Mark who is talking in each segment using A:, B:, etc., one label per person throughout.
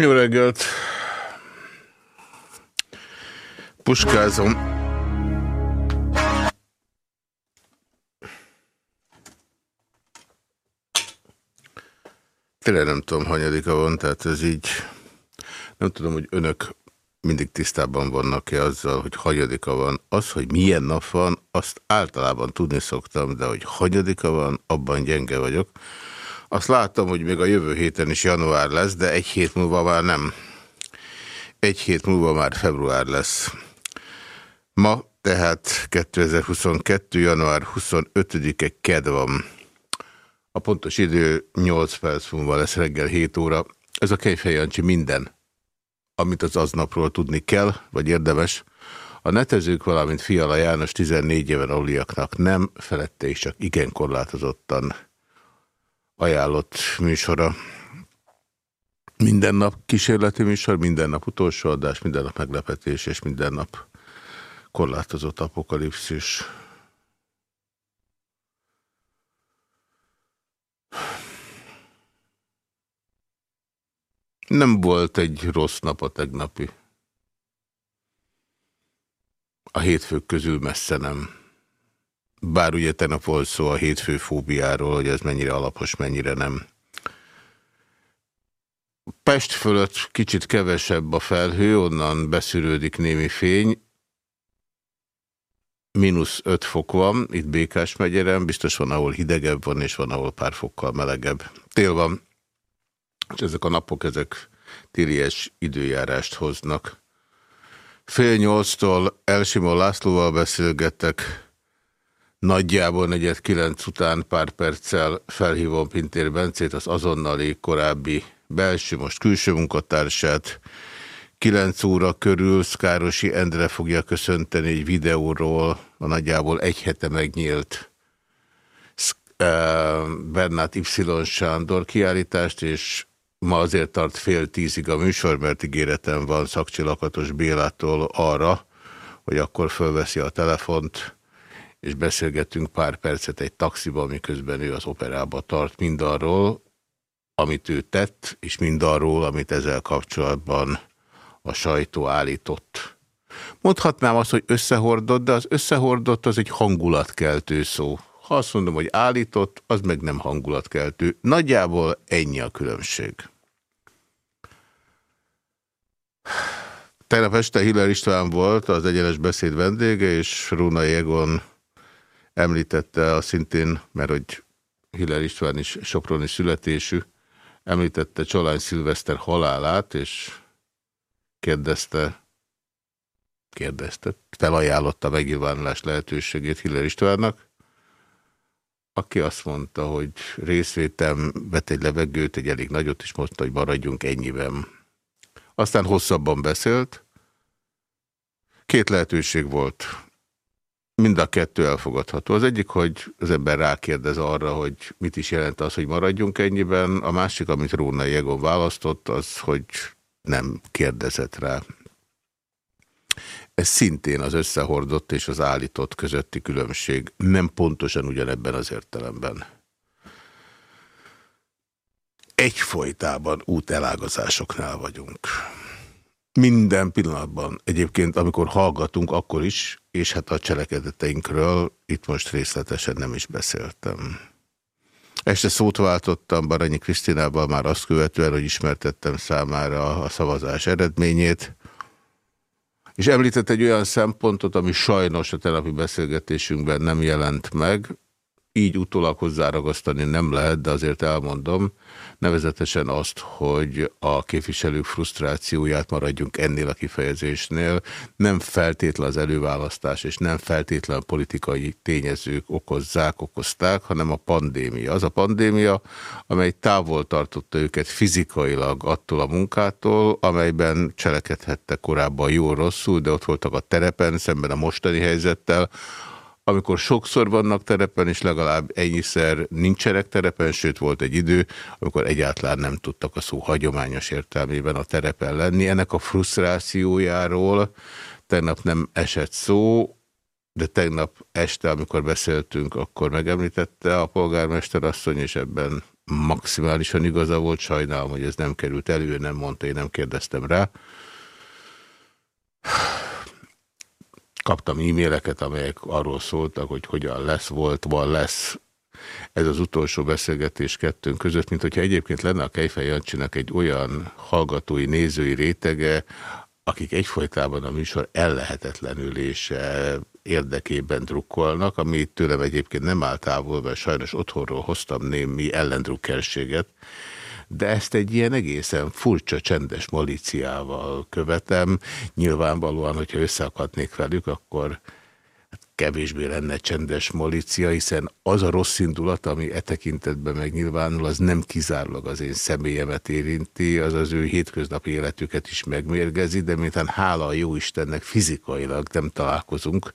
A: Jó reggelt! Puskázom. Tényleg nem tudom, hanyadika van, tehát ez így... Nem tudom, hogy önök mindig tisztában vannak-e azzal, hogy hanyadika van. Az, hogy milyen nap van, azt általában tudni szoktam, de hogy hanyadika van, abban gyenge vagyok. Azt látom, hogy még a jövő héten is január lesz, de egy hét múlva már nem. Egy hét múlva már február lesz. Ma tehát 2022. január 25-e ked van. A pontos idő 8 perc múlva lesz reggel 7 óra. Ez a Kejfej Jancsi minden, amit az aznapról tudni kell, vagy érdemes. A netezők, valamint Fiala János 14 éven aluliaknak nem, felette is csak igen korlátozottan ajánlott műsora. Minden nap kísérleti műsor, minden nap utolsó adás, minden nap meglepetés, és minden nap korlátozott apokalipszis. Nem volt egy rossz nap a tegnapi. A hétfők közül messze nem. Bár ugye tegnap volt szó a hétfő fóbiáról, hogy ez mennyire alapos, mennyire nem. Pest fölött kicsit kevesebb a felhő, onnan beszűrődik némi fény. Minusz 5 fok van, itt Békás megyeren, biztos van, ahol hidegebb van, és van, ahol pár fokkal melegebb. Tél van, és ezek a napok, ezek télies időjárást hoznak. Fél nyolctól Elsimó Lászlóval beszélgetek, Nagyjából negyed kilenc után pár perccel felhívom Pintér Bencét, az azonnali korábbi belső, most külső munkatársát. Kilenc óra körül Szkárosi Endre fogja köszönteni egy videóról, a nagyjából egy hete megnyílt eh, Bernát Y. Sándor kiállítást, és ma azért tart fél tízig a műsor, mert ígéretem van Szakcsilakatos Bélától arra, hogy akkor fölveszi a telefont, és beszélgettünk pár percet egy taxiban, miközben ő az operába tart mindarról, amit ő tett, és mindarról, amit ezzel kapcsolatban a sajtó állított. Mondhatnám azt, hogy összehordott, de az összehordott az egy hangulatkeltő szó. Ha azt mondom, hogy állított, az meg nem hangulatkeltő. Nagyjából ennyi a különbség. Tegnap este Hiller István volt az egyenes beszéd vendége, és Runa Egon említette a szintén, mert hogy Hiller István is soproni születésű, említette Csalány Szilveszter halálát, és kérdezte, kérdezte, felajánlotta a megnyilvánulás lehetőségét Hiller Istvánnak, aki azt mondta, hogy részvétem vett egy levegőt, egy elég nagyot, és mondta, hogy maradjunk ennyiben. Aztán hosszabban beszélt. Két lehetőség volt. Mind a kettő elfogadható. Az egyik, hogy az ember rákérdez arra, hogy mit is jelent az, hogy maradjunk ennyiben. A másik, amit Róna Jegon választott, az, hogy nem kérdezett rá. Ez szintén az összehordott és az állított közötti különbség. Nem pontosan ugyanebben az értelemben. Egyfolytában útelágazásoknál vagyunk. Minden pillanatban. Egyébként, amikor hallgatunk, akkor is, és hát a cselekedeteinkről itt most részletesen nem is beszéltem. Este szót váltottam Baranyi Krisztinával már azt követően, hogy ismertettem számára a szavazás eredményét, és említett egy olyan szempontot, ami sajnos a telapi beszélgetésünkben nem jelent meg, így utólag hozzáragasztani nem lehet, de azért elmondom, nevezetesen azt, hogy a képviselők frusztrációját maradjunk ennél a kifejezésnél, nem feltétlen az előválasztás, és nem feltétlen politikai tényezők okozzák, okozták, hanem a pandémia. Az a pandémia, amely távol tartotta őket fizikailag attól a munkától, amelyben cselekedhette korábban jó-rosszul, de ott voltak a terepen, szemben a mostani helyzettel, amikor sokszor vannak terepen, és legalább ennyiszer nincsenek terepen, sőt volt egy idő, amikor egyáltalán nem tudtak a szó hagyományos értelmében a terepen lenni. Ennek a frusztrációjáról tegnap nem esett szó, de tegnap este, amikor beszéltünk, akkor megemlítette a polgármester asszony, és ebben maximálisan igaza volt, sajnálom, hogy ez nem került elő, nem mondta, én nem kérdeztem rá. Kaptam e-maileket, amelyek arról szóltak, hogy hogyan lesz, volt, van, lesz. Ez az utolsó beszélgetés kettőnk között, mint hogyha egyébként lenne a Kejfej Jancsinak egy olyan hallgatói, nézői rétege, akik egyfolytában a műsor ellehetetlenülése érdekében drukkolnak, ami tőlem egyébként nem áll távol, mert sajnos otthonról hoztam némi ellendrukkerséget, de ezt egy ilyen egészen furcsa, csendes maliciával követem. Nyilvánvalóan, hogyha összeakadnék velük, akkor kevésbé lenne csendes malícia, hiszen az a rossz indulat, ami e tekintetben megnyilvánul, az nem kizárólag az én személyemet érinti, az az ő hétköznapi életüket is megmérgezi, de mintán hála a jó Istennek fizikailag nem találkozunk,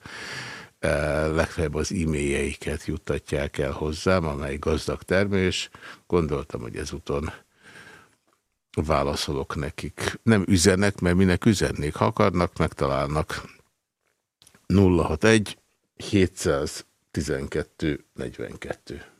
A: eh, legfeljebb az e-mailjeiket juttatják el hozzám, amely gazdag termés. Gondoltam, hogy ezúton válaszolok nekik. Nem üzenek, mert minek üzennék. Ha akarnak, megtalálnak. 061 712 42.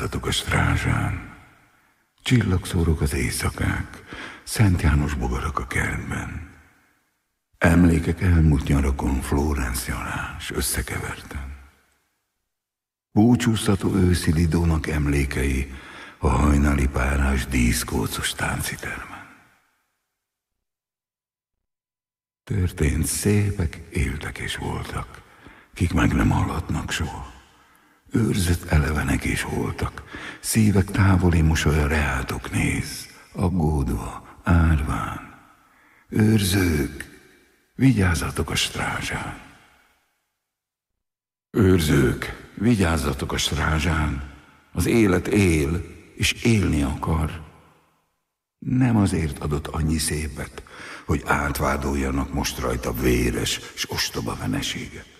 B: vigyázzatok a strázsán. Csillagszórok az éjszakák, Szent János bogarak a kertben. Emlékek elmúlt nyarakon Florence Jalás összekeverten. Búcsúztató őszi Lidónak emlékei a hajnali párás díszkócos táncitermen. Történt szépek, éltek és voltak, kik meg nem hallatnak soha. Őrzött elevenek is voltak, szívek távoli mosolya reátok néz, aggódva, árván. Őrzők, vigyázzatok a strázsán. Őrzők, vigyázzatok a strázsán, az élet él, és élni akar. Nem azért adott annyi szépet, hogy átvádoljanak most rajta véres és ostoba veneséget.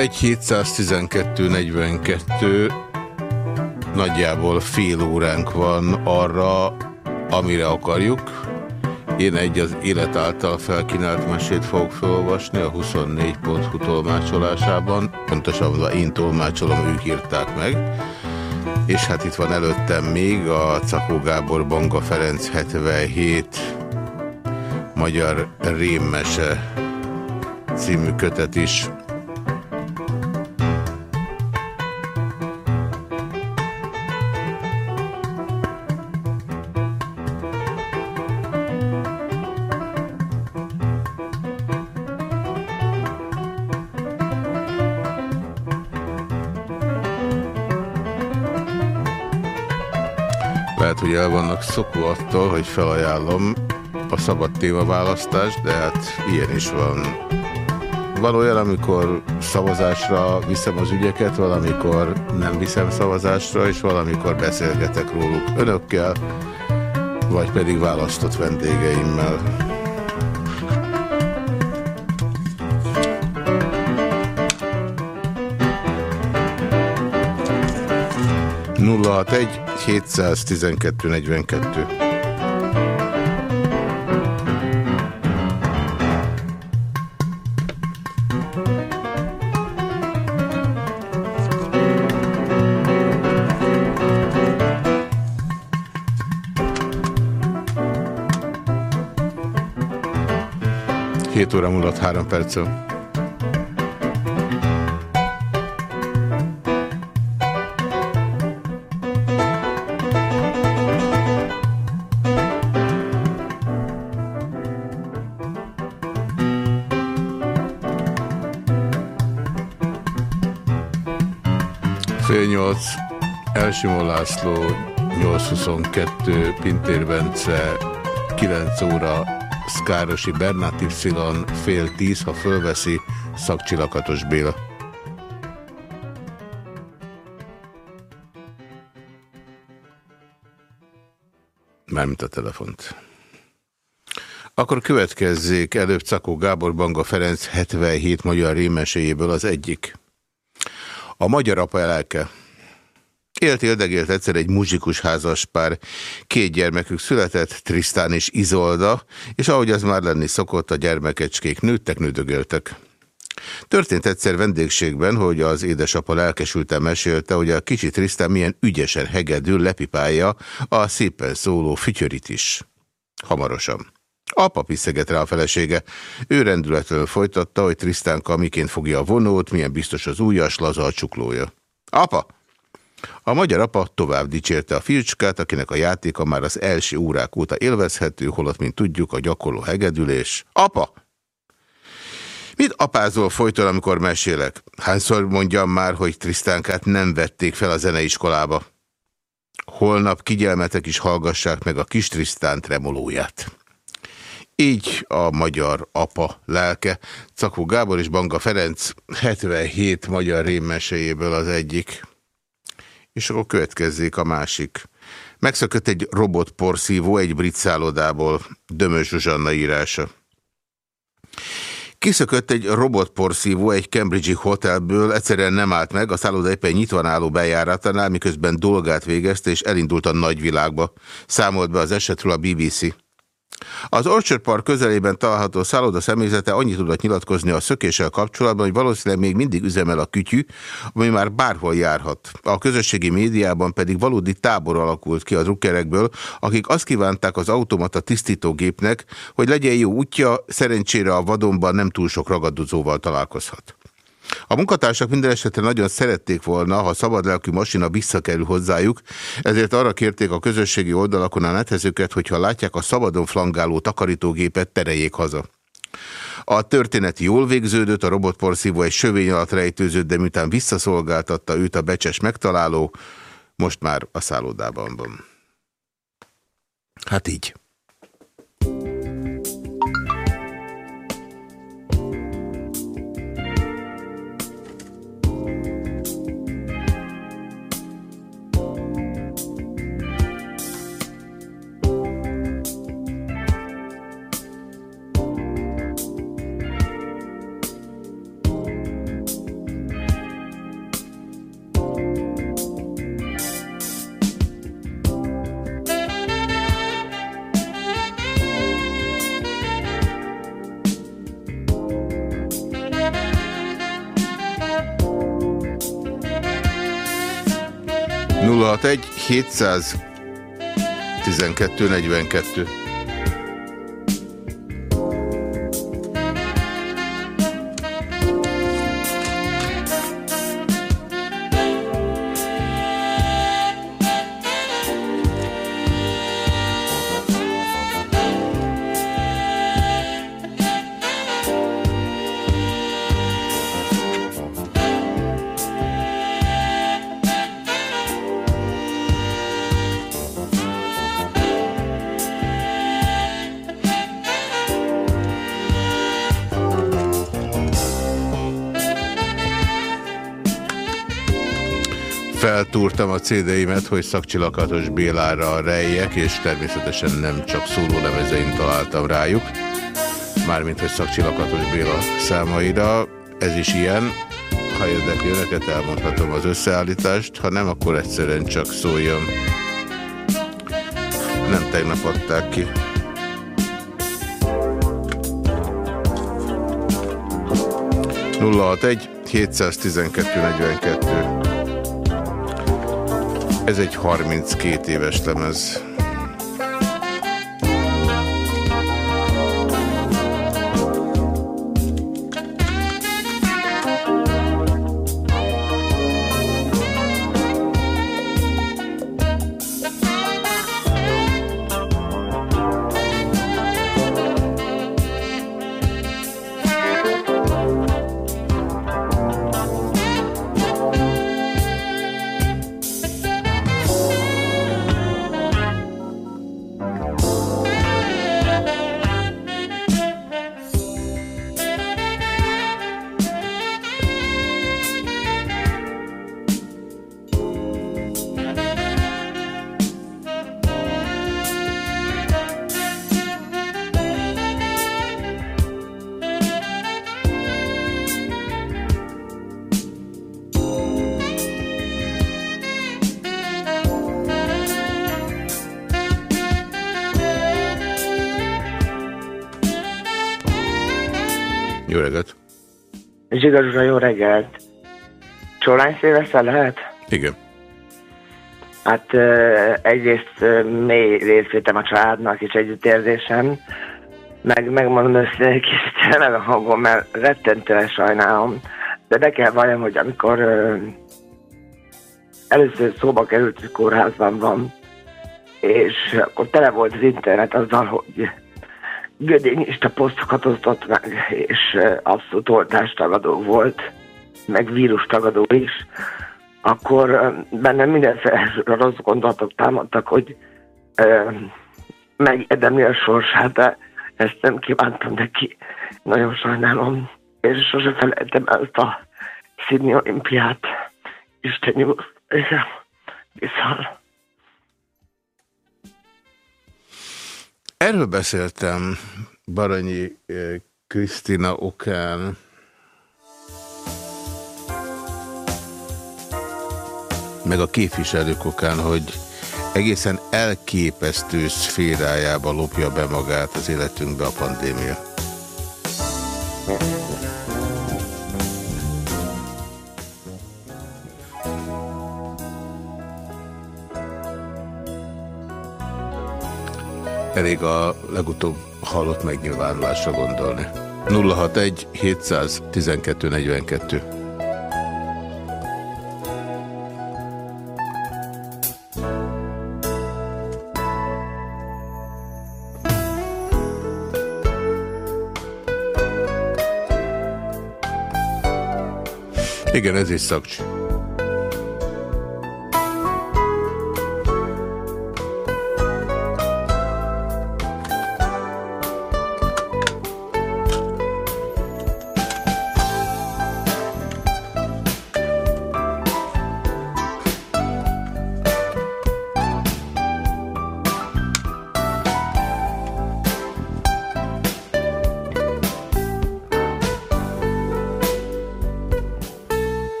B: strázsán.
A: 712 42 nagyjából fél óránk van arra, amire akarjuk. Én egy az élet által felkínált mesét fogok felolvasni a 24.hu tolmácsolásában. Pontosabban én tolmácsolom, ők írták meg. És hát itt van előttem még a Cakó Gábor Banga Ferenc 77 magyar rémmese című kötet is. Lehet, hogy el vannak szokva attól, hogy felajánlom a szabad témaválasztást, de hát ilyen is van. Van olyan, amikor szavazásra viszem az ügyeket, valamikor nem viszem szavazásra, és valamikor beszélgetek róluk önökkel, vagy pedig választott vendégeimmel. 061 712 42. Két óra múlott három percen. Elsimó László 822, Pintér Bence 9 óra, Szkárosi Bernát Y fél 10, ha fölveszi Szakcsilakatos Béla. Mármint a telefont. Akkor következzék előbb Cakó Gábor Banga Ferenc 77 magyar rémeséjéből az egyik. A magyar apa elelke. Élt éldegélt egyszer egy muzsikus házaspár. Két gyermekük született, Trisztán és Izolda, és ahogy az már lenni szokott, a gyermekecskék nőttek, nődögöltek. Történt egyszer vendégségben, hogy az édesapa lelkesülten mesélte, hogy a kicsi Trisztán milyen ügyesen hegedül lepipálja a szépen szóló fütyörit is. Hamarosan. Apa piszeget rá a felesége. Ő rendületlenül folytatta, hogy Trisztánka miként fogja a vonót, milyen biztos az újas, laza a csuklója. Apa! A magyar apa tovább dicsérte a fiúcskát, akinek a játéka már az első órák óta élvezhető, holott, mint tudjuk, a gyakorló hegedülés. Apa! Mit apázol folyton, amikor mesélek? Hányszor mondjam már, hogy Trisztánkát nem vették fel a zeneiskolába? Holnap kigyelmetek is hallgassák meg a kis Trisztán tremolóját. Így a magyar apa lelke. Cakó Gábor és Banga Ferenc 77 magyar rémmeséjéből az egyik. És akkor következzék a másik. Megszökött egy robotporszívó egy brit szállodából, Dömös Zsuzsanna írása. Kiszökött egy robotporszívó egy Cambridge-i hotelből, egyszerűen nem állt meg, a szálloda éppen nyitvan álló bejáratánál, miközben dolgát végezte és elindult a nagyvilágba. Számolt be az esetről a BBC. Az Orchard Park közelében található szálloda személyzete annyit tudott nyilatkozni a szökéssel kapcsolatban, hogy valószínűleg még mindig üzemel a kütyű, ami már bárhol járhat. A közösségi médiában pedig valódi tábor alakult ki a drukkerekből, akik azt kívánták az automata tisztítógépnek, hogy legyen jó útja, szerencsére a vadonban nem túl sok ragadozóval találkozhat. A munkatársak minden esetre nagyon szerették volna, ha szabadlelkű masina visszakerül hozzájuk, ezért arra kérték a közösségi oldalakon a netezőket, hogyha látják a szabadon flangáló takarítógépet, tereljék haza. A történet jól végződött, a robotporszívó egy sövény alatt rejtőzött, de miután visszaszolgáltatta őt a becses megtaláló, most már a szállodában van. Hát így. 712 42 CD-imet, hogy Szakcsilakatos Bélára rejjek, és természetesen nem csak szólólemezein találtam rájuk, mármint hogy Szakcsilakatos Béla számaira. Ez is ilyen. Ha érdekli önöket, elmondhatom az összeállítást, ha nem, akkor egyszerűen csak szóljon. Nem tegnap adták ki. Nulla 712 42 ez egy 32 éves lemez.
C: Zsiga Zsuzsa, jó reggelt! Csolány széleszel lehet?
A: Igen.
C: Hát egyrészt mély részvétem a családnak és együttérzésem, meg megmondom őszintén, kicsit meg a hangom, mert rettentően sajnálom. De be kell valljam, hogy amikor először szóba került, hogy kórházban van, és akkor tele volt az internet azzal, hogy gödényista posztokat osztott meg, és abszolút oltástagadó volt, meg vírustagadó is, akkor bennem mindenféle rossz gondolatok támadtak, hogy megérdemli a sorsát, de ezt nem kívántam neki. Nagyon sajnálom, és sose felejtem el ezt a Sydney olimpiát. Isten nyugodt, viszont.
A: Erről beszéltem Baranyi eh, Krisztina okán, meg a képviselők okán, hogy egészen elképesztő szférájába lopja be magát az életünkbe a pandémia. Elég a legutóbb hallott megnyilvánulásra gondolni. 061 712 42 Igen, ez is szakcsi.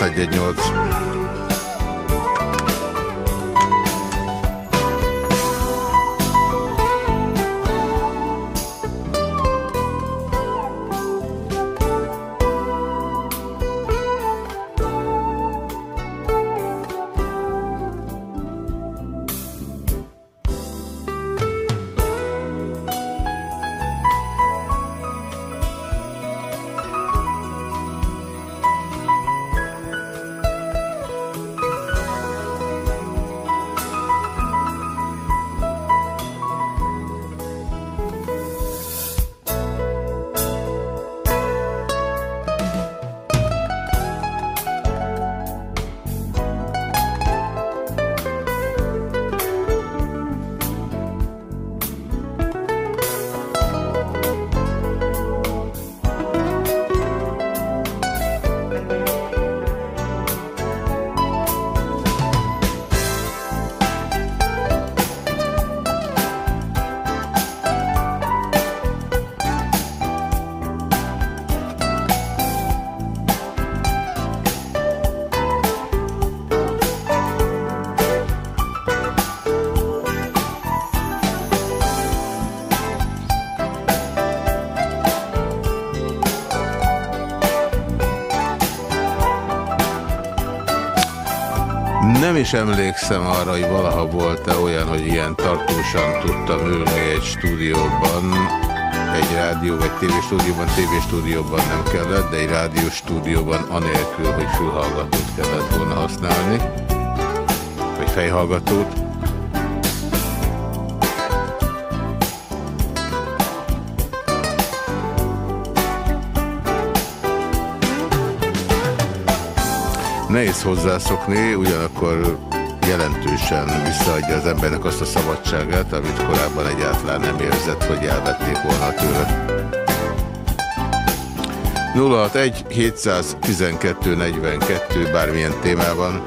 A: 118. is emlékszem arra, hogy valaha volt-e olyan, hogy ilyen tartósan tudtam ülni egy stúdióban, egy rádió vagy tévéstúdióban, tévéstúdióban nem kellett, de egy rádióstúdióban anélkül, hogy fülhallgatót kellett volna használni, vagy fejhallgatót. Nehéz hozzászokni, ugyanakkor jelentősen visszaadja az embernek azt a szabadságát, amit korábban egyáltalán nem érzett, hogy elvették volna tőle. 061 712 42 bármilyen témában.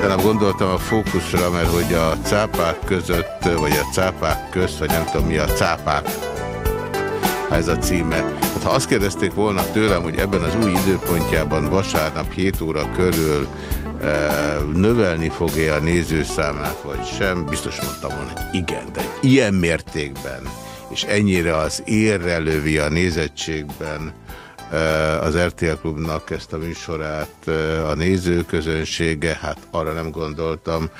A: De nem gondoltam a fókuszra, mert hogy a cápák között, vagy a cápák közt, vagy nem tudom mi a cápák, ez a címe. Hát, ha azt kérdezték volna tőlem, hogy ebben az új időpontjában vasárnap 7 óra körül e, növelni fogja a nézőszámát, vagy sem, biztos mondtam volna, hogy igen, de ilyen mértékben, és ennyire az érre lövi a nézettségben e, az RTL Klubnak ezt a műsorát e, a nézőközönsége, hát arra nem gondoltam,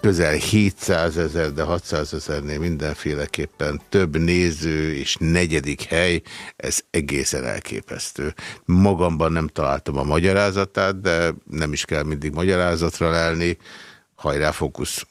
A: közel 700 ezer, de 600 ezernél mindenféleképpen több néző és negyedik hely, ez egészen elképesztő. Magamban nem találtam a magyarázatát, de nem is kell mindig magyarázatra lelni. Hajrá, fókusz!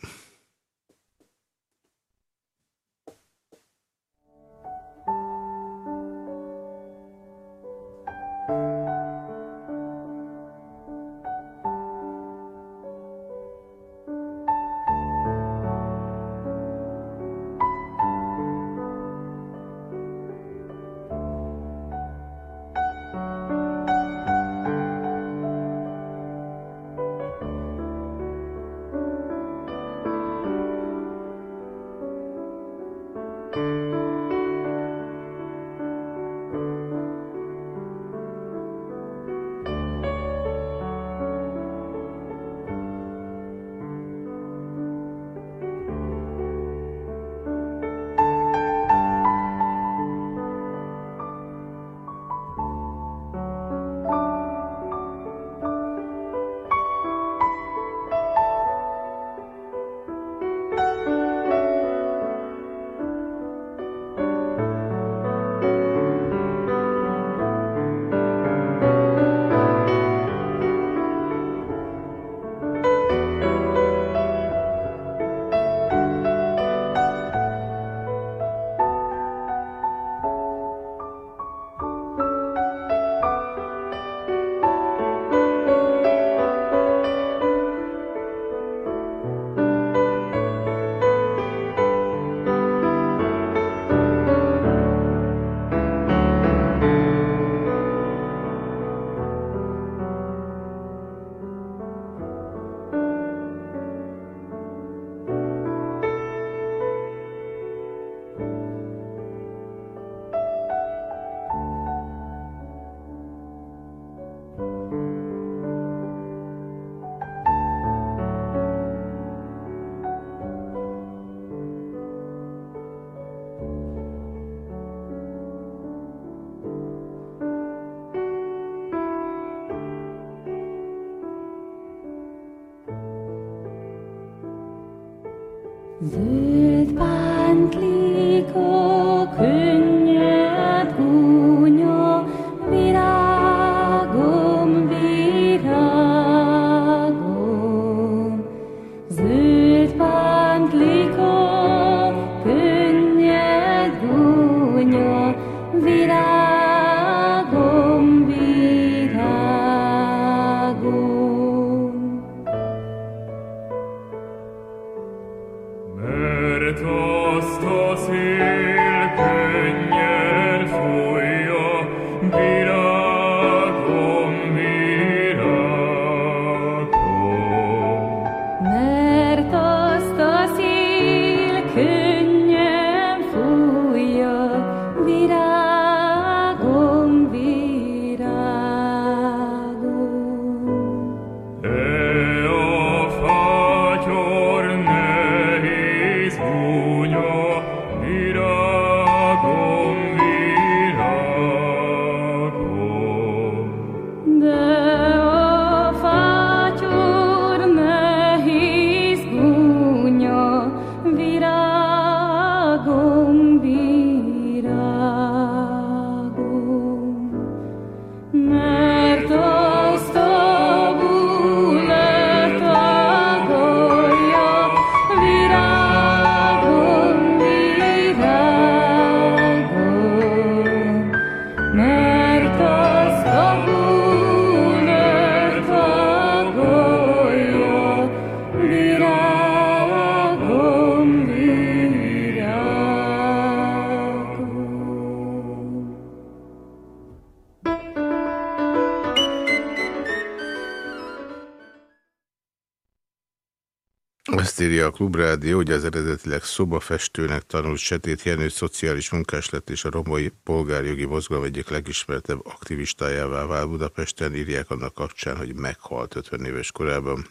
A: Eredetileg szobafestőnek tanult Setét Jenő szociális munkás lett, és a romai polgárjogi mozgalom egyik legismertebb aktivistájává vált Budapesten, írják annak kapcsán, hogy meghalt 50 éves korában.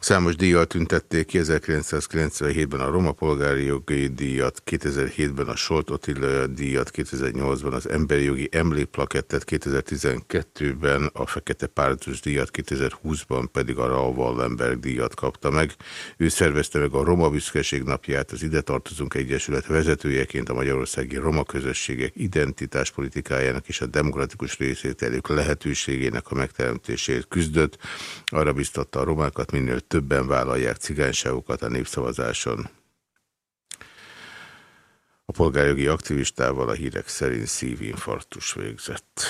A: Számos díjjal tüntették ki 1997-ben a Roma Polgári Jogi Díjat, 2007-ben a Solt Attila díjat, 2008-ban az Emberi Jogi Emlékplakettet, 2012-ben a Fekete Pártus díjat, 2020-ban pedig a Raoul Wallenberg díjat kapta meg. Ő szervezte meg a Roma Büszkeség napját, az Ide Tartozunk Egyesület vezetőjeként a Magyarországi Roma Közösségek identitáspolitikájának és a demokratikus részételük lehetőségének a megteremtéséért küzdött. Arra biztatta a romákat minél többen vállalják cigányságokat a népszavazáson. A polgárjogi aktivistával a hírek szerint szívinfarktus végzett.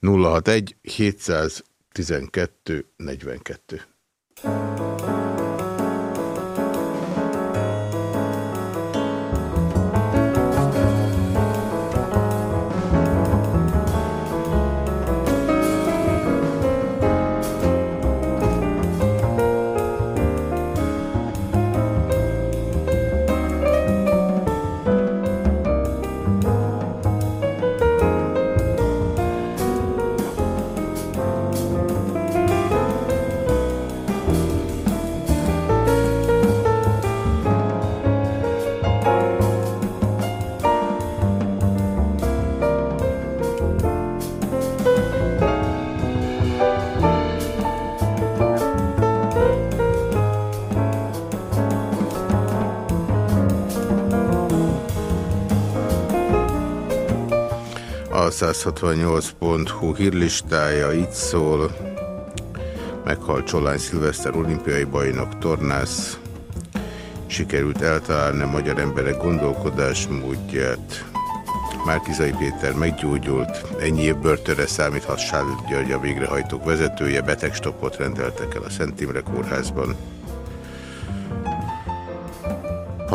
A: 061 712 42 168.hu hírlistája így szól. Meghalt Csolány Szilveszter olimpiai bajnok tornász. Sikerült eltalálni a magyar emberek gondolkodásmódját. Márkizai Péter meggyógyult, ennyi év börtönre számíthat Sállott György a végrehajtók vezetője, betegstoppot rendeltek el a Szent Imre kórházban.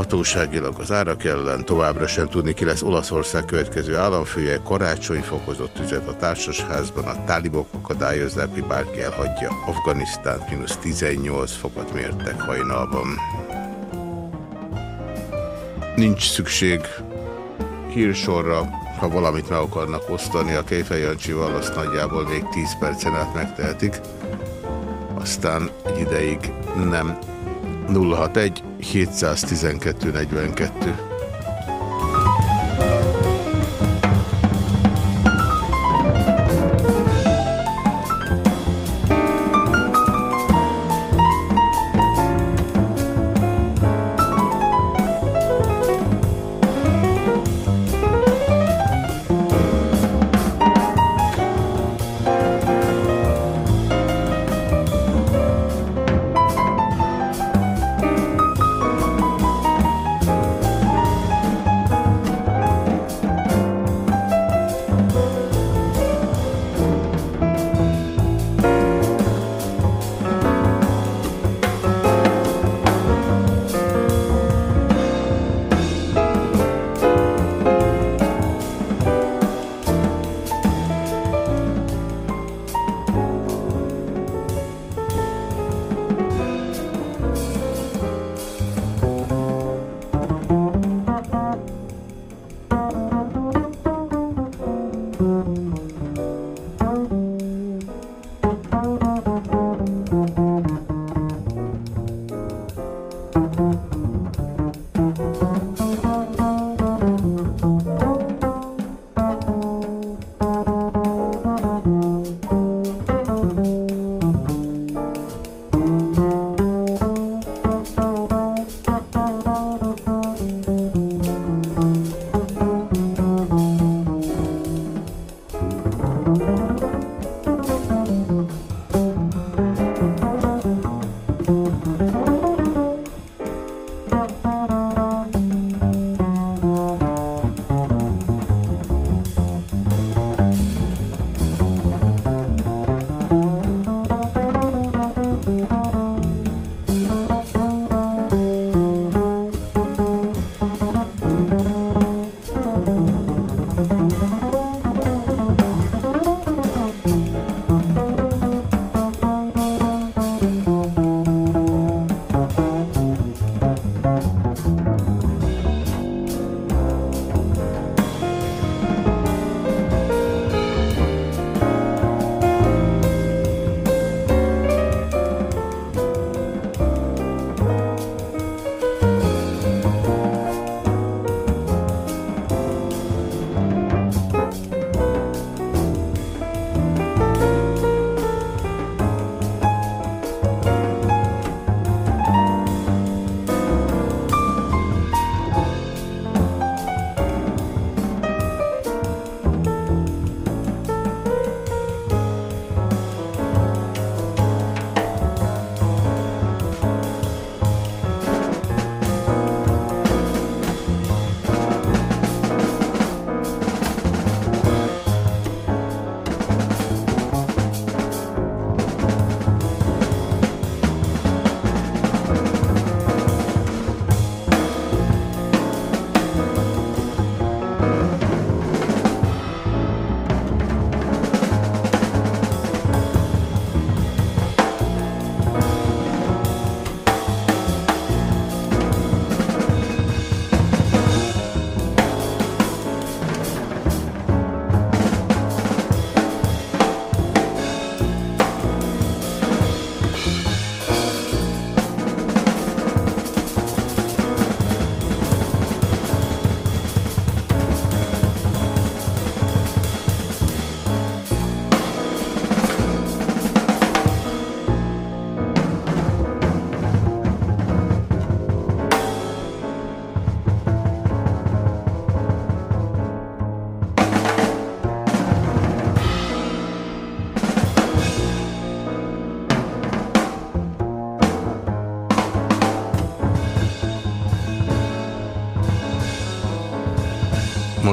A: Hatóságilag az árak ellen továbbra sem tudni ki lesz Olaszország következő államfője, karácsony fokozott tüzet a társasházban, a tálibok akadályozzák, hogy bárki elhagyja. Afganisztánt, mínusz 18 fokot mértek hajnalban. Nincs szükség hírsorra, ha valamit meg akarnak osztani a Kejfej Jancsival, azt nagyjából még 10 percen át megtehetik. Aztán egy ideig nem. 061 712 42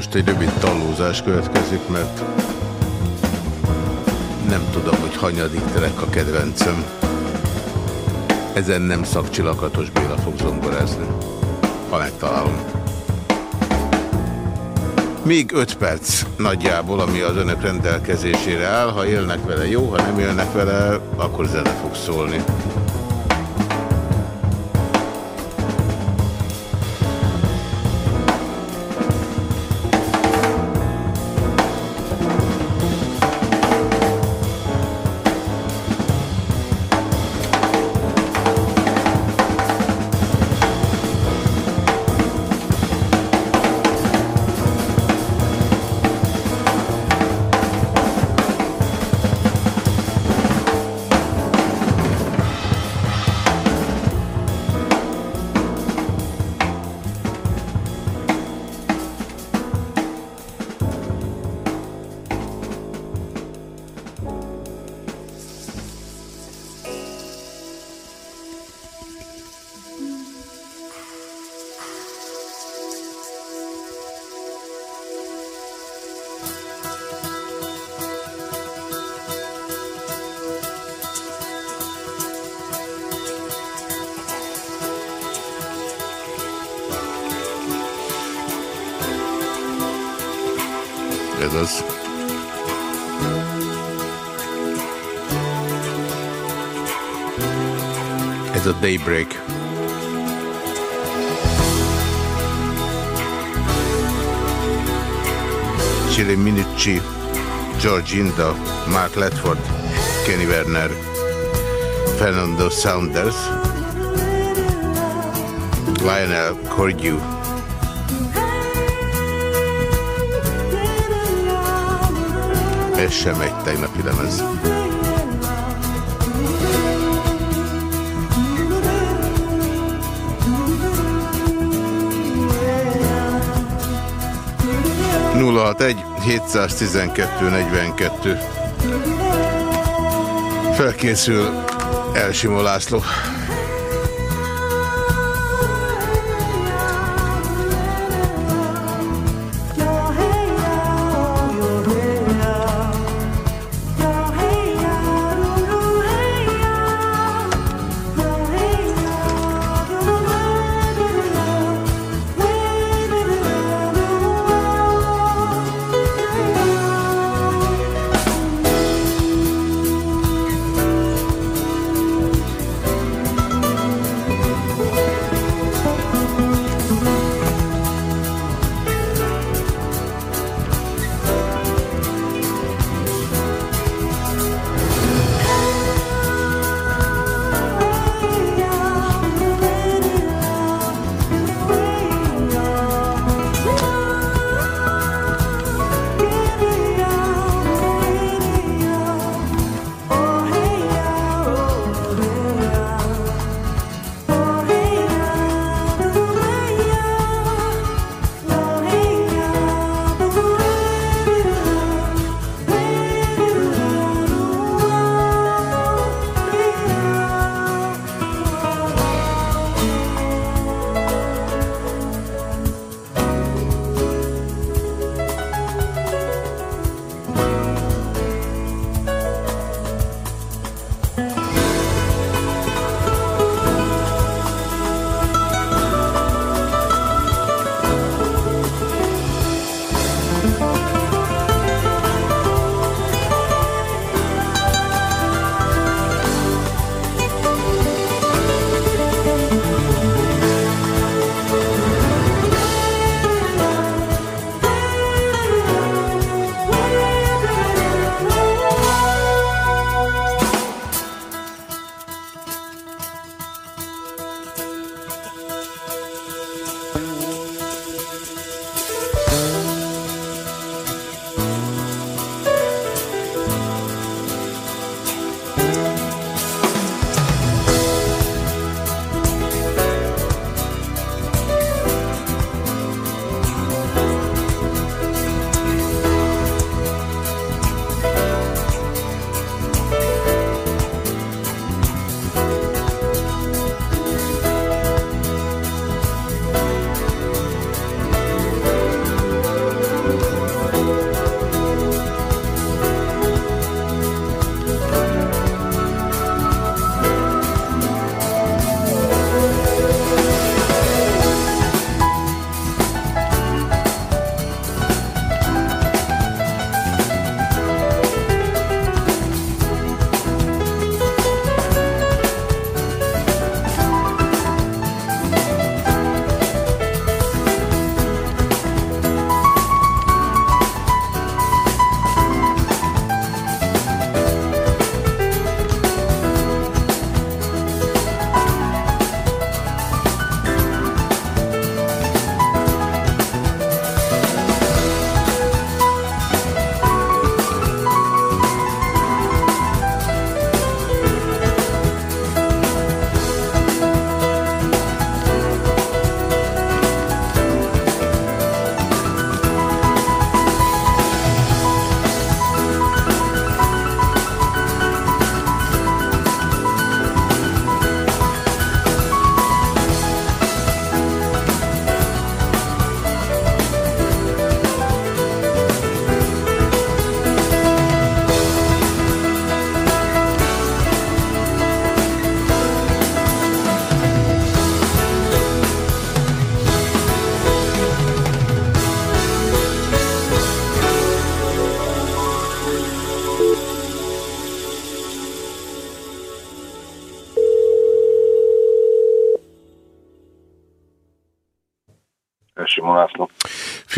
A: Most egy rövid talózás következik, mert nem tudom, hogy hanyadik terek a kedvencem. Ezen nem szakcsilakatos Béla fog zongorázni, ha megtalálom. Még öt perc nagyjából, ami az önök rendelkezésére áll. Ha élnek vele, jó, ha nem élnek vele, akkor zene fog szólni. 'Chi', George Inda, Mark Ledford, Kenny Werner, Fernando Saunders, Lionel Cordew. Ez sem egy tegnapi lemez. 061 712 42 Felkészül Elsimó László.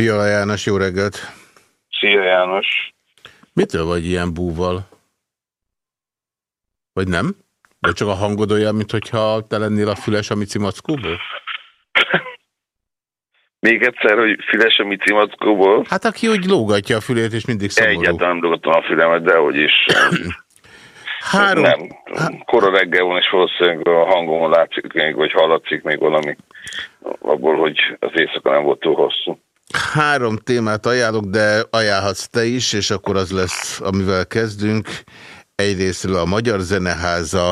A: Fiala János, jó reggelt!
D: Szia János!
A: Mitől vagy ilyen búval? Vagy nem? De csak a hangod olyan, mintha te lennél a füles a Mici Mackóból?
D: Még egyszer, hogy füles a Mici Mackóból?
A: Hát aki úgy lógatja a fülét, és mindig szomorú.
D: Egyáltalán nem lógatom a fülemet, de hogy is.
A: Három...
D: Nem, kora reggel van, és valószínűleg a hangomon látszik még, vagy hallatszik még valami abból, hogy az éjszaka nem volt túl hosszú.
A: Három témát ajánlok, de ajánlhatsz te is, és akkor az lesz, amivel kezdünk. Egyrésztről a Magyar Zeneháza,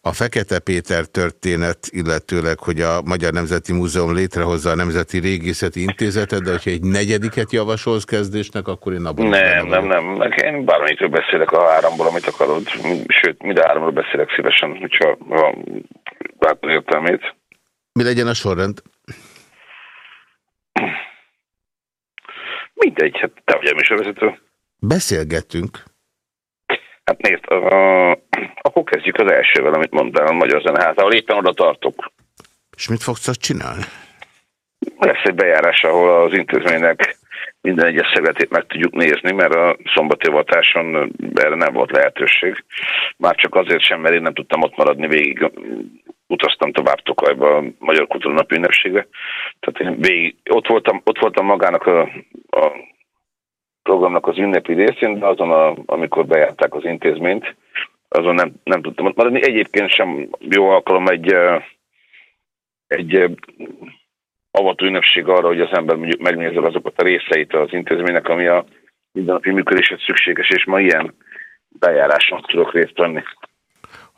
A: a Fekete Péter történet, illetőleg, hogy a Magyar Nemzeti Múzeum létrehozza a Nemzeti Régészeti Intézetet, de hogyha egy negyediket javasolsz kezdésnek, akkor én abban...
D: Nem, nem, nem, nem. Én bármelyikről beszélek a háromból, amit akarod. Sőt, mind a háromról beszélek szívesen, hogyha látod értelmét.
A: Mi legyen a sorrend?
D: Mindegy, hát te vagy a műsorvezető.
A: Beszélgettünk.
D: Hát nézd, uh, akkor kezdjük az elsővel, amit mondtál a Magyar Zeneházával. Éppen oda tartok.
A: És mit fogsz ott csinálni?
D: Lesz egy bejárás, ahol az intézménynek minden egyes szegletét meg tudjuk nézni, mert a szombati avatáson erre nem volt lehetőség. Már csak azért sem, mert én nem tudtam ott maradni végig. Utaztam tovább Tokajba a Magyar Kultúra Napi ünnepségre. Tehát én végig, ott voltam, ott voltam magának a, a programnak az ünnepi részén, de azon, a, amikor bejárták az intézményt, azon nem, nem tudtam ott maradni. Egyébként sem jó alkalom egy, egy avató ünnepség arra, hogy az ember mondjuk megnézze azokat a részeit az intézménynek, ami a mindennapi működéshez szükséges, és ma ilyen bejáráson tudok részt venni.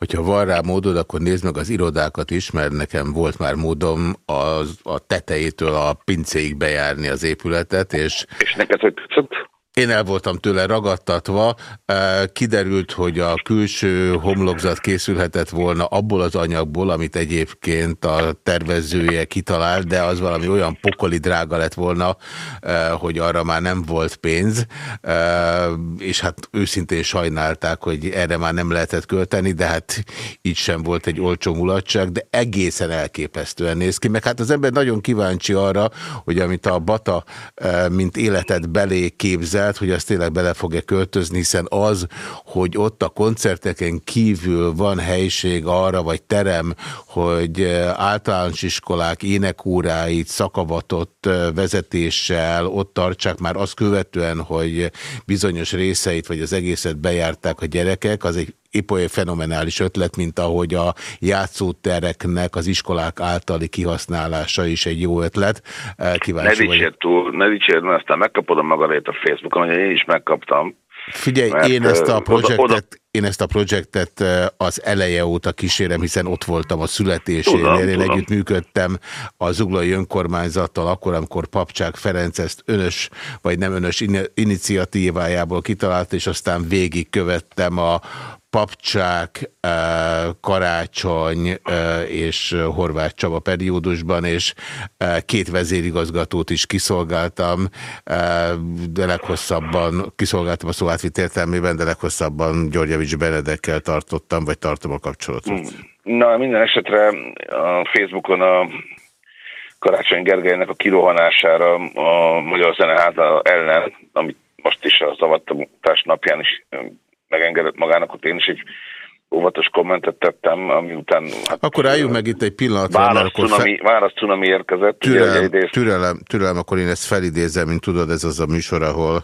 A: Hogyha van rá módod, akkor nézd meg az irodákat is, mert nekem volt már módom az, a tetejétől a pincéig bejárni az épületet. És,
D: és neked hogy tetszett?
A: Én el voltam tőle ragadtatva, kiderült, hogy a külső homlokzat készülhetett volna abból az anyagból, amit egyébként a tervezője kitalált, de az valami olyan pokoli drága lett volna, hogy arra már nem volt pénz, és hát őszintén sajnálták, hogy erre már nem lehetett költeni, de hát így sem volt egy olcsó mulatság, de egészen elképesztően néz ki, meg hát az ember nagyon kíváncsi arra, hogy amit a Bata mint életet belé képzel, át, hogy azt tényleg bele fog-e költözni, hiszen az, hogy ott a koncerteken kívül van helység arra, vagy terem, hogy eh, általános iskolák énekóráit szakavatott eh, vezetéssel ott tartsák már azt követően, hogy bizonyos részeit, vagy az egészet bejárták a gyerekek, az egy épp olyan fenomenális ötlet, mint ahogy a játszótereknek az iskolák általi kihasználása is egy jó ötlet.
D: Kíváncsi ne dicsérd túl, ne dicsérd, mert aztán megkapod a magadét a Facebookon, hogy én is megkaptam.
A: Figyelj, mert, én ezt a projektet, oda, oda... én ezt a projektet az eleje óta kísérem, hiszen ott voltam a születésénél. Én együtt működtem a Zuglai önkormányzattal, akkor, amikor Papcsák Ferenc ezt önös, vagy nem önös iniciatívájából kitalált, és aztán végig követtem a Papcsák, Karácsony és Horváth Csaba periódusban, és két vezérigazgatót is kiszolgáltam, de leghosszabban, kiszolgáltam a szó átvitt értelmében, de leghosszabban Györgyevics Benedekkel tartottam, vagy tartom a kapcsolatot.
D: Hmm. Na, minden esetre a Facebookon a Karácsony Gergelynek a kirohanására a Magyar Zeneháza ellen, amit most is a zavattamutás napján is megengedett magának, ott én is egy óvatos kommentet tettem, ami után...
A: Hát, akkor álljunk meg itt egy pillanatra.
D: Válasz, akkor cunami, fe... válasz cunami érkezett.
A: Türelem, ugye, türelem, türelem, akkor én ezt felidézem, mint tudod, ez az a műsor, ahol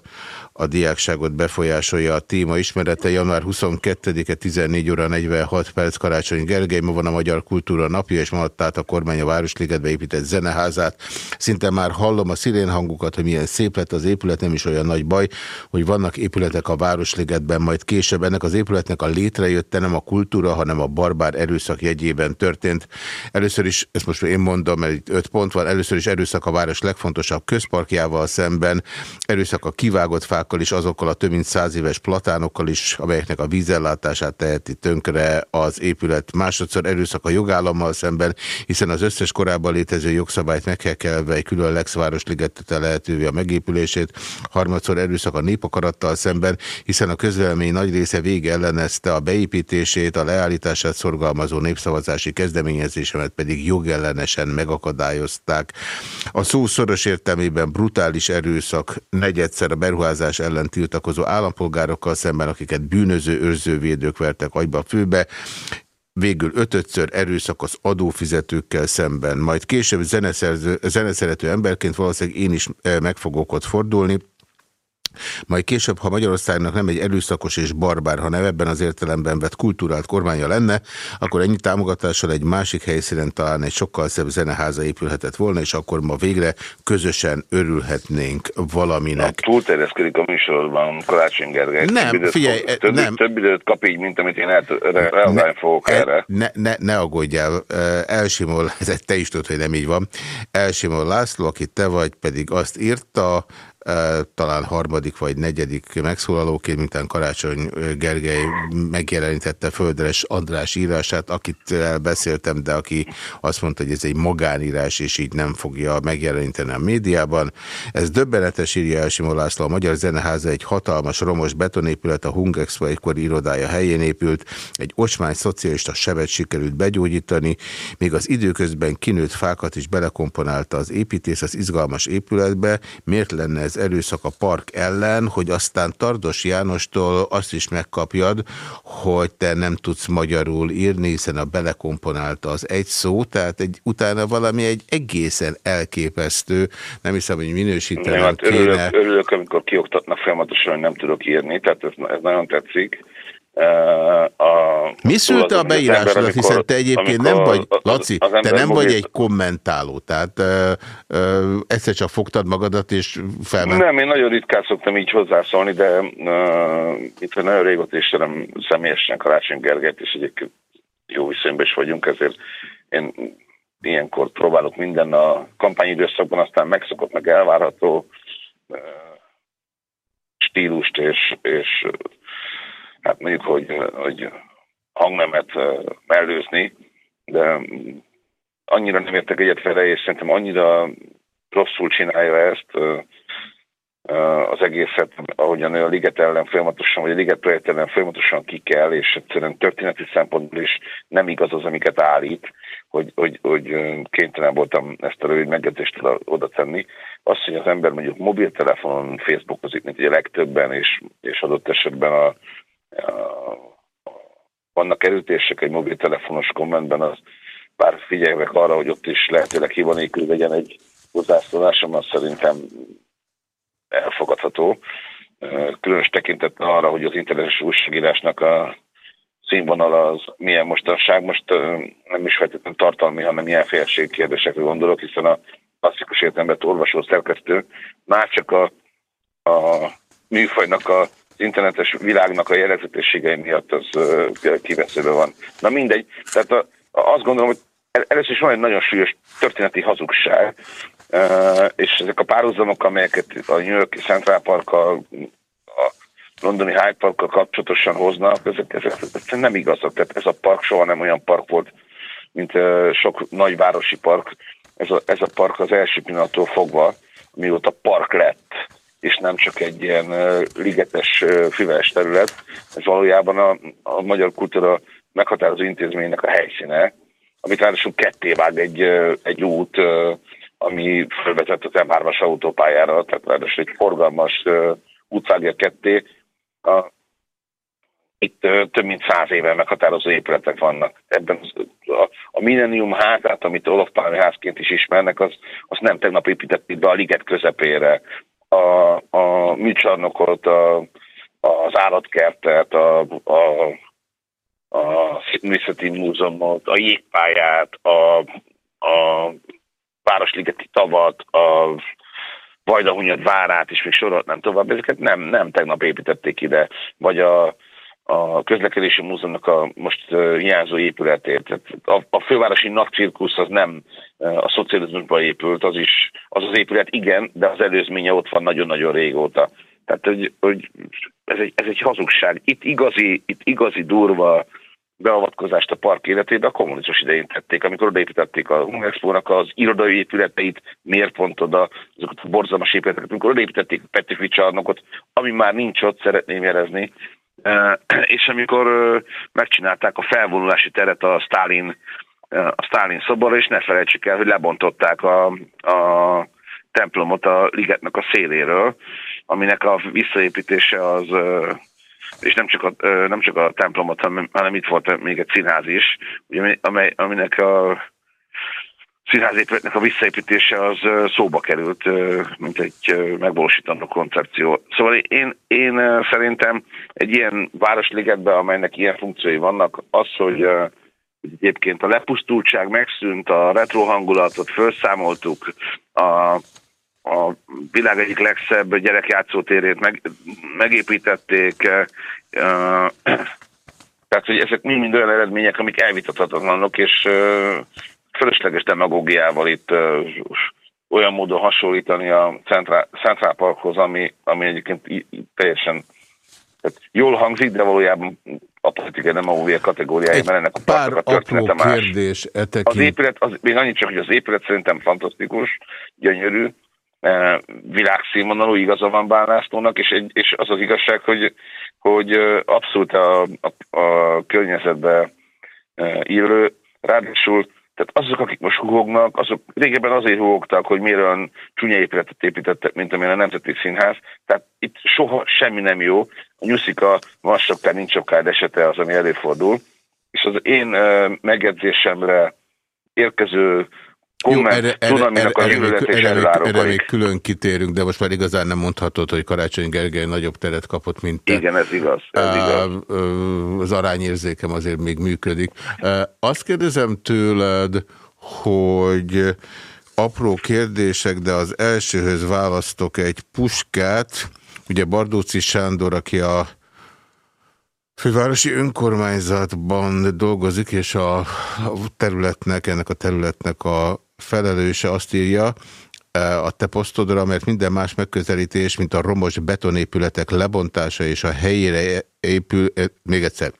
A: a diákságot befolyásolja a téma ismerete. Január 22-e 14 óra 46 perc Karácsony Gergely, ma van a Magyar Kultúra napja, és ma adta a kormány a Városligetbe épített zeneházát. Szinte már hallom a szirén hangukat, hogy milyen szép lett az épület, nem is olyan nagy baj, hogy vannak épületek a Városligetben, majd később ennek az épületnek a létrejötte nem a kultúra, hanem a barbár erőszak jegyében történt. Először is, ezt most én mondom, mert itt öt pont van, először is erőszak a város legfontosabb közparkjával szemben, erőszak a kivágott fák fákkal is, azokkal a több mint száz éves platánokkal is, amelyeknek a vízellátását teheti tönkre az épület. Másodszor erőszak a jogállammal szemben, hiszen az összes korábban létező jogszabályt meg kell kelve egy külön Lex Városliget lehetővé a megépülését. Harmadszor erőszak a népakarattal szemben, hiszen a közvélemény nagy része vége ellenezte a beépítését, a leállítását szorgalmazó népszavazási kezdeményezésemet pedig jogellenesen megakadályozták. A szó szoros értelmében brutális erőszak negyedszer a beruházás ellen tiltakozó állampolgárokkal szemben, akiket bűnöző őrzővédők vertek agyba főbe, végül ötötször erőszak az adófizetőkkel szemben. Majd később zeneszerető emberként valószínűleg én is eh, meg fogok ott fordulni, majd később, ha Magyarországnak nem egy erőszakos és barbár, hanem ebben az értelemben vett kultúrált kormánya lenne, akkor ennyi támogatással egy másik helyszínen talán egy sokkal szebb zeneháza épülhetett volna, és akkor ma végre közösen örülhetnénk valaminek.
D: Túlterjeszkedik a műsorban Karácsony Gergely.
A: Nem, több figyelj,
D: időt, több,
A: nem.
D: Több időt kap így, mint amit én reagálni fogok
A: e,
D: erre.
A: Ne, ne, ne aggódjál, Elsimol, ez te is tudod, hogy nem így van. Elsimol László, aki te vagy, pedig azt írta, talán harmadik vagy negyedik megszólalóként, mintán Karácsony Gergely megjelenítette Földres András írását, akit beszéltem, de aki azt mondta, hogy ez egy magánírás, és így nem fogja megjeleníteni a médiában. Ez döbbenetes írja el Simon László. A Magyar Zeneháza egy hatalmas romos betonépület, a Hungexpo egykori irodája helyén épült, egy ocsmány szocialista sebet sikerült begyógyítani, még az időközben kinőtt fákat is belekomponálta az építész az izgalmas épületbe. Miért lenne ez erőszak a park ellen, hogy aztán Tardos Jánostól azt is megkapjad, hogy te nem tudsz magyarul írni, hiszen a belekomponálta az egy szó, tehát egy, utána valami egy egészen elképesztő, nem hiszem, hogy minősítenem
D: hát
A: kéne.
D: Örülök, örülök, amikor kioktatnak folyamatosan, hogy nem tudok írni, tehát ez, ez nagyon tetszik.
A: A, Mi szülte a beírásodat, hiszen te egyébként nem vagy, Laci, az, te nem vagy egy kommentáló, tehát ö, ö, egyszer csak fogtad magadat és felment.
D: Nem, én nagyon ritkán szoktam így hozzászólni, de uh, itt nagyon régóta is nem személyesen Karácsony Gergelyt, és egyébként jó viszonyban is vagyunk, ezért én ilyenkor próbálok minden a kampányidőszakban, aztán megszokott, meg elvárható uh, stílust és, és hát mondjuk, hogy, hogy hangnemet mellőzni, de annyira nem értek egyet vele, és szerintem annyira rosszul csinálja ezt az egészet, ahogyan a Liget ellen folyamatosan, vagy a Liget projekt ellen folyamatosan ki kell, és egyszerűen történeti szempontból is nem igaz az, amiket állít, hogy, hogy, hogy kénytelen voltam ezt a rövid megjegyzést oda tenni. Az, hogy az ember mondjuk mobiltelefonon Facebookozik, mint ugye legtöbben, és, és adott esetben a, vannak erőtések egy mobiltelefonos kommentben, az bár figyelvek arra, hogy ott is lehetőleg hiba nélkül legyen egy hozzászólásom, az szerintem elfogadható. Különös tekintettel arra, hogy az internetes újságírásnak a színvonal az milyen mostanság, most nem is feltétlenül tartalmi, hanem milyen kérdésekre gondolok, hiszen a klasszikus értelemben olvasó szerkesztő már csak a, a műfajnak a internetes világnak a jellegzetességei miatt az kiveszőben van. Na mindegy, tehát a, azt gondolom, hogy először is van egy nagyon súlyos történeti hazugság, és ezek a párhuzamok, amelyeket a New Yorki Central Park a, a londoni Hyde Parkkal kapcsolatosan hoznak, ezek, ezek, ezek nem igazak. Tehát ez a park soha nem olyan park volt, mint sok nagyvárosi park. Ez a, ez a park az első pillanattól fogva, mióta park lett, és nem csak egy ilyen ligetes, füves terület. Ez valójában a, a magyar kultúra meghatározó intézménynek a helyszíne, amit ráadásul ketté vág egy, egy út, ami felvezet az M3-as autópályára, tehát ráadásul egy forgalmas út vágja ketté. A, itt több mint száz éve meghatározó épületek vannak. Ebben a, a Millennium házát, amit Olof Pálmi házként is ismernek, az, az nem tegnap építették be a liget közepére a, a műcsarnokot, a, az állatkertet, a, a, a művészeti múzeumot, a jégpályát, a, a Városligeti tavat, a Vajdahunyad várát, és még sorolhatnám tovább, ezeket nem, nem tegnap építették ide, vagy a, a közlekedési múzeumnak a most hiányzó épületét. A, a fővárosi napcirkusz az nem a szocializmusban épült, az is, az az épület igen, de az előzménye ott van nagyon-nagyon régóta. Tehát, hogy, hogy ez, egy, ez egy hazugság. Itt igazi, itt igazi durva beavatkozást a park életébe a kommunizmus idején tették, amikor odaépítették a Expo-nak az irodai épületeit, miért pont oda, azokat a borzalmas épületeket, amikor odaépítették a Petőfi csarnokot, ami már nincs ott, szeretném jelezni, És amikor megcsinálták a felvonulási teret a Stalin, a Stalin szoborra, és ne felejtsük el, hogy lebontották a, a templomot a ligetnek a széléről, aminek a visszaépítése az és nem csak a, nem csak a templomot, hanem itt volt még egy színház is, ugye, amely, aminek a színházépületnek a visszaépítése az szóba került, mint egy megvalósítandó koncepció. Szóval én, én szerintem egy ilyen városligetben, amelynek ilyen funkciói vannak, az, hogy egyébként a lepusztultság megszűnt, a retro hangulatot felszámoltuk, a, a világ egyik legszebb gyerekjátszótérét meg, megépítették, tehát, hogy ezek mind-mind olyan eredmények, amik elvitathatatlanok, és fölösleges demagógiával itt olyan módon hasonlítani a Central Parkhoz, ami, ami egyébként teljesen tehát jól hangzik, de valójában a politikai demagógia kategóriájában ennek a
A: pár a apró kérdés
D: etekint. Az épület, az, még annyit csak, hogy az épület szerintem fantasztikus, gyönyörű, világszínvonalú, igaza van Bánásztónak, és, egy, és az az igazság, hogy, hogy abszolút a, a, a környezetbe illő, ráadásul tehát azok, akik most húgognak, azok régebben azért húgogtak, hogy miért olyan csúnya épületet építettek, mint amilyen a Nemzeti Színház. Tehát itt soha semmi nem jó. A nyuszika van sokkal, nincs sokkal esete az, ami előfordul. És az én megjegyzésemre érkező
A: jó, erre, erre, erre, erre, még, erre, még, erre még külön kitérünk, de most már igazán nem mondhatod, hogy Karácsony Gergely nagyobb teret kapott, mint te.
D: Igen, ez igaz. Ez igaz.
A: Az arányérzékem azért még működik. Azt kérdezem tőled, hogy apró kérdések, de az elsőhöz választok egy puskát. Ugye Bardóci Sándor, aki a fővárosi önkormányzatban dolgozik, és a területnek, ennek a területnek a felelőse azt írja e, a te posztodra, mert minden más megközelítés, mint a romos betonépületek lebontása és a helyére épül, e, még egyszer,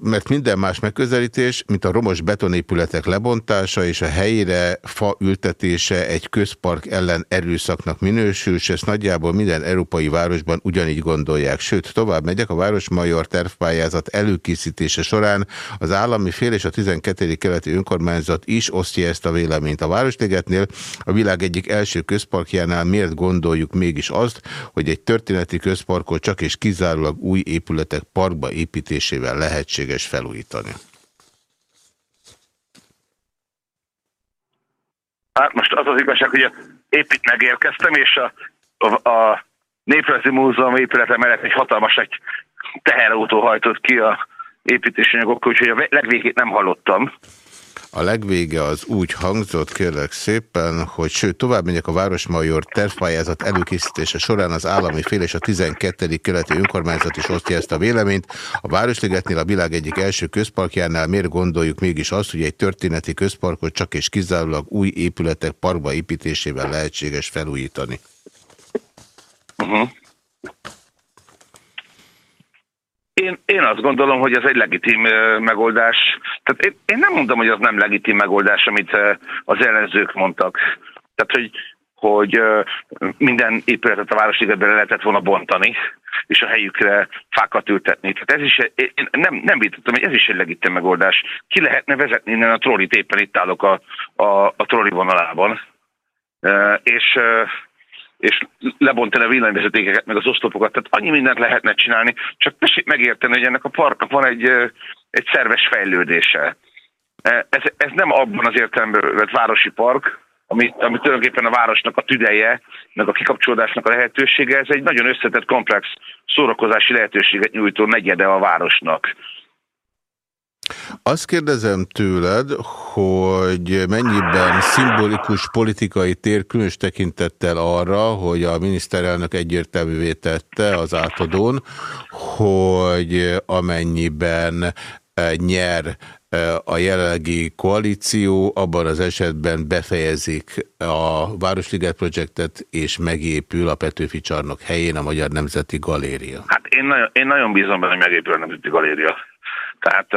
A: mert minden más megközelítés, mint a romos betonépületek lebontása és a helyére fa ültetése egy közpark ellen erőszaknak minősül, és ezt nagyjából minden európai városban ugyanígy gondolják. Sőt, tovább megyek, a Városmajor tervpályázat előkészítése során az állami fél és a 12. keleti önkormányzat is osztja ezt a véleményt. A Városligetnél a világ egyik első közparkjánál miért gondoljuk mégis azt, hogy egy történeti közparkot csak és kizárólag új épületek parkba építésével mennyivel lehetséges felújítani?
D: Hát most az az igazság, hogy épp itt megérkeztem, és a, a, a Néprajzi Múzeum épülete mellett egy hatalmas egy teherautó hajtott ki a építési anyagokkal, úgyhogy a legvégét nem hallottam.
A: A legvége az úgy hangzott, kérlek szépen, hogy sőt, tovább megyek a Városmajor tervpályázat előkészítése során az állami fél és a 12. keleti önkormányzat is osztja ezt a véleményt. A Városligetnél a világ egyik első közparkjánál miért gondoljuk mégis azt, hogy egy történeti közparkot csak és kizárólag új épületek parkba építésével lehetséges felújítani? Uh -huh.
D: Én, én azt gondolom, hogy ez egy legitim megoldás. Tehát én, én nem mondom, hogy az nem legitim megoldás, amit az ellenzők mondtak. Tehát, hogy, hogy minden épületet a Városligetben lehetett volna bontani, és a helyükre fákat ültetni. Tehát ez is, én nem, nem vitattam, hogy ez is egy legitim megoldás. Ki lehetne vezetni innen a trollit, éppen itt állok a, a, a trolli vonalában. És és lebontani a villanyvezetékeket, meg az oszlopokat. Tehát annyi mindent lehetne csinálni, csak tessék megérteni, hogy ennek a parknak van egy, egy szerves fejlődése. Ez, ez nem abban az értelemben vett városi park, ami, ami tulajdonképpen a városnak a tüdeje, meg a kikapcsolódásnak a lehetősége, ez egy nagyon összetett, komplex szórakozási lehetőséget nyújtó negyede a városnak.
A: Azt kérdezem tőled, hogy mennyiben szimbolikus politikai tér különös tekintettel arra, hogy a miniszterelnök egyértelművé tette az átadón, hogy amennyiben eh, nyer eh, a jelenlegi koalíció, abban az esetben befejezik a Városliget projektet, és megépül a Petőfi csarnok helyén a Magyar Nemzeti Galéria.
D: Hát én nagyon, én nagyon bízom benne, hogy megépül a Nemzeti Galéria. Tehát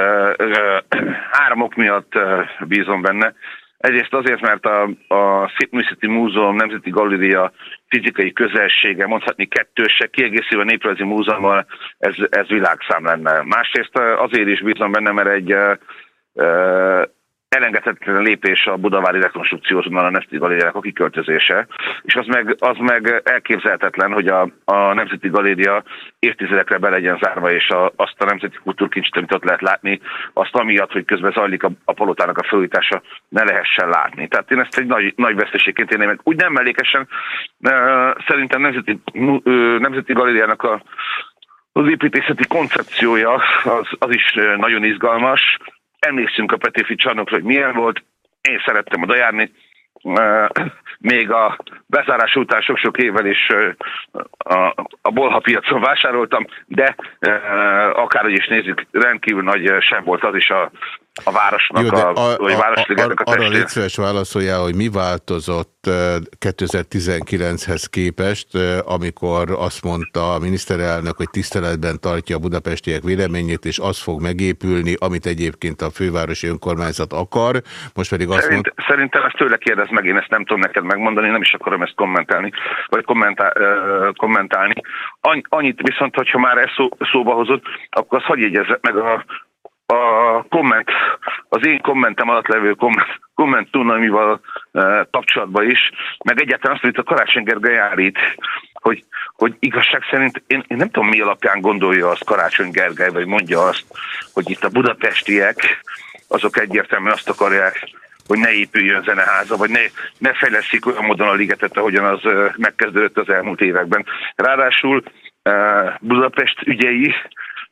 D: három ok miatt bízom benne. Egyrészt azért, mert a, a Szépművészeti Múzeum Nemzeti Galéria fizikai közelsége, mondhatni kettőse, kiegészülve a Néprajzi Múzeummal ez, ez világszám lenne. Másrészt azért is bízom benne, mert egy elengedhetetlen lépés a budavári rekonstrukcióhoz a Nemzeti Galériának a kiköltözése, és az meg, az meg elképzelhetetlen, hogy a, a Nemzeti Galéria évtizedekre be legyen zárva, és a, azt a nemzeti kultúrkincsit, amit ott lehet látni, azt amiatt, hogy közben zajlik a, a palotának a felújítása, ne lehessen látni. Tehát én ezt egy nagy, nagy veszteségként érném meg. Úgy nem mellékesen, szerintem Nemzeti, Nemzeti Galériának a az építészeti koncepciója az, az is nagyon izgalmas, emlékszünk a Petőfi csarnokra, hogy milyen volt, én szerettem oda járni, még a bezárás után sok-sok évvel is a, a bolha piacon vásároltam, de akárhogy is nézzük, rendkívül nagy sem volt az is a, a városnak, Jó, a, a, vagy a, Városligetnek a, a, a Arra légy
A: szíves válaszoljál, hogy mi változott 2019-hez képest, amikor azt mondta a miniszterelnök, hogy tiszteletben tartja a budapestiek véleményét, és az fog megépülni, amit egyébként a fővárosi önkormányzat akar, most pedig azt Szerint, mond...
D: Szerintem ezt tőle kérdez meg, én ezt nem tudom neked megmondani, nem is akarom ezt kommentálni, vagy kommentál, kommentálni. Annyit viszont, hogyha már ezt szó, szóba hozott, akkor azt hagyj jegyezzek meg a a komment, az én kommentem alatt levő komment, komment Tunamival e, kapcsolatban is, meg egyáltalán azt, amit a Karácsony Gergely állít, hogy, hogy igazság szerint én, én nem tudom mi alapján gondolja azt Karácsony Gergely, vagy mondja azt, hogy itt a budapestiek azok egyértelműen azt akarják, hogy ne épüljön zeneháza, vagy ne, ne fejleszik olyan módon a ligetet, ahogyan az megkezdődött az elmúlt években. Ráadásul Budapest ügyei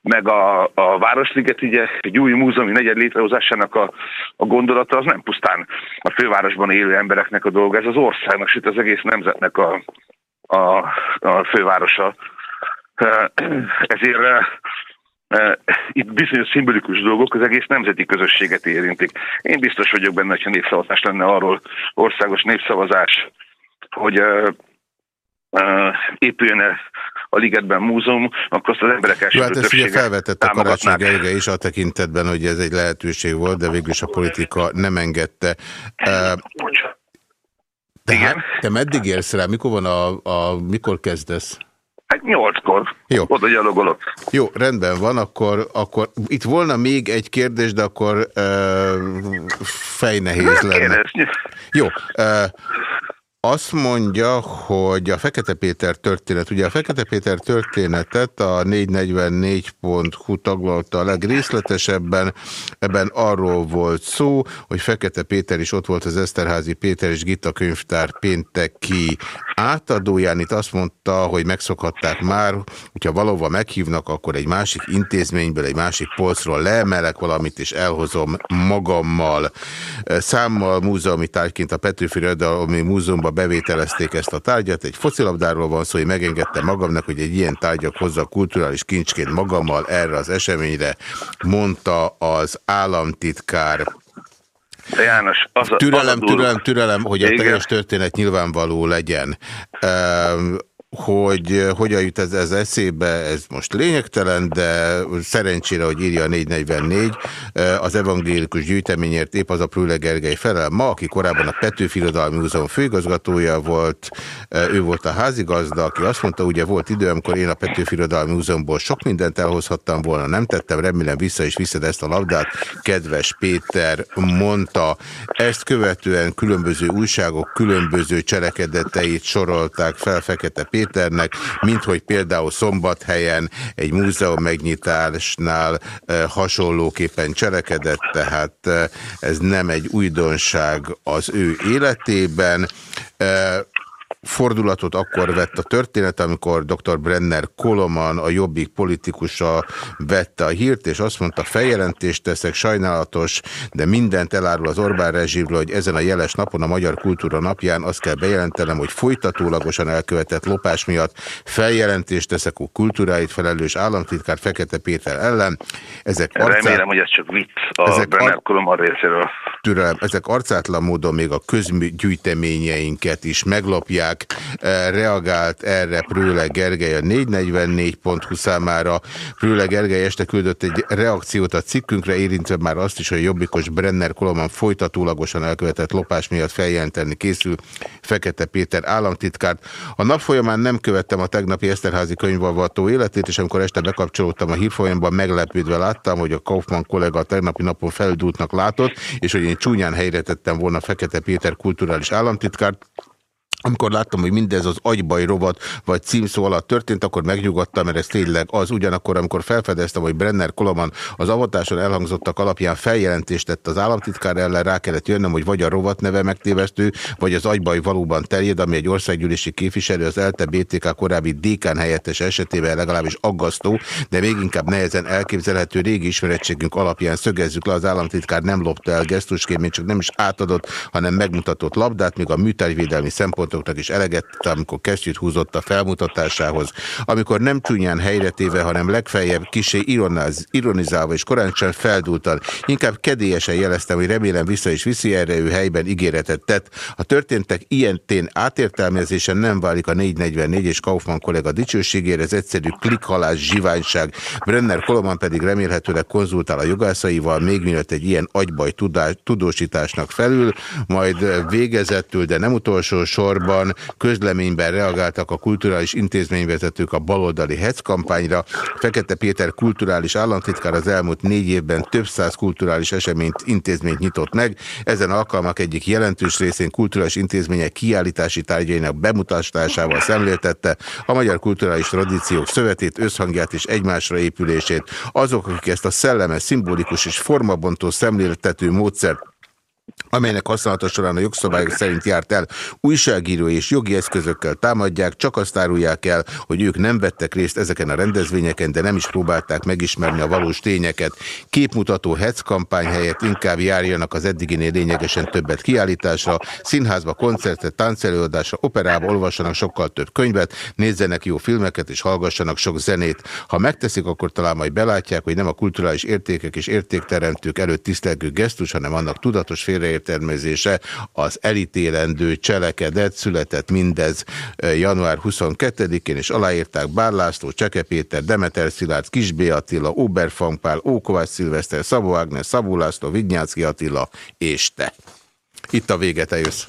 D: meg a, a Városliget ugye egy új múzeumi negyed létrehozásának a, a gondolata az nem pusztán a fővárosban élő embereknek a dolga, ez az országnak, sőt az egész nemzetnek a, a, a fővárosa. Ezért itt bizonyos szimbolikus dolgok az egész nemzeti közösséget érintik. Én biztos vagyok benne, hogyha népszavazás lenne arról országos népszavazás, hogy épüljön -e a ligetben múzeum, akkor azt az emberek első
A: hát ezt ugye felvetette Karácsony Gergely is a tekintetben, hogy ez egy lehetőség volt, de végül is a politika nem engedte. Tehát te meddig érsz rá? Mikor van a, a mikor kezdesz?
D: Hát nyolckor. Jó. Oda gyalogolok.
A: Jó, rendben van, akkor, akkor itt volna még egy kérdés, de akkor uh, fejnehéz lenne. Kérdezni. Jó. Uh, azt mondja, hogy a Fekete Péter történet, ugye a Fekete Péter történetet a 444.hu taglalta a legrészletesebben, ebben arról volt szó, hogy Fekete Péter is ott volt az Eszterházi Péter és Gita könyvtár pénteki átadóján, itt azt mondta, hogy megszokhatták már, hogyha valóban meghívnak, akkor egy másik intézményből, egy másik polcról leemelek valamit, és elhozom magammal. Számmal múzeumi tárgyként a Petőfi Rödalmi Múzeumban bevételezték ezt a tárgyat. Egy focilabdáról van szó, hogy megengedtem magamnak, hogy egy ilyen tárgyak hozza kulturális kincsként magammal erre az eseményre, mondta az államtitkár.
D: János, az a,
A: türelem, az a türelem, türelem, hogy a teljes történet nyilvánvaló legyen hogy eh, hogyan jut ez, ez eszébe, ez most lényegtelen, de szerencsére, hogy írja a 444, eh, az evangélikus gyűjteményért épp az a Prüle Gergely felel ma, aki korábban a Petőfi Irodalmi Múzeum főigazgatója volt, eh, ő volt a házigazda, aki azt mondta, ugye volt idő, amikor én a Petőfi Irodalmi Múzeumból sok mindent elhozhattam volna, nem tettem, remélem vissza is viszed ezt a labdát, kedves Péter mondta. Ezt követően különböző újságok különböző cselekedeteit sorolták fel Fekete Péter, Péternek, mint hogy például Szombathelyen egy múzeum megnyitásnál eh, hasonlóképpen cselekedett, tehát eh, ez nem egy újdonság az ő életében. Fordulatot akkor vett a történet, amikor dr. Brenner Koloman, a jobbik politikusa vette a hírt, és azt mondta, feljelentést teszek, sajnálatos, de mindent elárul az Orbán rezsimről, hogy ezen a jeles napon, a Magyar Kultúra napján azt kell bejelentenem, hogy folytatólagosan elkövetett lopás miatt feljelentést teszek a kultúráit felelős államtitkár Fekete Péter ellen.
D: Ezek arcát... Remélem, hogy ez csak vicc a ezek Brenner Koloman részéről.
A: Türelem, ezek arcátlan módon még a közgyűjteményeinket is meglopják, mondják, reagált erre Prőle Gergely a 444.hu számára. Prőle Gergely este küldött egy reakciót a cikkünkre, érintve már azt is, hogy jobbikos Brenner Koloman folytatólagosan elkövetett lopás miatt feljelenteni készül Fekete Péter államtitkárt. A nap folyamán nem követtem a tegnapi Eszterházi könyvvalvató életét, és amikor este bekapcsolódtam a hírfolyamban, meglepődve láttam, hogy a Kaufmann kollega a tegnapi napon feldúltnak látott, és hogy én csúnyán helyre tettem volna Fekete Péter kulturális államtitkárt, amikor láttam, hogy mindez az agybaj rovat vagy címszó alatt történt, akkor megnyugodtam, mert ez tényleg az. Ugyanakkor, amikor felfedeztem, hogy Brenner Koloman az avatáson elhangzottak alapján feljelentést tett az államtitkár ellen, rá kellett jönnöm, hogy vagy a rovat neve megtévesztő, vagy az agybaj valóban terjed, ami egy országgyűlési képviselő az ELTE BTK korábbi dékán helyettes esetében legalábbis aggasztó, de még inkább nehezen elképzelhető régi ismerettségünk alapján szögezzük le, az államtitkár nem lopta el gesztusként, csak nem is átadott, hanem megmutatott labdát, míg a műtárgyvédelmi szempont gondolatoknak is eleget, amikor kesztyűt húzott a felmutatásához. Amikor nem csúnyán helyretéve, hanem legfeljebb kisé ironizálva és korán sem feldúltan, inkább kedélyesen jeleztem, hogy remélem vissza is viszi erre, ő helyben ígéretet tett. A történtek ilyen tén átértelmezése nem válik a 444 és Kaufmann kollega dicsőségére, ez egyszerű klikhalás, zsiványság. Brenner Koloman pedig remélhetőleg konzultál a jogászaival, még mielőtt egy ilyen agybaj tudósításnak felül, majd végezettül, de nem utolsó sorban januárban közleményben reagáltak a kulturális intézményvezetők a baloldali HEC kampányra. Fekete Péter kulturális államtitkár az elmúlt négy évben több száz kulturális eseményt, intézményt nyitott meg. Ezen alkalmak egyik jelentős részén kulturális intézmények kiállítási tárgyainak bemutatásával szemléltette a magyar kulturális tradíciók szövetét, összhangját és egymásra épülését. Azok, akik ezt a szellemes, szimbolikus és formabontó szemléltető módszert amelynek használata során a jogszabályok szerint járt el, újságíró és jogi eszközökkel támadják, csak azt árulják el, hogy ők nem vettek részt ezeken a rendezvényeken, de nem is próbálták megismerni a valós tényeket. Képmutató hetz kampány helyett inkább járjanak az eddiginél lényegesen többet kiállításra, színházba, koncertet, táncelőadásra, operába olvassanak sokkal több könyvet, nézzenek jó filmeket és hallgassanak sok zenét. Ha megteszik, akkor talán majd belátják, hogy nem a kulturális értékek és értékteremtők előtt tisztelgő gesztus, hanem annak tudatos félreértelmezése az elítélendő cselekedet, született mindez január 22-én, és aláírták Bár László, Cseke Péter, Demeter Szilárd, Kisbé Attila, Oberfangpál, Ókovács Szilveszter, Szabó Ágnes, Szabó László, Vignyácki Attila és te. Itt a vége, te jössz.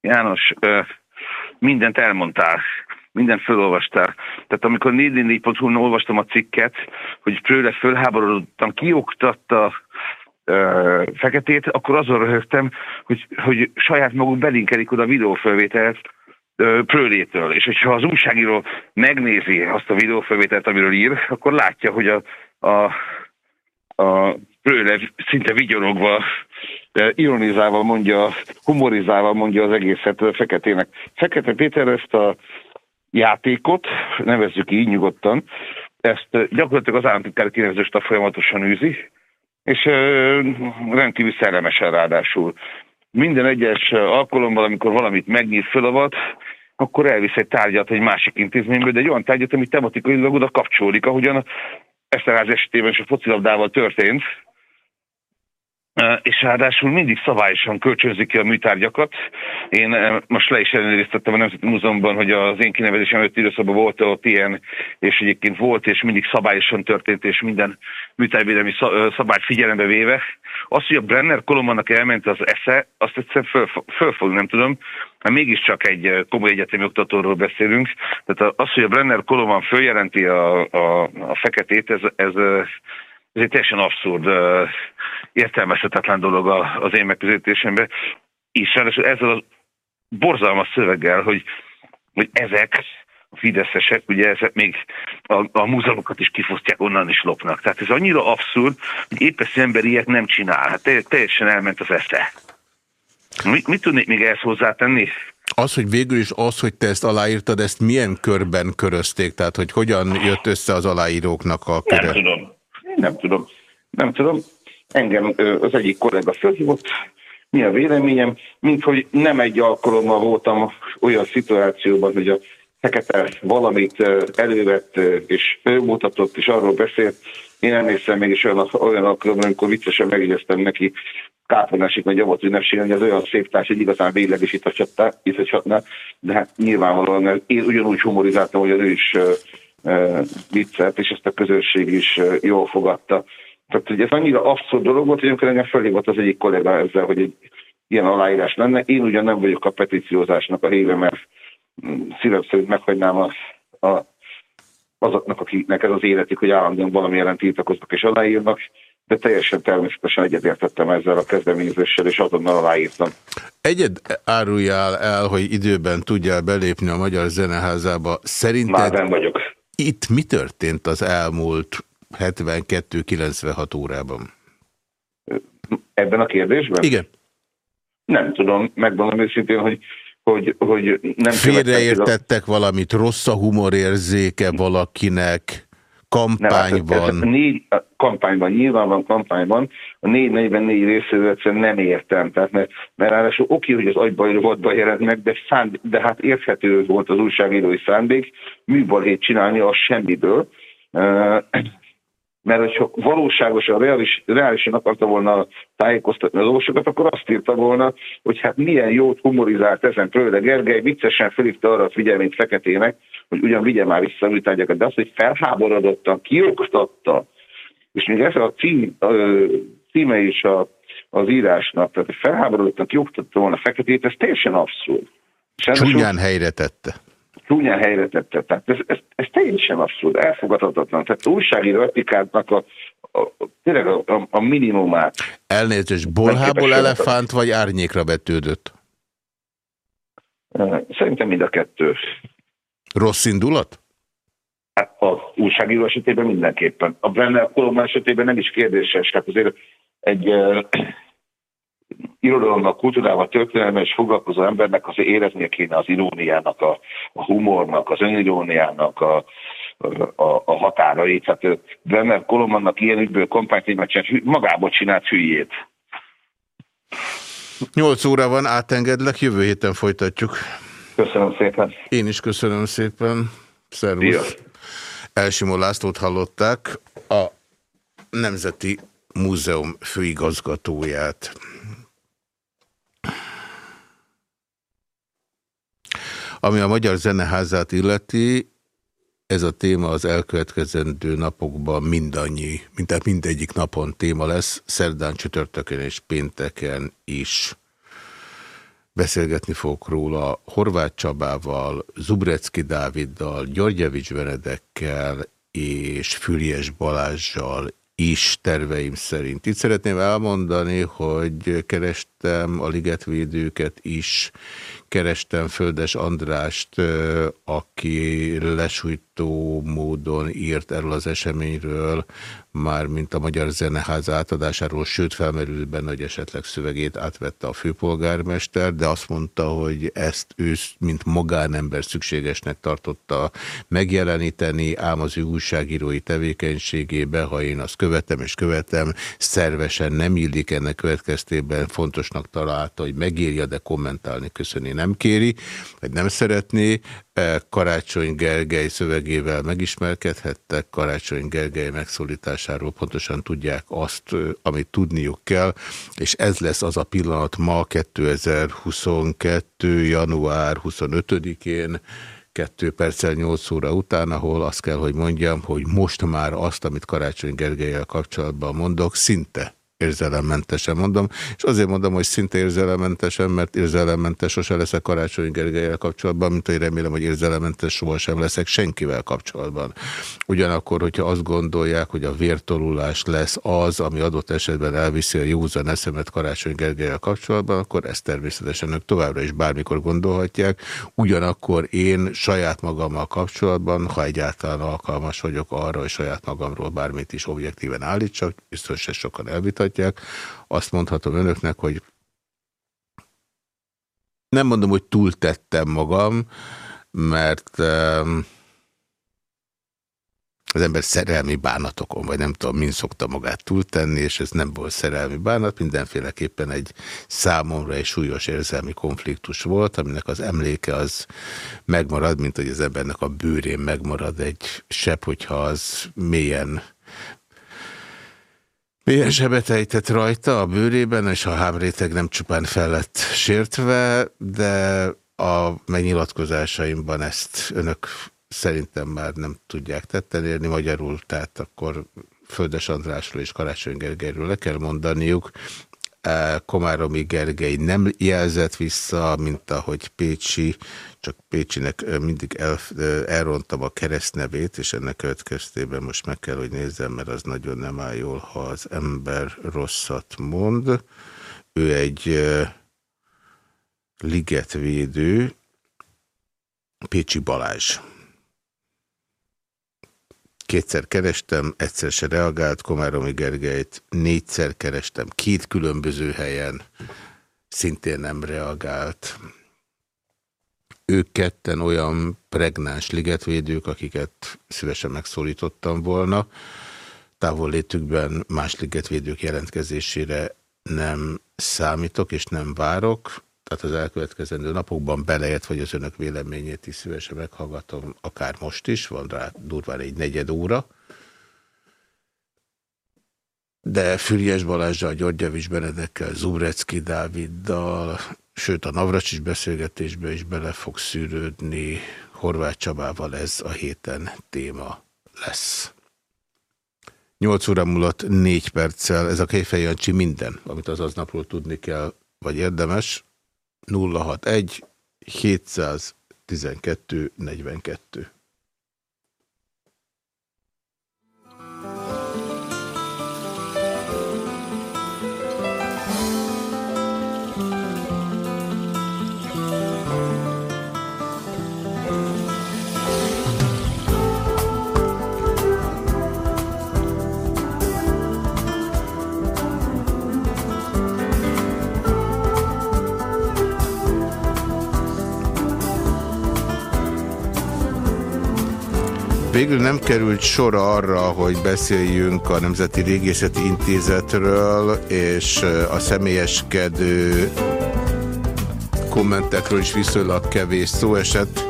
D: János, mindent elmondtál mindent felolvastál. Tehát amikor 444.hu-n olvastam a cikket, hogy Prőle fölháborodottan kioktatta Feketét, akkor azon röhögtem, hogy, hogy saját maguk belinkelik oda a videófelvételt Prőlétől. És hogyha az újságíró megnézi azt a videófelvételt, amiről ír, akkor látja, hogy a, a, a Prőle szinte vigyorogva ironizálva mondja, humorizálva mondja az egészet Feketének. Fekete Péter ezt a játékot, nevezzük így nyugodtan, ezt gyakorlatilag az államtitkár kinevezőst folyamatosan űzi, és rendkívül szellemesen ráadásul. Minden egyes alkalommal, amikor valamit megnyit, fölavat, akkor elvisz egy tárgyat egy másik intézményből, de egy olyan tárgyat, ami tematikailag oda kapcsolódik, ahogyan Eszterház esetében is a focilabdával történt, és ráadásul mindig szabályosan kölcsönzik ki a műtárgyakat. Én most le is ellenőriztettem a Nemzeti Múzeumban, hogy az én kinevezésem előtti időszakban volt ott ilyen, és egyébként volt, és mindig szabályosan történt, és minden műtárvédelmi szabályt figyelembe véve. Az, hogy a Brenner Kolomannak elment az esze, azt egyszerűen föl, nem tudom, mert mégiscsak egy komoly egyetemi oktatóról beszélünk. Tehát az, hogy a Brenner Koloman följelenti a, a, a feketét, ez, ez ez egy teljesen abszurd, értelmezhetetlen dolog az én megközelítésemben. És ráadásul ezzel a borzalmas szöveggel, hogy, hogy ezek a fideszesek, ugye ezek még a, a múzeumokat is kifosztják, onnan is lopnak. Tehát ez annyira abszurd, hogy épp ezt ember ilyet nem csinál. Hát teljesen elment az esze. Mit, mit tudnék még ehhez hozzátenni?
A: Az, hogy végül is az, hogy te ezt aláírtad, ezt milyen körben körözték? Tehát, hogy hogyan jött össze az aláíróknak a köre?
D: Nem tudom. Nem tudom. Nem tudom. Engem az egyik kollega fölhívott, mi a véleményem, mint hogy nem egy alkalommal voltam olyan szituációban, hogy a fekete valamit elővett és fölmutatott, és arról beszélt. Én emlékszem mégis olyan, olyan alkalommal, amikor viccesen megjegyeztem neki, kápolnásig vagy javott ünnepségen, hogy az olyan szép társ, hogy igazán végleg is itathatná, de hát nyilvánvalóan én ugyanúgy humorizáltam, hogy az ő is viccelt, és ezt a közösség is jól fogadta. Tehát hogy ez annyira abszurd dolog volt, hogy amikor engem felhívott az egyik kollega ezzel, hogy egy ilyen aláírás lenne. Én ugyan nem vagyok a petíciózásnak a híve, mert mm, szívem szerint meghagynám a, a, azoknak, akiknek ez az életük, hogy állandóan valami ellen tiltakoznak és aláírnak, de teljesen természetesen egyetértettem ezzel a kezdeményezéssel, és azonnal aláírtam.
A: Egyed áruljál el, hogy időben tudjál belépni a Magyar Zeneházába. Szerinted
D: Már nem vagyok.
A: Itt mi történt az elmúlt 72-96 órában?
D: Ebben a kérdésben?
A: Igen.
D: Nem tudom, megmondom őszintén, hogy hogy, hogy nem
A: Félreértettek valamit, rossz a humorérzéke valakinek, kampányban. Nem, hát,
D: négy, kampányban, nyilván van kampányban, a 444 részéről egyszerűen nem értem. Tehát, mert, mert ráadásul oké, hogy az agybaj rovatban jelent meg, de, szánd, de hát érthető volt az újságírói szándék, műbalhét csinálni a semmiből mert hogyha valóságosan, reális, reálisan akarta volna tájékoztatni az orvosokat, akkor azt írta volna, hogy hát milyen jót humorizált ezen Pröde Gergely, viccesen felhívta arra a figyelmét Feketének, hogy ugyan vigye már vissza a műtárgyakat, de az, hogy felháborodottan kioktatta, és még ez a cím, a címe is a, az írásnak, tehát felháborodottan kioktatta volna Feketét, ez teljesen abszurd.
A: Csúnyán helyre tette
D: csúnyán helyre tette. Tehát ez, ez, ez teljesen abszurd, elfogadhatatlan. Tehát újságíró etikátnak a, a, tényleg a, a, a minimumát.
A: Elnézést, bolhából elefánt vagy árnyékra vetődött?
D: Szerintem mind a kettő.
A: Rossz indulat?
D: Hát a újságíró esetében mindenképpen. A Brenner Kolomán esetében nem is kérdéses. Tehát azért egy irodalomnak, kultúrával, történelme és foglalkozó embernek azért éreznie kéne az iróniának, a, a humornak, az öniróniának a, a, a határait. Hát Brenner Kolomannak ilyen ügyből kampánytémát magából csinált hülyét.
A: 8 óra van, átengedlek, jövő héten folytatjuk.
D: Köszönöm szépen.
A: Én is köszönöm szépen. Szervusz. Elsimó Lászlót hallották, a Nemzeti Múzeum főigazgatóját. Ami a Magyar Zeneházát illeti, ez a téma az elkövetkezendő napokban mindannyi, mint mindegyik napon téma lesz, szerdán, csütörtökön és pénteken is. Beszélgetni fogok róla Horváth Csabával, Zubrecki Dáviddal, Györgyevics Benedekkel és Füriás Balázsjal is terveim szerint. Itt szeretném elmondani, hogy kerestem a ligetvédőket is, kerestem Földes Andrást, aki lesújtó módon írt erről az eseményről, már mint a Magyar Zeneház átadásáról, sőt felmerült benne, hogy esetleg szövegét átvette a főpolgármester, de azt mondta, hogy ezt ő, mint magánember szükségesnek tartotta megjeleníteni, ám az ő újságírói tevékenységébe, ha én azt követem és követem, szervesen nem illik ennek következtében, fontosnak találta, hogy megírja, de kommentálni köszöni nem kéri, vagy nem szeretné. Karácsony Gergely szövegével megismerkedhettek, Karácsony Gergely megszólításáról pontosan tudják azt, amit tudniuk kell, és ez lesz az a pillanat ma 2022. január 25-én, 2 perccel 8 óra után, ahol azt kell, hogy mondjam, hogy most már azt, amit Karácsony Gergelyel kapcsolatban mondok, szinte érzelemmentesen mondom, és azért mondom, hogy szinte érzelemmentesen, mert érzelemmentes sose leszek Karácsony Gergelyel kapcsolatban, mint hogy remélem, hogy érzelemmentes sohasem leszek senkivel kapcsolatban. Ugyanakkor, hogyha azt gondolják, hogy a vértolulás lesz az, ami adott esetben elviszi a józan eszemet Karácsony Gergelyel kapcsolatban, akkor ezt természetesen ők továbbra is bármikor gondolhatják. Ugyanakkor én saját magammal kapcsolatban, ha egyáltalán alkalmas vagyok arra, hogy saját magamról bármit is objektíven állítsak, biztos, hogy sokan elvitatják, hallgatják, azt mondhatom önöknek, hogy nem mondom, hogy túltettem magam, mert az ember szerelmi bánatokon, vagy nem tudom, mind szokta magát túltenni, és ez nem volt szerelmi bánat, mindenféleképpen egy számomra egy súlyos érzelmi konfliktus volt, aminek az emléke az megmarad, mint hogy az embernek a bőrén megmarad egy sebb, hogyha az mélyen Milyen sebet ejtett rajta a bőrében, és a hámréteg nem csupán fel lett sértve, de a megnyilatkozásaimban ezt önök szerintem már nem tudják tetten érni magyarul, tehát akkor Földes Andrásról és Karácsony Gergelyről le kell mondaniuk. E, Komáromi Gergely nem jelzett vissza, mint ahogy Pécsi, csak Pécsinek mindig el, elrontam a keresztnevét, és ennek következtében most meg kell, hogy nézzem, mert az nagyon nem áll jól, ha az ember rosszat mond. Ő egy ligetvédő, Pécsi Balázs. Kétszer kerestem, egyszer se reagált Komáromi Gergelyt, négyszer kerestem, két különböző helyen, szintén nem reagált. Ők ketten olyan pregnáns ligetvédők, akiket szívesen megszólítottam volna. Távol létükben más ligetvédők jelentkezésére nem számítok és nem várok tehát az elkövetkezendő napokban beleért, vagy az önök véleményét is szívesen meghallgatom, akár most is, van rá durván egy negyed óra. De Füriás Balázsral, Györgyevics Benedekkel, Zubrecki Dáviddal, sőt a Navracsis beszélgetésbe is bele fog szűrődni, Horváth Csabával ez a héten téma lesz. 8 óra múlott 4 perccel, ez a Kejfej Jancsi minden, amit az aznapról tudni kell, vagy érdemes. 061 712 42. Végül nem került sor arra, hogy beszéljünk a Nemzeti Régészeti Intézetről, és a személyeskedő kommentekről is viszonylag kevés szó esett.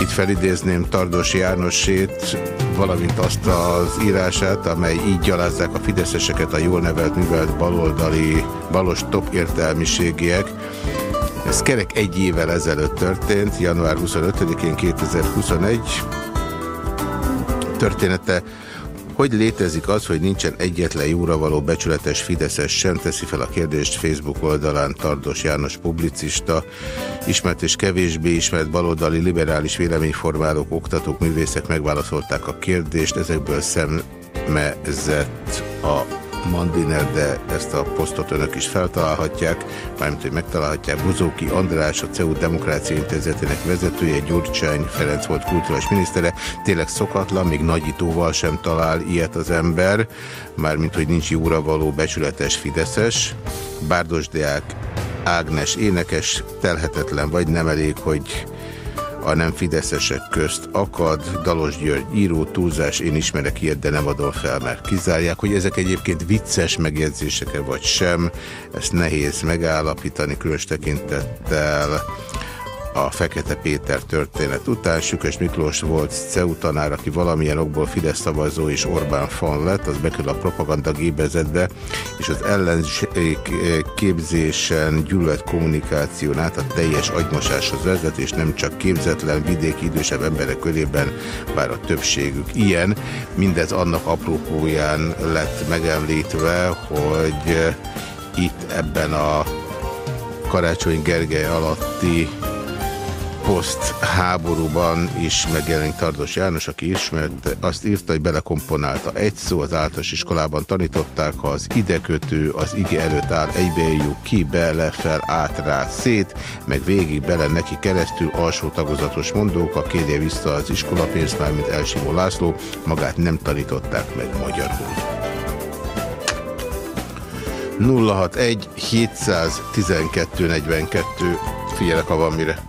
A: Itt felidézném Tardos Jánosét, valamint azt az írását, amely így gyalázzák a fideszeseket a jól nevelt, művelt baloldali, balos top értelmiségiek. Ez kerek egy évvel ezelőtt történt, január 25-én 2021 története. Hogy létezik az, hogy nincsen egyetlen jóra való becsületes Fideszes sem, teszi fel a kérdést Facebook oldalán Tardos János publicista, ismert és kevésbé ismert baloldali liberális véleményformálók, oktatók, művészek megválaszolták a kérdést, ezekből szemezett a Mandiner, de ezt a posztot önök is feltalálhatják, mármint, hogy megtalálhatják. Buzóki András, a CEU Demokrácia Intézetének vezetője, Gyurcsány Ferenc volt kulturális minisztere. Tényleg szokatlan, még nagyítóval sem talál ilyet az ember, mármint, hogy nincs jóra való becsületes Fideszes. Bárdos Deák Ágnes énekes, telhetetlen vagy nem elég, hogy a nem fideszesek közt akad, Dalos György író, túlzás, én ismerek ilyet, de nem adom fel, mert kizárják, hogy ezek egyébként vicces megjegyzések-e vagy sem, ezt nehéz megállapítani, különös tekintettel a Fekete Péter történet után. Sükös Miklós volt CEU tanár, aki valamilyen okból Fidesz szavazó és Orbán fan lett, az bekerül a propaganda gébezetbe, és az ellenzék képzésen gyűlölet kommunikáción át a teljes agymosáshoz vezet, és nem csak képzetlen, vidéki idősebb emberek körében, bár a többségük ilyen. Mindez annak apropóján lett megemlítve, hogy itt ebben a Karácsony Gergely alatti poszt háborúban is megjelenik Tardos János, aki ismert, azt írta, hogy belekomponálta egy szó, az általános iskolában tanították, ha az idekötő az ige előtt áll, egybeírjuk ki, bele, fel, át, rá, szét, meg végig bele neki keresztül alsó tagozatos mondók, kérje vissza az iskolapénzt, már mint Elsimó László, magát nem tanították meg magyarul. 061 712 42 figyelek, ha van mire.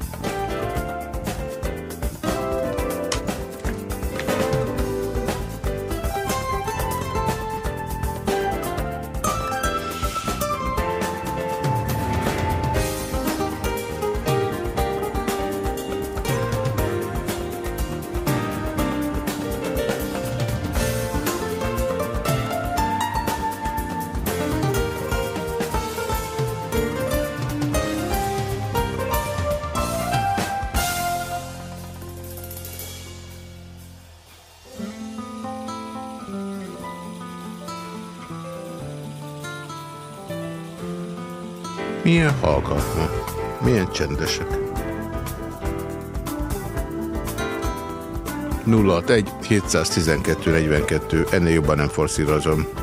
A: Csendesek? 061 712 42 ennél jobban nem forszírozom.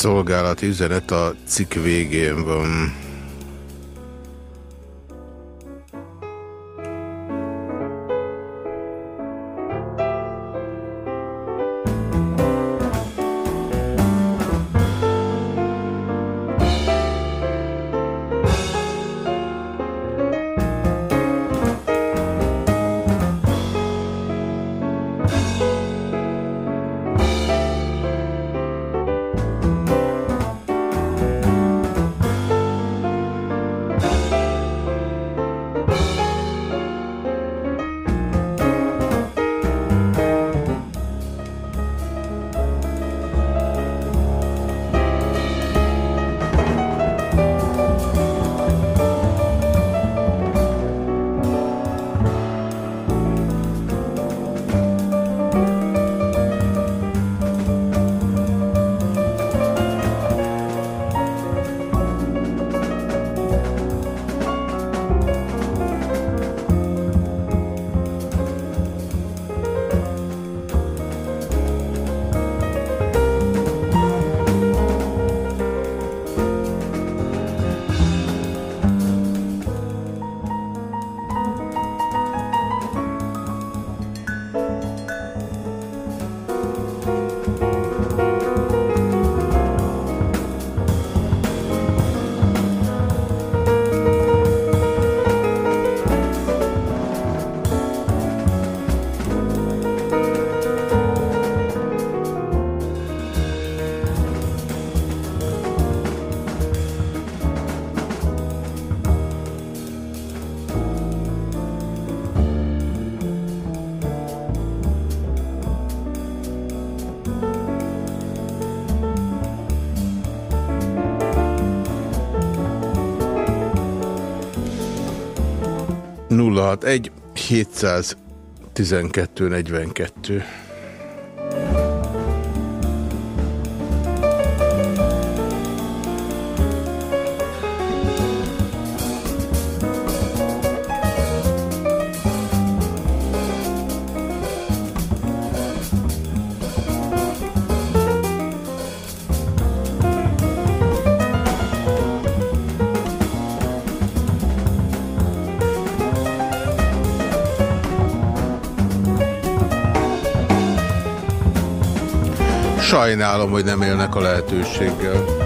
A: Szolgálati üzenet a cikk végén van. 061 712 42 Sajnálom, hogy nem élnek a lehetőséggel.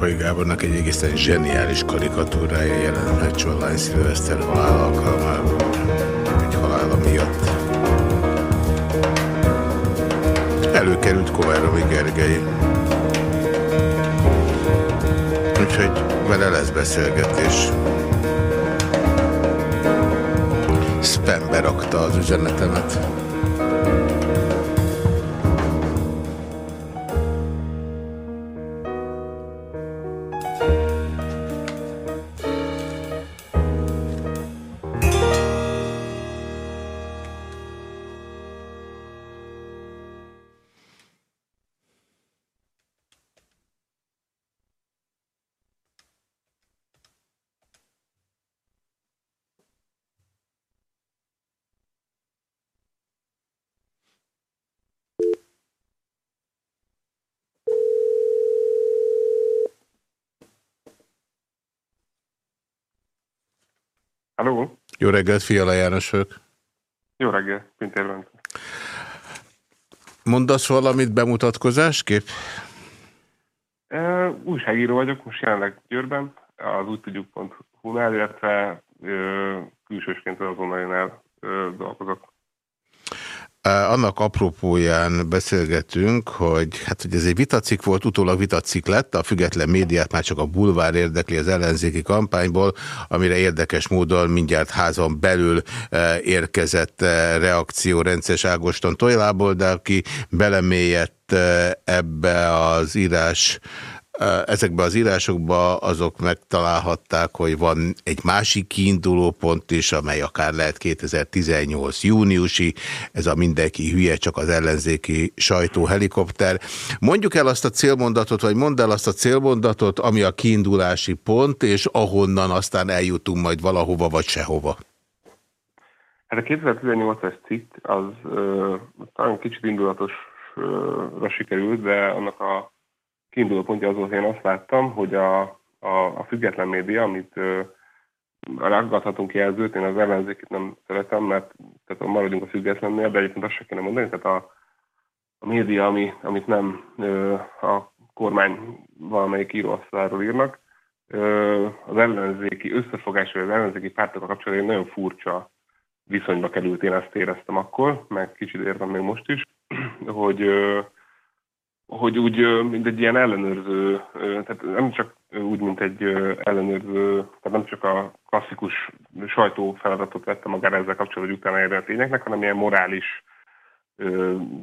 A: Pápai Gábornak egy egészen zseniális karikatúrája jelent meg Csollány Szilveszter halál alkalmával, egy halála miatt. Előkerült Kováromi Gergely. Úgyhogy vele lesz beszélgetés. Spambe rakta az üzenetemet. Reggelt, Fiala János vagyok.
E: Jó reggelt, Pintér Bence.
A: Mondasz valamit bemutatkozásképp?
E: Uh, újságíró vagyok, most jelenleg Győrben, az úgy tudjuk.hu-nál, illetve uh, külsősként az azonnal uh, dolgozok.
A: Annak apropóján beszélgetünk, hogy, hát, hogy ez egy vitacik volt, utólag vitacik lett, a független médiát már csak a bulvár érdekli az ellenzéki kampányból, amire érdekes módon mindjárt házon belül érkezett reakció Rences Ágoston Tojlából, de aki belemélyedt ebbe az írás Ezekben az írásokban azok megtalálhatták, hogy van egy másik kiinduló pont is, amely akár lehet 2018 júniusi, ez a mindenki hülye, csak az ellenzéki sajtóhelikopter. Mondjuk el azt a célmondatot, vagy mondd el azt a célmondatot, ami a kiindulási pont, és ahonnan aztán eljutunk majd valahova, vagy sehova.
E: Hát a 2018-as cikk az uh, talán kicsit indulatosra sikerült, de annak a kiinduló pontja az volt, én azt láttam, hogy a, a, a független média, amit ö, raggadhatunk jelzőt, én az ellenzékét nem szeretem, mert tehát maradjunk a függetlennél, de egyébként azt se kéne mondani, tehát a, a média, ami, amit nem ö, a kormány valamelyik íróasztaláról írnak, ö, az ellenzéki összefogás, vagy az ellenzéki pártokkal kapcsolatban nagyon furcsa viszonyba került, én ezt éreztem akkor, meg kicsit értem még most is, hogy ö, hogy úgy, mint egy ilyen ellenőrző, tehát nem csak úgy, mint egy ellenőrző, tehát nem csak a klasszikus sajtó feladatot vettem magára ezzel kapcsolatban, hogy utána érve a tényeknek, hanem ilyen morális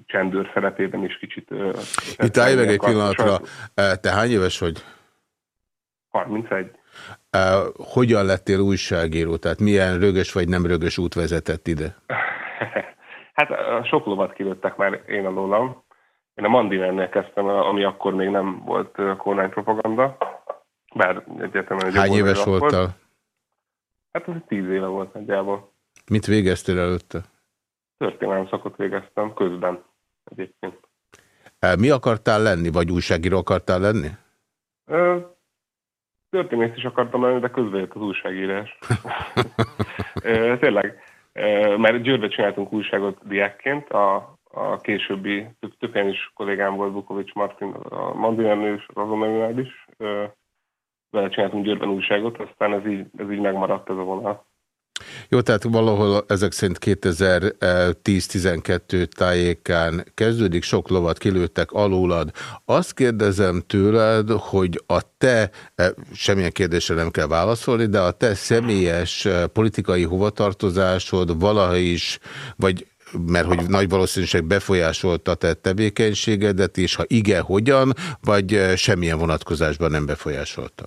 E: csendőr szerepében is kicsit...
A: Itt állj meg egy pillanatra. Te hány éves vagy?
E: 31.
A: Hogyan lettél újságíró? Tehát milyen rögös vagy nem rögös út vezetett ide?
E: hát sok lovat kilőttek már én alólam. Én a Mandinernél kezdtem, ami akkor még nem volt kormánypropaganda, bár egyetemen...
A: Hány éves voltál? Volt.
E: Hát ez tíz éve volt nagyjából.
A: Mit végeztél előtte?
E: Történelem szakot végeztem, közben egyébként.
A: Mi akartál lenni, vagy újságíró akartál lenni?
E: Történész is akartam lenni, de közben jött az újságírás. Tényleg, mert Győrbe csináltunk újságot diákként, a a későbbi, több is kollégám volt, Bukovics Martin, a Mandinernő és az azonnal is. Vele csináltunk Győrben újságot, aztán ez így, ez így megmaradt ez a vonal.
A: Jó, tehát valahol ezek szerint 2010-12 tájékán kezdődik, sok lovat kilőttek alólad. Azt kérdezem tőled, hogy a te, semmilyen kérdésre nem kell válaszolni, de a te személyes politikai hovatartozásod valaha is, vagy mert hogy nagy valószínűség befolyásolta te tevékenységedet, és ha igen, hogyan, vagy semmilyen vonatkozásban nem befolyásolta?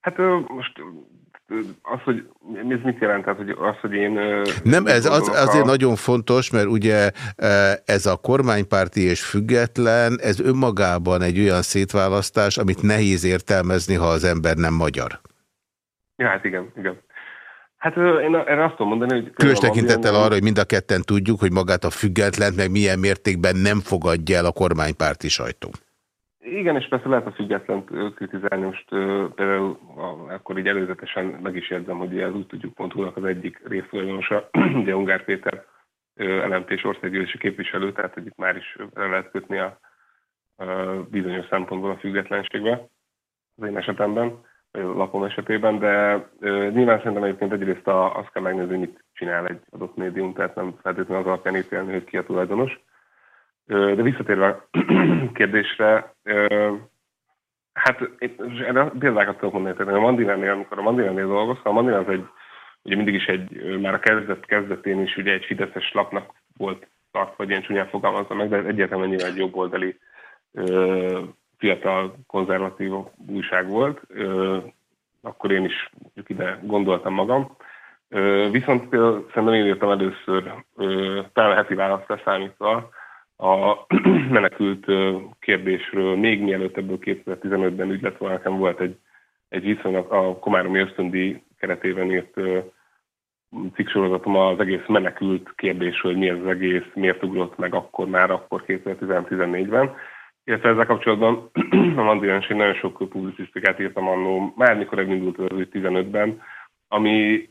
E: Hát most az, hogy ez mit jelent? Tehát, hogy az, hogy én...
A: Nem, ez az, azért a... nagyon fontos, mert ugye ez a kormánypárti és független, ez önmagában egy olyan szétválasztás, amit nehéz értelmezni, ha az ember nem magyar.
E: Ja, hát igen, igen. Hát én erre azt tudom mondani, hogy...
A: Különös tekintettel arra, hogy mind a ketten tudjuk, hogy magát a függetlent meg milyen mértékben nem fogadja el a kormánypárti sajtó.
E: Igen, és persze lehet a független kritizálni most például akkor így előzetesen meg is érzem, hogy ez úgy tudjuk pont az egyik résztulajdonosa, ugye Ungár Péter LMP és országgyűlési képviselő, tehát hogy itt már is lehet kötni a, bizonyos szempontból a függetlenségbe az én esetemben, a lapom esetében, de nyilván szerintem egyébként egyrészt azt kell megnézni, mit csinál egy adott médium, tehát nem feltétlenül az alapján ítélni, hogy ki a tulajdonos. De visszatérve a kérdésre, hát erre példákat tudok mondani, tehát a Mandinánél, amikor a Mandinánél dolgoztam, a Mandinán az egy, ugye mindig is egy, már a kezdet kezdetén is ugye egy fideszes lapnak volt tartva, vagy ilyen csúnyán fogalmazza meg, de egyértelműen nyilván egy jobboldali fiatal konzervatív újság volt. Akkor én is ide gondoltam magam. Viszont például szerintem én írtam először, talán heti választ leszámítva, a menekült kérdésről, még mielőtt ebből 2015-ben ügy volna, nekem volt egy, egy viszonylag a Komáromi ösztöndi keretében írt cikksorozatom az egész menekült kérdésről, hogy mi ez az egész, miért ugrott meg akkor már, akkor 2014-ben. Illetve ezzel kapcsolatban a Mandirenség nagyon sok publicisztikát írtam annó, már mikor elindult az 15-ben, ami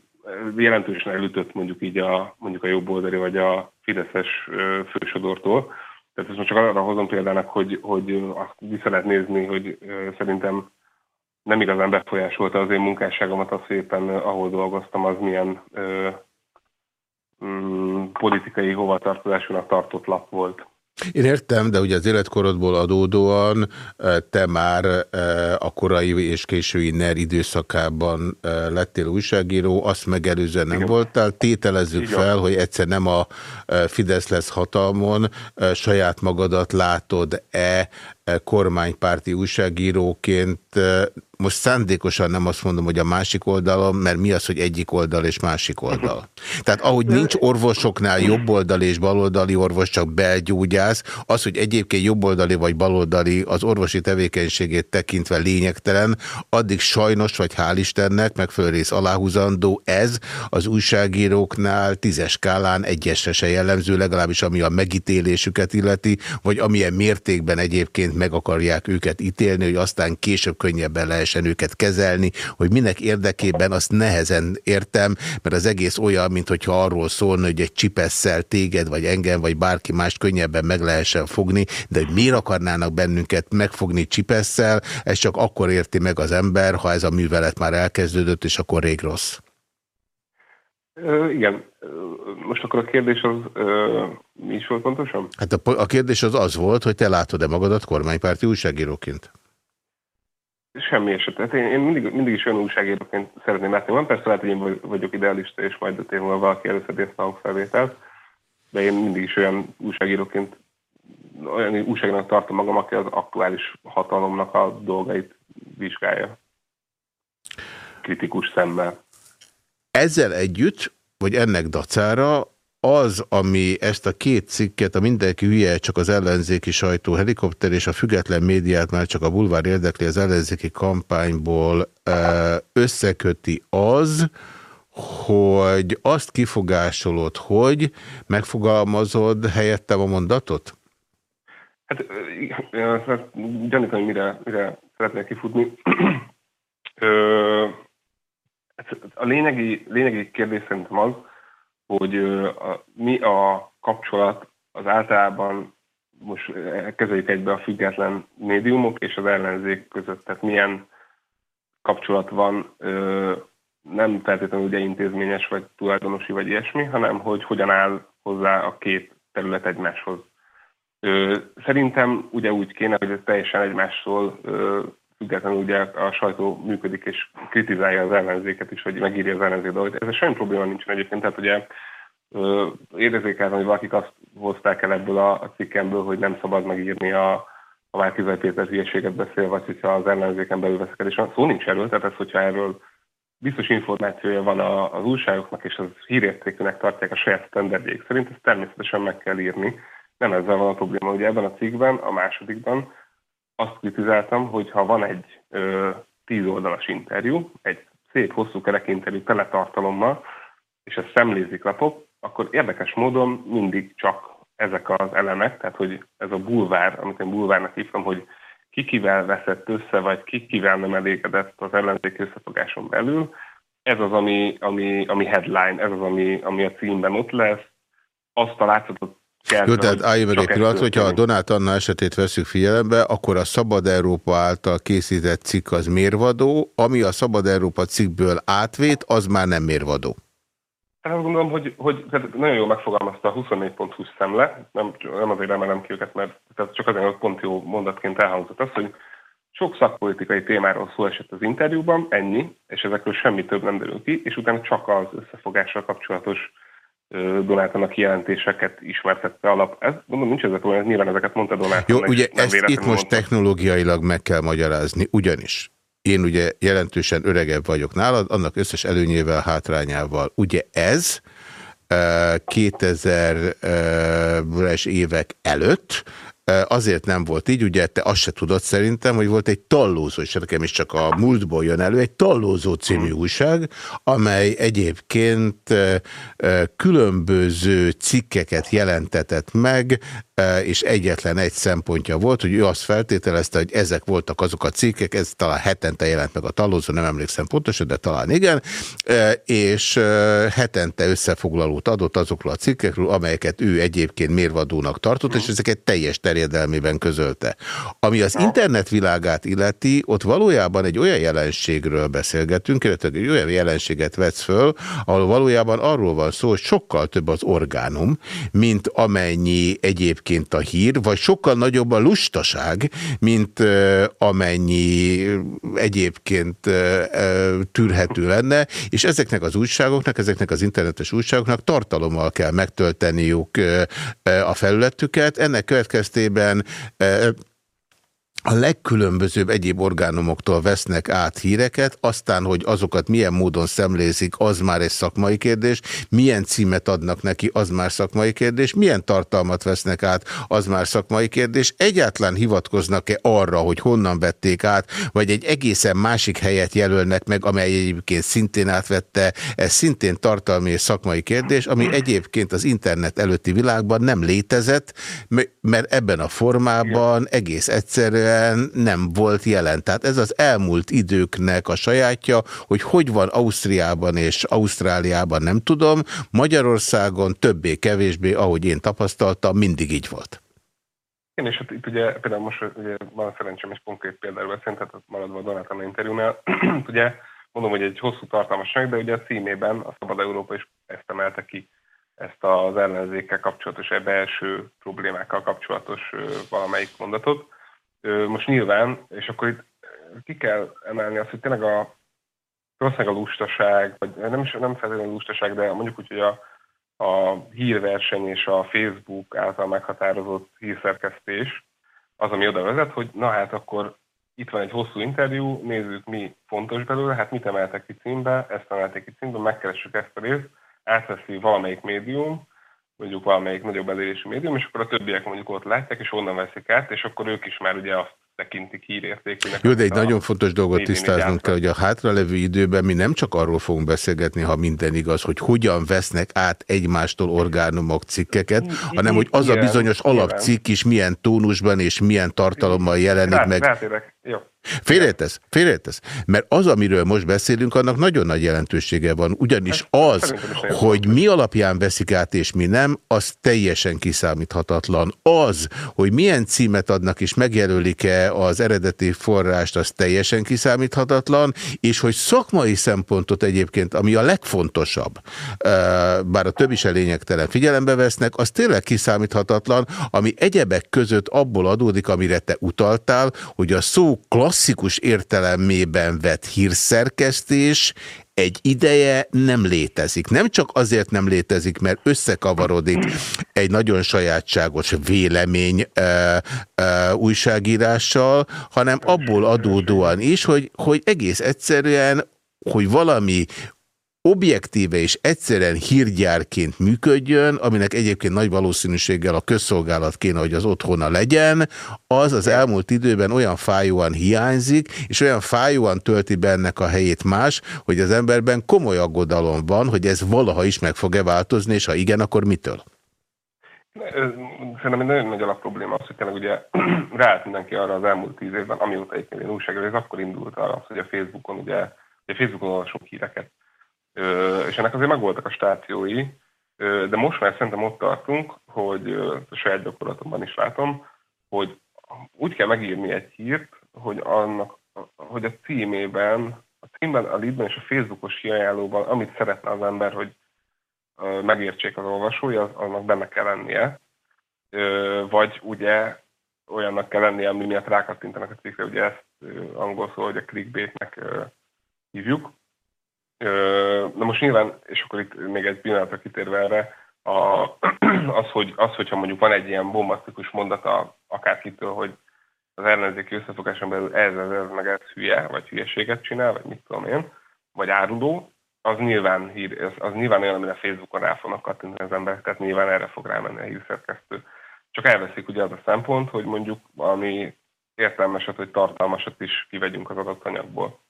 E: jelentősen elütött mondjuk így a, mondjuk a jobb oldali vagy a Fideszes fősodortól. Tehát ezt most csak arra hozom példának, hogy, hogy azt vissza lehet nézni, hogy szerintem nem igazán befolyásolta az én munkásságomat az éppen, ahol dolgoztam, az milyen ö, mm, politikai hovatartozásúnak tartott lap volt.
A: Én értem, de ugye az életkorodból adódóan te már a korai és késői NER időszakában lettél újságíró, azt megelőzően nem Igen. voltál. Tételezzük Igen. fel, hogy egyszer nem a Fidesz lesz hatalmon, saját magadat látod-e kormánypárti újságíróként most szándékosan nem azt mondom, hogy a másik oldalon, mert mi az, hogy egyik oldal és másik oldal. Tehát ahogy nincs orvosoknál jobboldali és baloldali orvos, csak belgyógyász, az, hogy egyébként jobboldali vagy baloldali az orvosi tevékenységét tekintve lényegtelen, addig sajnos, vagy hál' Istennek, meg fölrész aláhúzandó, ez az újságíróknál tízes skálán egyesre se jellemző, legalábbis ami a megítélésüket illeti, vagy amilyen mértékben egyébként meg akarják őket ítélni, hogy aztán később könnyebben lehet lehessen őket kezelni, hogy minek érdekében, azt nehezen értem, mert az egész olyan, mint hogyha arról szólna, hogy egy csipesszel téged, vagy engem, vagy bárki mást könnyebben meg lehessen fogni, de hogy miért akarnának bennünket megfogni csipesszel, ez csak akkor érti meg az ember, ha ez a művelet már elkezdődött, és akkor rég rossz.
E: Ö, igen. Most akkor a kérdés az ö, mi is volt pontosan?
A: Hát a, a kérdés az az volt, hogy te látod-e magadat kormánypárti újságíróként?
E: Semmi esetet. Én, én mindig, mindig is olyan újságíróként szeretném látni. Van persze lehet, hogy én vagyok idealista, és majd a témával valaki előszedi ezt a hangfelvételt, de én mindig is olyan újságíróként, olyan újságírónak tartom magam, aki az aktuális hatalomnak a dolgait vizsgálja. Kritikus szemmel.
A: Ezzel együtt, vagy ennek dacára az, ami ezt a két cikket, a mindenki hülye, csak az ellenzéki sajtó helikopter és a független médiát már csak a bulvár érdekli az ellenzéki kampányból összeköti az, hogy azt kifogásolod, hogy megfogalmazod helyettem a mondatot?
E: Hát, hát gyanítom, hogy mire, mire szeretnék kifutni. Hát a lényegi, lényegi kérdés szerintem az, hogy a, mi a kapcsolat az általában most kezeljük egybe a független médiumok és az ellenzék között, tehát milyen kapcsolat van, nem feltétlenül ugye intézményes, vagy tulajdonosi, vagy ilyesmi, hanem hogy hogyan áll hozzá a két terület egymáshoz. Szerintem ugye úgy kéne, hogy ez teljesen egymásról függetlenül ugye a sajtó működik és kritizálja az ellenzéket is, hogy megírja az ellenzék dolgot. Ez semmi probléma nincsen egyébként, tehát ugye érzékeltem, hogy valakik azt hozták el ebből a, a cikkemből, hogy nem szabad megírni a, a Márkizai Péter hülyeséget beszél, vagy hogyha az ellenzéken belül veszekedés van. Szó nincs erről, tehát ez, hogyha erről biztos információja van a, az újságoknak, és az hírértékűnek tartják a saját standardjék szerint, ezt természetesen meg kell írni. Nem ezzel van a probléma. Ugye ebben a cikkben, a másodikban azt kritizáltam, hogy ha van egy ö, tíz oldalas interjú, egy szép, hosszú kerek interjú teletartalommal, és ezt szemlézik lapok, akkor érdekes módon mindig csak ezek az elemek, tehát hogy ez a bulvár, amit én bulvárnak hívtam, hogy ki veszett össze, vagy ki kivel nem elégedett az ellenzék összefogáson belül, ez az, ami, ami, ami headline, ez az, ami, ami a címben ott lesz. Azt a látszatot
A: Jó, tehát állj meg egy pillanat, hogyha a Donát Anna esetét veszük figyelembe, akkor a Szabad Európa által készített cikk az mérvadó, ami a Szabad Európa cikkből átvét, az már nem mérvadó.
E: Hát azt gondolom, hogy, hogy nagyon jól megfogalmazta a 24.20 szemle, nem, nem azért emelem ki őket, mert tehát csak azért pont jó mondatként elhangzott az, hogy sok szakpolitikai témáról szó esett az interjúban, ennyi, és ezekről semmi több nem derül ki, és utána csak az összefogással kapcsolatos Donátanak kijelentéseket ismertette alap. Ez, gondolom, nincs ezek olyan, nyilván ezeket mondta Donátan.
A: Jó, ugye ezt itt most mondta. technológiailag meg kell magyarázni, ugyanis én ugye jelentősen öregebb vagyok nálad, annak összes előnyével, hátrányával. Ugye ez 2000-es évek előtt Azért nem volt így, ugye te azt se tudod szerintem, hogy volt egy tallózó, és nekem is csak a múltból jön elő, egy tallózó című hmm. újság, amely egyébként különböző cikkeket jelentetett meg, és egyetlen egy szempontja volt, hogy ő azt feltételezte, hogy ezek voltak azok a cikkek, ez talán hetente jelent meg a tallózó, nem emlékszem pontosan, de talán igen, és hetente összefoglalót adott azokról a cikkekről, amelyeket ő egyébként mérvadónak tartott, és ezeket teljes terjedelmében közölte. Ami az internet világát illeti, ott valójában egy olyan jelenségről beszélgetünk, illetve egy olyan jelenséget vetsz föl, ahol valójában arról van szó, hogy sokkal több az orgánum, mint amennyi egyébként a hír, vagy sokkal nagyobb a lustaság, mint amennyi egyébként tűrhető lenne, és ezeknek az újságoknak, ezeknek az internetes újságoknak tartalommal kell megtölteniük a felületüket. Ennek következtében esetében a legkülönbözőbb egyéb orgánumoktól vesznek át híreket, aztán, hogy azokat milyen módon szemlézik, az már egy szakmai kérdés, milyen címet adnak neki, az már szakmai kérdés, milyen tartalmat vesznek át, az már szakmai kérdés, egyáltalán hivatkoznak-e arra, hogy honnan vették át, vagy egy egészen másik helyet jelölnek meg, amely egyébként szintén átvette, ez szintén tartalmi és szakmai kérdés, ami egyébként az internet előtti világban nem létezett, mert ebben a formában egész egyszerűen nem volt jelen. Tehát ez az elmúlt időknek a sajátja, hogy hogy van Ausztriában és Ausztráliában nem tudom, Magyarországon többé-kevésbé, ahogy én tapasztaltam, mindig így volt.
E: Igen, és hát itt ugye például most ugye van szerencsém is konkrét például beszélni, tehát maradva a Donátana interjúnál, ugye mondom, hogy egy hosszú tartalmas meg, de ugye a címében a Szabad Európa is ezt emelte ki, ezt az ellenzékkel kapcsolatos, e belső problémákkal kapcsolatos valamelyik mondatot. Most nyilván, és akkor itt ki kell emelni azt, hogy tényleg a valószínűleg a lustaság, vagy nem is nem feltétlenül lustaság, de mondjuk úgy, hogy a, a hírverseny és a Facebook által meghatározott hírszerkesztés az, ami oda vezet, hogy na hát akkor itt van egy hosszú interjú, nézzük mi fontos belőle, hát mit emeltek ki címbe, ezt emelték ki címbe, megkeressük ezt a részt, átveszi valamelyik médium, mondjuk valamelyik nagyobb elérésű médium, és akkor a többiek mondjuk ott látják, és onnan veszik át, és akkor ők is már ugye azt tekintik hírértékűnek.
A: Jó, de egy nagyon fontos dolgot tisztáznunk kell, hogy a hátralevő időben mi nem csak arról fogunk beszélgetni, ha minden igaz, hogy hogyan vesznek át egymástól orgánumok cikkeket, hanem hogy az a bizonyos alapcikk is milyen tónusban és milyen tartalommal jelenik meg.
E: Rátérek. Jó.
A: Félretesz. Mert az, amiről most beszélünk, annak nagyon nagy jelentősége van. Ugyanis az, hogy mi alapján veszik át és mi nem, az teljesen kiszámíthatatlan. Az, hogy milyen címet adnak és megjelölik-e az eredeti forrást, az teljesen kiszámíthatatlan, és hogy szakmai szempontot egyébként, ami a legfontosabb, bár a többi se lényegtelen figyelembe vesznek, az tényleg kiszámíthatatlan, ami egyebek között abból adódik, amire te utaltál, hogy a szó klassz klasszikus értelemében vett hírszerkesztés egy ideje nem létezik. Nem csak azért nem létezik, mert összekavarodik egy nagyon sajátságos vélemény ö, ö, újságírással, hanem abból adódóan is, hogy, hogy egész egyszerűen hogy valami objektíve és egyszerűen hírgyárként működjön, aminek egyébként nagy valószínűséggel a közszolgálat kéne, hogy az otthona legyen, az az elmúlt időben olyan fájóan hiányzik, és olyan fájóan tölti be ennek a helyét más, hogy az emberben komoly aggodalom van, hogy ez valaha is meg fog-e változni, és ha igen, akkor mitől?
E: Szerintem egy nagyon nagy alapprobléma az, hogy tényleg ugye ráállt mindenki arra az elmúlt tíz évben, amióta egyébként én újságról, ez akkor indult arra, hogy a Facebookon ugye, a Facebookon olvasunk híreket, és ennek azért megvoltak a stációi, De most már szerintem ott tartunk, hogy a saját gyakorlatomban is látom, hogy úgy kell megírni egy hírt, hogy, annak, hogy a címében, a címben, a leadben és a Facebookos hiajánlóban, amit szeretne az ember, hogy megértsék az olvasói, az, annak benne kell lennie. Vagy ugye olyannak kell lennie, ami miatt rákattintanak a cikkre, ugye ezt angol szó, hogy a clickbaitnek hívjuk. Na most nyilván, és akkor itt még egy pillanatra kitérve erre, a, az, hogy, az, hogyha mondjuk van egy ilyen bombasztikus mondata akárkitől, hogy az ellenzéki összefogáson belül ez, ez, ez, meg ez hülye, vagy hülyeséget csinál, vagy mit tudom én, vagy áruló, az nyilván, hír, az, az nyilván olyan, amire Facebookon rá fognak kattintani az emberek, tehát nyilván erre fog rámenni a hírszerkesztő. Csak elveszik ugye az a szempont, hogy mondjuk ami értelmeset, hogy tartalmasat is kivegyünk az adatanyagból.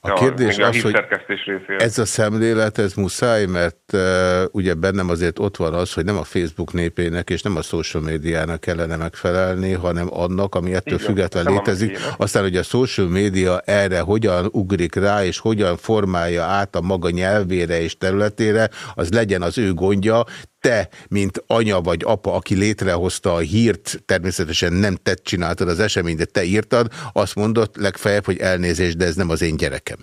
A: A kérdés
E: a
A: az, hogy ez a szemlélet, ez muszáj, mert uh, ugye bennem azért ott van az, hogy nem a Facebook népének és nem a social médiának kellene megfelelni, hanem annak, ami ettől Igen, független létezik. Aztán, hogy a social média erre hogyan ugrik rá, és hogyan formálja át a maga nyelvére és területére, az legyen az ő gondja te, mint anya vagy apa, aki létrehozta a hírt, természetesen nem te csináltad az eseményt, de te írtad, azt mondott legfeljebb, hogy elnézést, de ez nem az én gyerekem.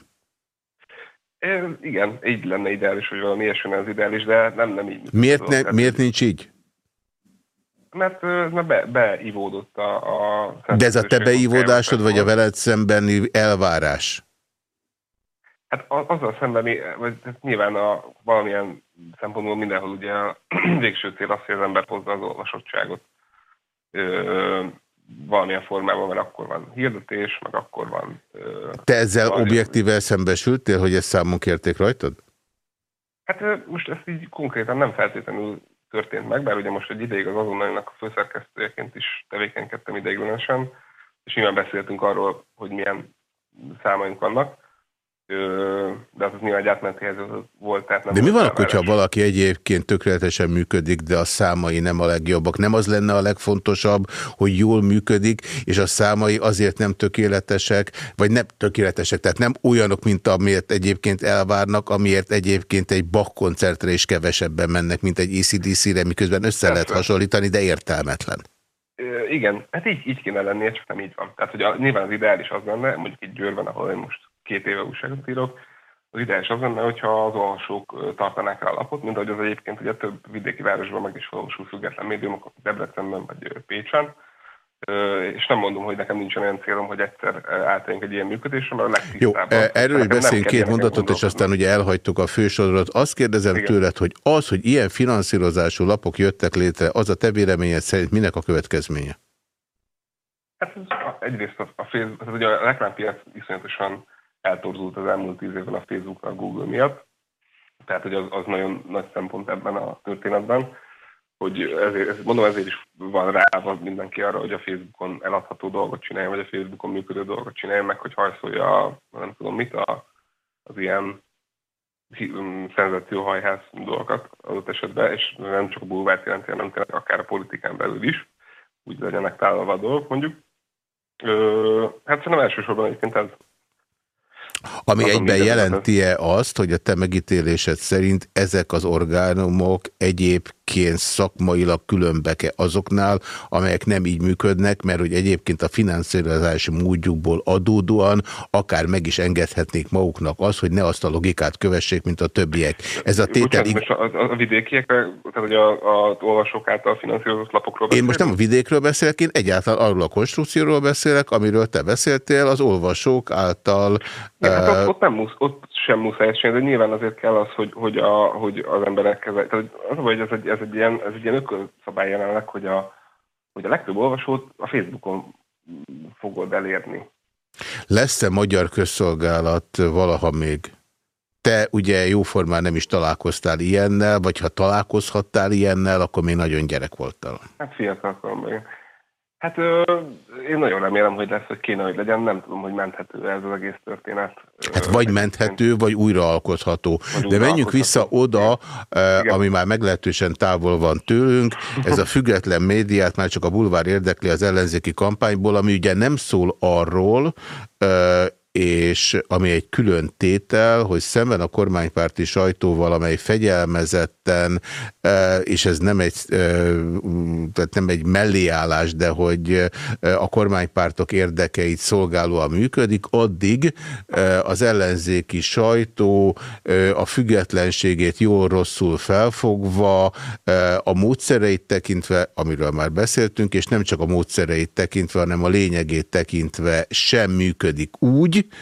E: É, igen, így lenne ideális, hogy valami ilyesmi az ideális, de nem, nem így.
A: Miért, ne, miért nincs így?
E: Mert na, be, beivódott a,
A: a... De ez a te beívódásod, vagy a veled szembeni elvárás?
E: Hát azzal szemben, vagy hát nyilván a valamilyen szempontból mindenhol ugye a végső cél az, hogy az ember hozza az olvasottságot ö, valamilyen formában, mert akkor van hirdetés, meg akkor van... Ö,
A: Te ezzel valami... objektível szembesültél, hogy ezt számon kérték rajtad?
E: Hát most ezt így konkrétan nem feltétlenül történt meg, bár ugye most egy ideig az azonnalinak a főszerkesztőjeként is tevékenykedtem ideiglenesen, és nyilván beszéltünk arról, hogy milyen számaink vannak, de az nyilván egy átmeneti helyzet volt. Tehát nem
A: de mi van akkor, hogyha valaki egyébként tökéletesen működik, de a számai nem a legjobbak? Nem az lenne a legfontosabb, hogy jól működik, és a számai azért nem tökéletesek, vagy nem tökéletesek, tehát nem olyanok, mint amiért egyébként elvárnak, amiért egyébként egy Bach koncertre is kevesebben mennek, mint egy ACDC-re, miközben össze Persze. lehet hasonlítani, de értelmetlen.
E: Igen, hát így, így kéne lennie, csak nem így van. Tehát, hogy a, nyilván az ideális az lenne, mondjuk egy Győrben, ahol én most két éve újságot írok, az ideális az lenne, hogyha az olvasók tartanák rá lapot, mint ahogy az egyébként ugye több vidéki városban meg is valósul független médiumok, Debrecenben vagy Pécsen, és nem mondom, hogy nekem nincs olyan célom, hogy egyszer átálljunk egy ilyen működésre, mert a legtisztábban.
A: Jó, erről is beszéljünk két mondatot, és aztán ugye elhagytuk a fősorodat. Azt kérdezem Igen. tőled, hogy az, hogy ilyen finanszírozású lapok jöttek létre, az a te véleményed szerint minek a következménye?
E: Hát ez egyrészt a, a, Facebook, az ugye a reklámpiac iszonyatosan eltorzult az elmúlt tíz évben a Facebook, a Google miatt. Tehát, hogy az, az nagyon nagy szempont ebben a történetben, hogy ezért, mondom, ezért is van rá mindenki arra, hogy a Facebookon eladható dolgot csinálja, vagy a Facebookon működő dolgot csinálja, meg hogy hajszolja a, nem tudom mit, a, az ilyen szenzációhajház dolgokat adott esetben, és nem csak a bulvárt jelenti, hanem tényleg akár a politikán belül is, úgy legyenek tálalva a dolgok, mondjuk. Ö, hát szerintem elsősorban egyébként ez
A: ami egyben jelenti-e azt, hogy a te megítélésed szerint ezek az orgánumok egyébként szakmailag különbeke azoknál, amelyek nem így működnek, mert hogy egyébként a finanszírozási módjukból adódóan akár meg is engedhetnék maguknak az, hogy ne azt a logikát kövessék, mint a többiek. Ez a tétel...
E: Bocsánat, a, a vidékiekre, tehát hogy a, a olvasók által finanszírozott lapokról
A: beszélek? Én most nem a vidékről beszélek, én egyáltalán arról a konstrukcióról beszélek, amiről te beszéltél, az olvasók által
E: hát ott, ott, nem musz, ott sem muszáj csinálni, de nyilván azért kell az, hogy, hogy, a, hogy az emberek kezel. Tehát az, hogy ez egy, ez egy ilyen, ez egy ilyen ökölszabály jelenleg, hogy a, hogy a legtöbb olvasót a Facebookon fogod elérni.
A: Lesz-e magyar közszolgálat valaha még? Te ugye jóformán nem is találkoztál ilyennel, vagy ha találkozhattál ilyennel, akkor még nagyon gyerek voltál.
E: Hát fiatal koromban. Hát ö, én nagyon remélem, hogy lesz, hogy kéne, hogy legyen. Nem tudom, hogy menthető ez az egész történet.
A: Hát vagy menthető, vagy újraalkotható. Vagy De menjünk vissza oda, Igen. ami már meglehetősen távol van tőlünk. Ez a független médiát már csak a bulvár érdekli az ellenzéki kampányból, ami ugye nem szól arról, és ami egy külön tétel, hogy szemben a kormánypárti sajtóval, amely fegyelmezetten, és ez nem egy, tehát nem egy melléállás, de hogy a kormánypártok érdekeit szolgálóan működik, addig az ellenzéki sajtó a függetlenségét jól-rosszul felfogva, a módszereit tekintve, amiről már beszéltünk, és nem csak a módszereit tekintve, hanem a lényegét tekintve sem működik úgy,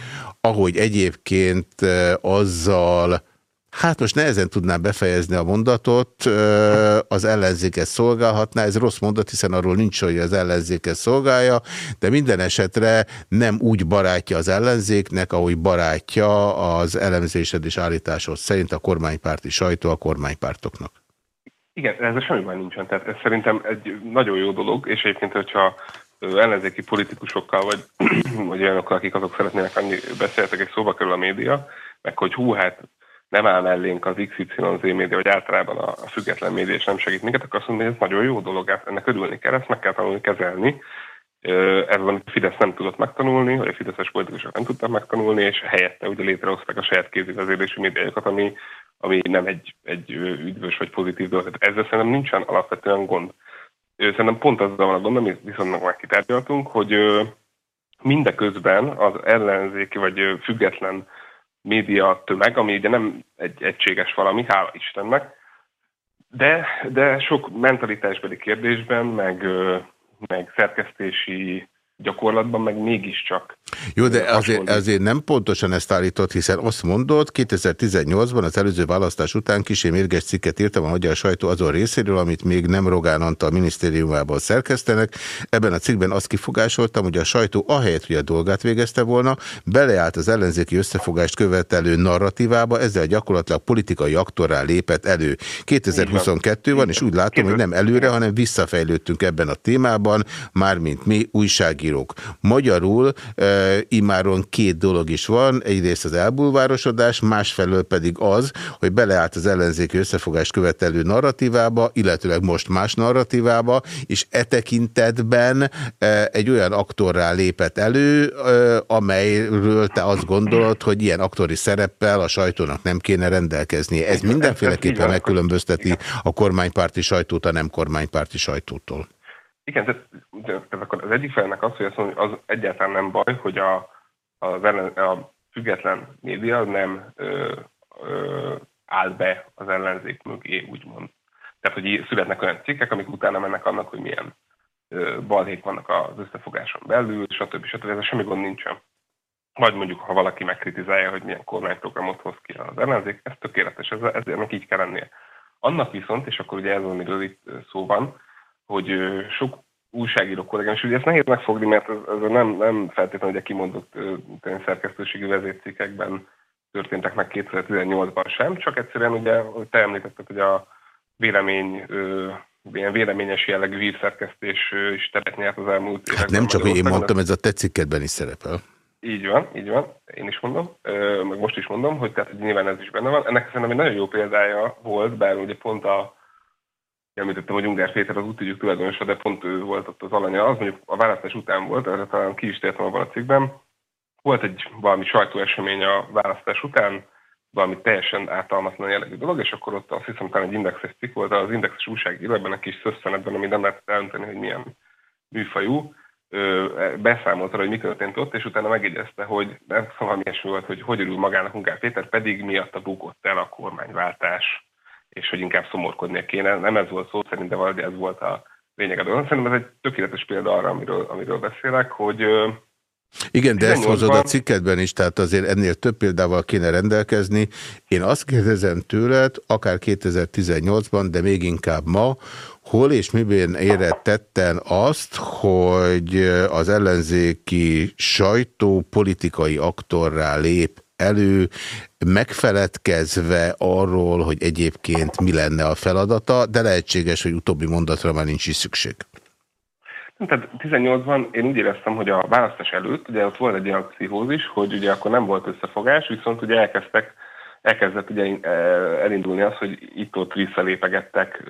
A: ahogy egyébként azzal Hát most nehezen tudnám befejezni a mondatot, az ellenzéket szolgálhatná, ez rossz mondat, hiszen arról nincs, hogy az ellenzéket szolgálja, de minden esetre nem úgy barátja az ellenzéknek, ahogy barátja az elemzésed és állításod szerint a kormánypárti sajtó a kormánypártoknak.
E: Igen, ez semmiben nincsen. Tehát ez szerintem egy nagyon jó dolog, és egyébként, hogyha ellenzéki politikusokkal, vagy, vagy olyanokkal, akik azok szeretnének annyi beszéltek, egy szóba kerül a média, meg hogy hú, hát nem áll mellénk az XYZ média, vagy általában a, független média, és nem segít minket, akkor azt mondom, hogy ez nagyon jó dolog, hát ennek örülni kell, ezt meg kell tanulni kezelni. Ez van, a Fidesz nem tudott megtanulni, vagy a fideszes politikusok nem tudtak megtanulni, és helyette ugye létrehozták a saját kézigazérési médiájukat, ami, ami nem egy, egy üdvös vagy pozitív dolog. Ezzel szerintem nincsen alapvetően gond. Szerintem pont azzal van a gond, amit viszont meg kitárgyaltunk, hogy mindeközben az ellenzéki vagy független média tömeg, ami ugye nem egy egységes valami, hála Istennek, de, de sok mentalitásbeli kérdésben, meg, meg szerkesztési gyakorlatban meg mégiscsak.
A: Jó, de azért, azért nem pontosan ezt állított, hiszen azt mondod, 2018-ban az előző választás után kisé mérges cikket írtam a magyar sajtó azon részéről, amit még nem Rogán Antal minisztériumában szerkesztenek. Ebben a cikkben azt kifogásoltam, hogy a sajtó ahelyett, hogy a dolgát végezte volna, beleállt az ellenzéki összefogást követelő narratívába, ezzel gyakorlatilag politikai aktorrá lépett elő. 2022 van, és úgy látom, hogy nem előre, hanem visszafejlődtünk ebben a témában, mármint mi újságírók újságírók. Magyarul e, imáron két dolog is van, egyrészt az elbulvárosodás, másfelől pedig az, hogy beleállt az ellenzéki összefogást követelő narratívába, illetőleg most más narratívába, és e tekintetben e, egy olyan aktorrá lépett elő, e, amelyről te azt gondolod, hogy ilyen aktori szereppel a sajtónak nem kéne rendelkeznie. Ez mindenféleképpen megkülönbözteti a kormánypárti sajtót a nem kormánypárti sajtótól.
E: Igen, tehát, tehát akkor az egyik felnek az, hogy azt mondom, hogy az egyáltalán nem baj, hogy a, ellen, a független média nem ö, ö, áll be az ellenzék mögé, úgymond. Tehát, hogy születnek olyan cikkek, amik utána mennek annak, hogy milyen ö, balhék vannak az összefogáson belül, stb. stb. Ez semmi gond nincsen. Vagy mondjuk, ha valaki megkritizálja, hogy milyen kormányprogramot hoz ki az ellenzék, ez tökéletes, ez, ezért meg így kell lennie. Annak viszont, és akkor ugye ez, amiről itt szó van, hogy sok újságíró kollégám, és ugye ezt nehéz megfogni, mert ez, ez nem, nem feltétlenül ugye kimondott szerkesztőségi vezércikekben történtek meg 2018-ban sem, csak egyszerűen ugye, hogy te említetted, hogy a vélemény ilyen véleményes jellegű hírszerkesztés is teret nyert az elmúlt években.
A: Hát nem csak, hogy én mondtam, ez a te cikketben is szerepel.
E: Így van, így van, én is mondom, meg most is mondom, hogy tehát nyilván ez is benne van. Ennek szerintem egy nagyon jó példája volt, bár ugye pont a említettem, hogy Ungár Péter az útügyük tulajdonosa, de pont ő volt ott az alanya, az mondjuk a választás után volt, erre talán ki is tértem abban a cikkben. Volt egy valami sajtóesemény a választás után, valami teljesen ártalmatlan jellegű dolog, és akkor ott azt hiszem talán egy indexes cikk volt, az indexes újságíró ebben a kis szösszenetben, ami nem lehet elönteni, hogy milyen műfajú, beszámolt arra, hogy mi történt ott, és utána megjegyezte, hogy nem valami ilyesmi volt, hogy hogy örül magának Ungár Péter, pedig miatt bukott el a kormányváltás és hogy inkább szomorkodnia kéne. Nem ez volt szó szerint, de valahogy ez volt a lényeg a dolog. Szerintem ez egy tökéletes példa arra, amiről, amiről beszélek, hogy
A: igen, de ezt hozod a cikketben is, tehát azért ennél több példával kéne rendelkezni. Én azt kérdezem tőled, akár 2018-ban, de még inkább ma, hol és miben érett tetten azt, hogy az ellenzéki sajtó politikai aktorrá lép elő, megfeledkezve arról, hogy egyébként mi lenne a feladata, de lehetséges, hogy utóbbi mondatra már nincs is szükség.
E: Tehát 18-ban én úgy éreztem, hogy a választás előtt, ugye ott volt egy olyan pszichózis, hogy ugye akkor nem volt összefogás, viszont ugye elkezdtek, elkezdett ugye elindulni az, hogy itt-ott visszalépegettek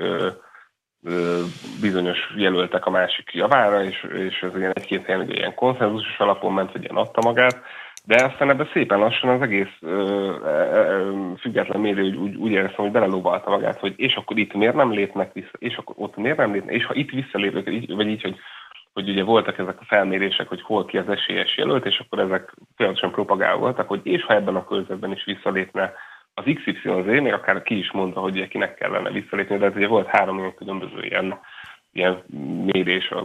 E: bizonyos jelöltek a másik javára, és, és ez ilyen egy-két helyen ilyen konszenzusos alapon ment, hogy ilyen adta magát, De aztán ebben szépen lassan az egész ö, ö, független média úgy, úgy, úgy éreztem, hogy belelóbalta magát, hogy és akkor itt miért nem lépnek vissza, és akkor ott miért nem lépnek, és ha itt visszalépnek, vagy így, hogy, hogy ugye voltak ezek a felmérések, hogy hol ki az esélyes jelölt, és akkor ezek folyamatosan propagálva voltak, hogy és ha ebben a körzetben is visszalépne az XYZ, még akár ki is mondta, hogy kinek kellene visszalépni, de ez ugye volt három ilyen különböző ilyen ilyen mérés, a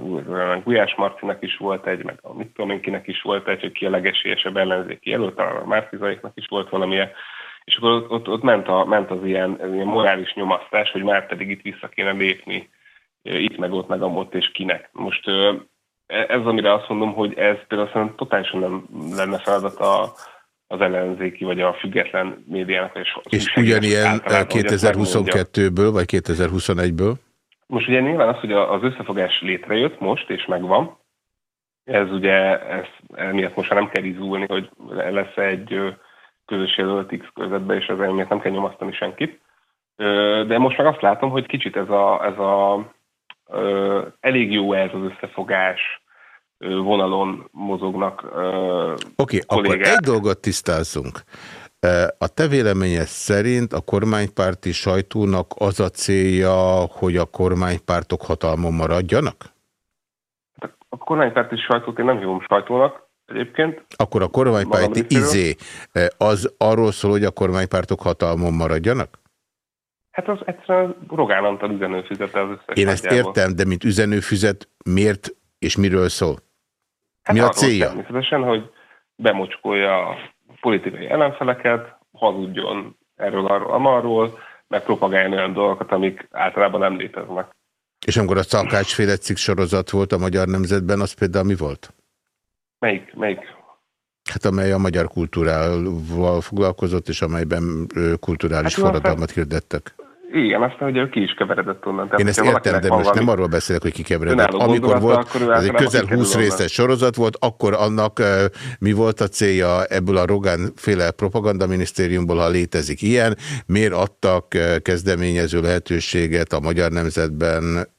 E: Gulyás Marcinak is volt egy, meg a mit tudom én, kinek is volt egy, hogy ki a legesélyesebb ellenzéki jelölt, a Márcizaiknak is volt valamilyen, és akkor ott, ott, ott ment, a, ment az ilyen, ilyen morális nyomasztás, hogy már pedig itt vissza kéne lépni, itt meg ott meg amott, és kinek. Most e, ez, amire azt mondom, hogy ez például szerintem totálisan nem lenne feladat a, az ellenzéki vagy a független médiának. És,
A: és ugyanilyen 2022-ből vagy 2021-ből?
E: Most ugye nyilván az, hogy az összefogás létrejött most, és megvan, ez ugye, ez, emiatt most már nem kell izulni, hogy lesz egy közös jelölt X közöttbe, és ezzel miatt nem kell nyomasztani senkit. De most meg azt látom, hogy kicsit ez a, ez a elég jó ez az összefogás, vonalon mozognak
A: Oké, okay, akkor egy dolgot tisztázzunk. A te véleményed szerint a kormánypárti sajtónak az a célja, hogy a kormánypártok hatalmon maradjanak?
E: A kormánypárti sajtót én nem hívom sajtónak egyébként.
A: Akkor a kormánypárti izé az arról szól, hogy a kormánypártok hatalmon maradjanak?
E: Hát az egyszerűen Rogán Antal üzenőfüzete az összes
A: Én ezt értem, de mint üzenőfüzet miért és miről szól? Hát Mi a célja?
E: Természetesen, hogy bemocskolja a politikai ellenfeleket, hazudjon erről, arról, amarról, meg propagálni olyan dolgokat, amik általában nem léteznek.
A: És amikor a szakácsféle cikk sorozat volt a Magyar Nemzetben, az például mi volt?
E: Melyik? melyik?
A: Hát amely a magyar kultúrával foglalkozott, és amelyben kulturális hát, forradalmat hirdettek.
E: Igen, aztán ugye ő ki is keveredett onnan.
A: Tehát, Én ezt értem, de most nem arról beszélek, hogy ki keveredett. Amikor volt, ez egy közel 20 részes sorozat volt, akkor annak uh, mi volt a célja ebből a Rogán féle propagandaminisztériumból, ha létezik ilyen, miért adtak uh, kezdeményező lehetőséget a magyar nemzetben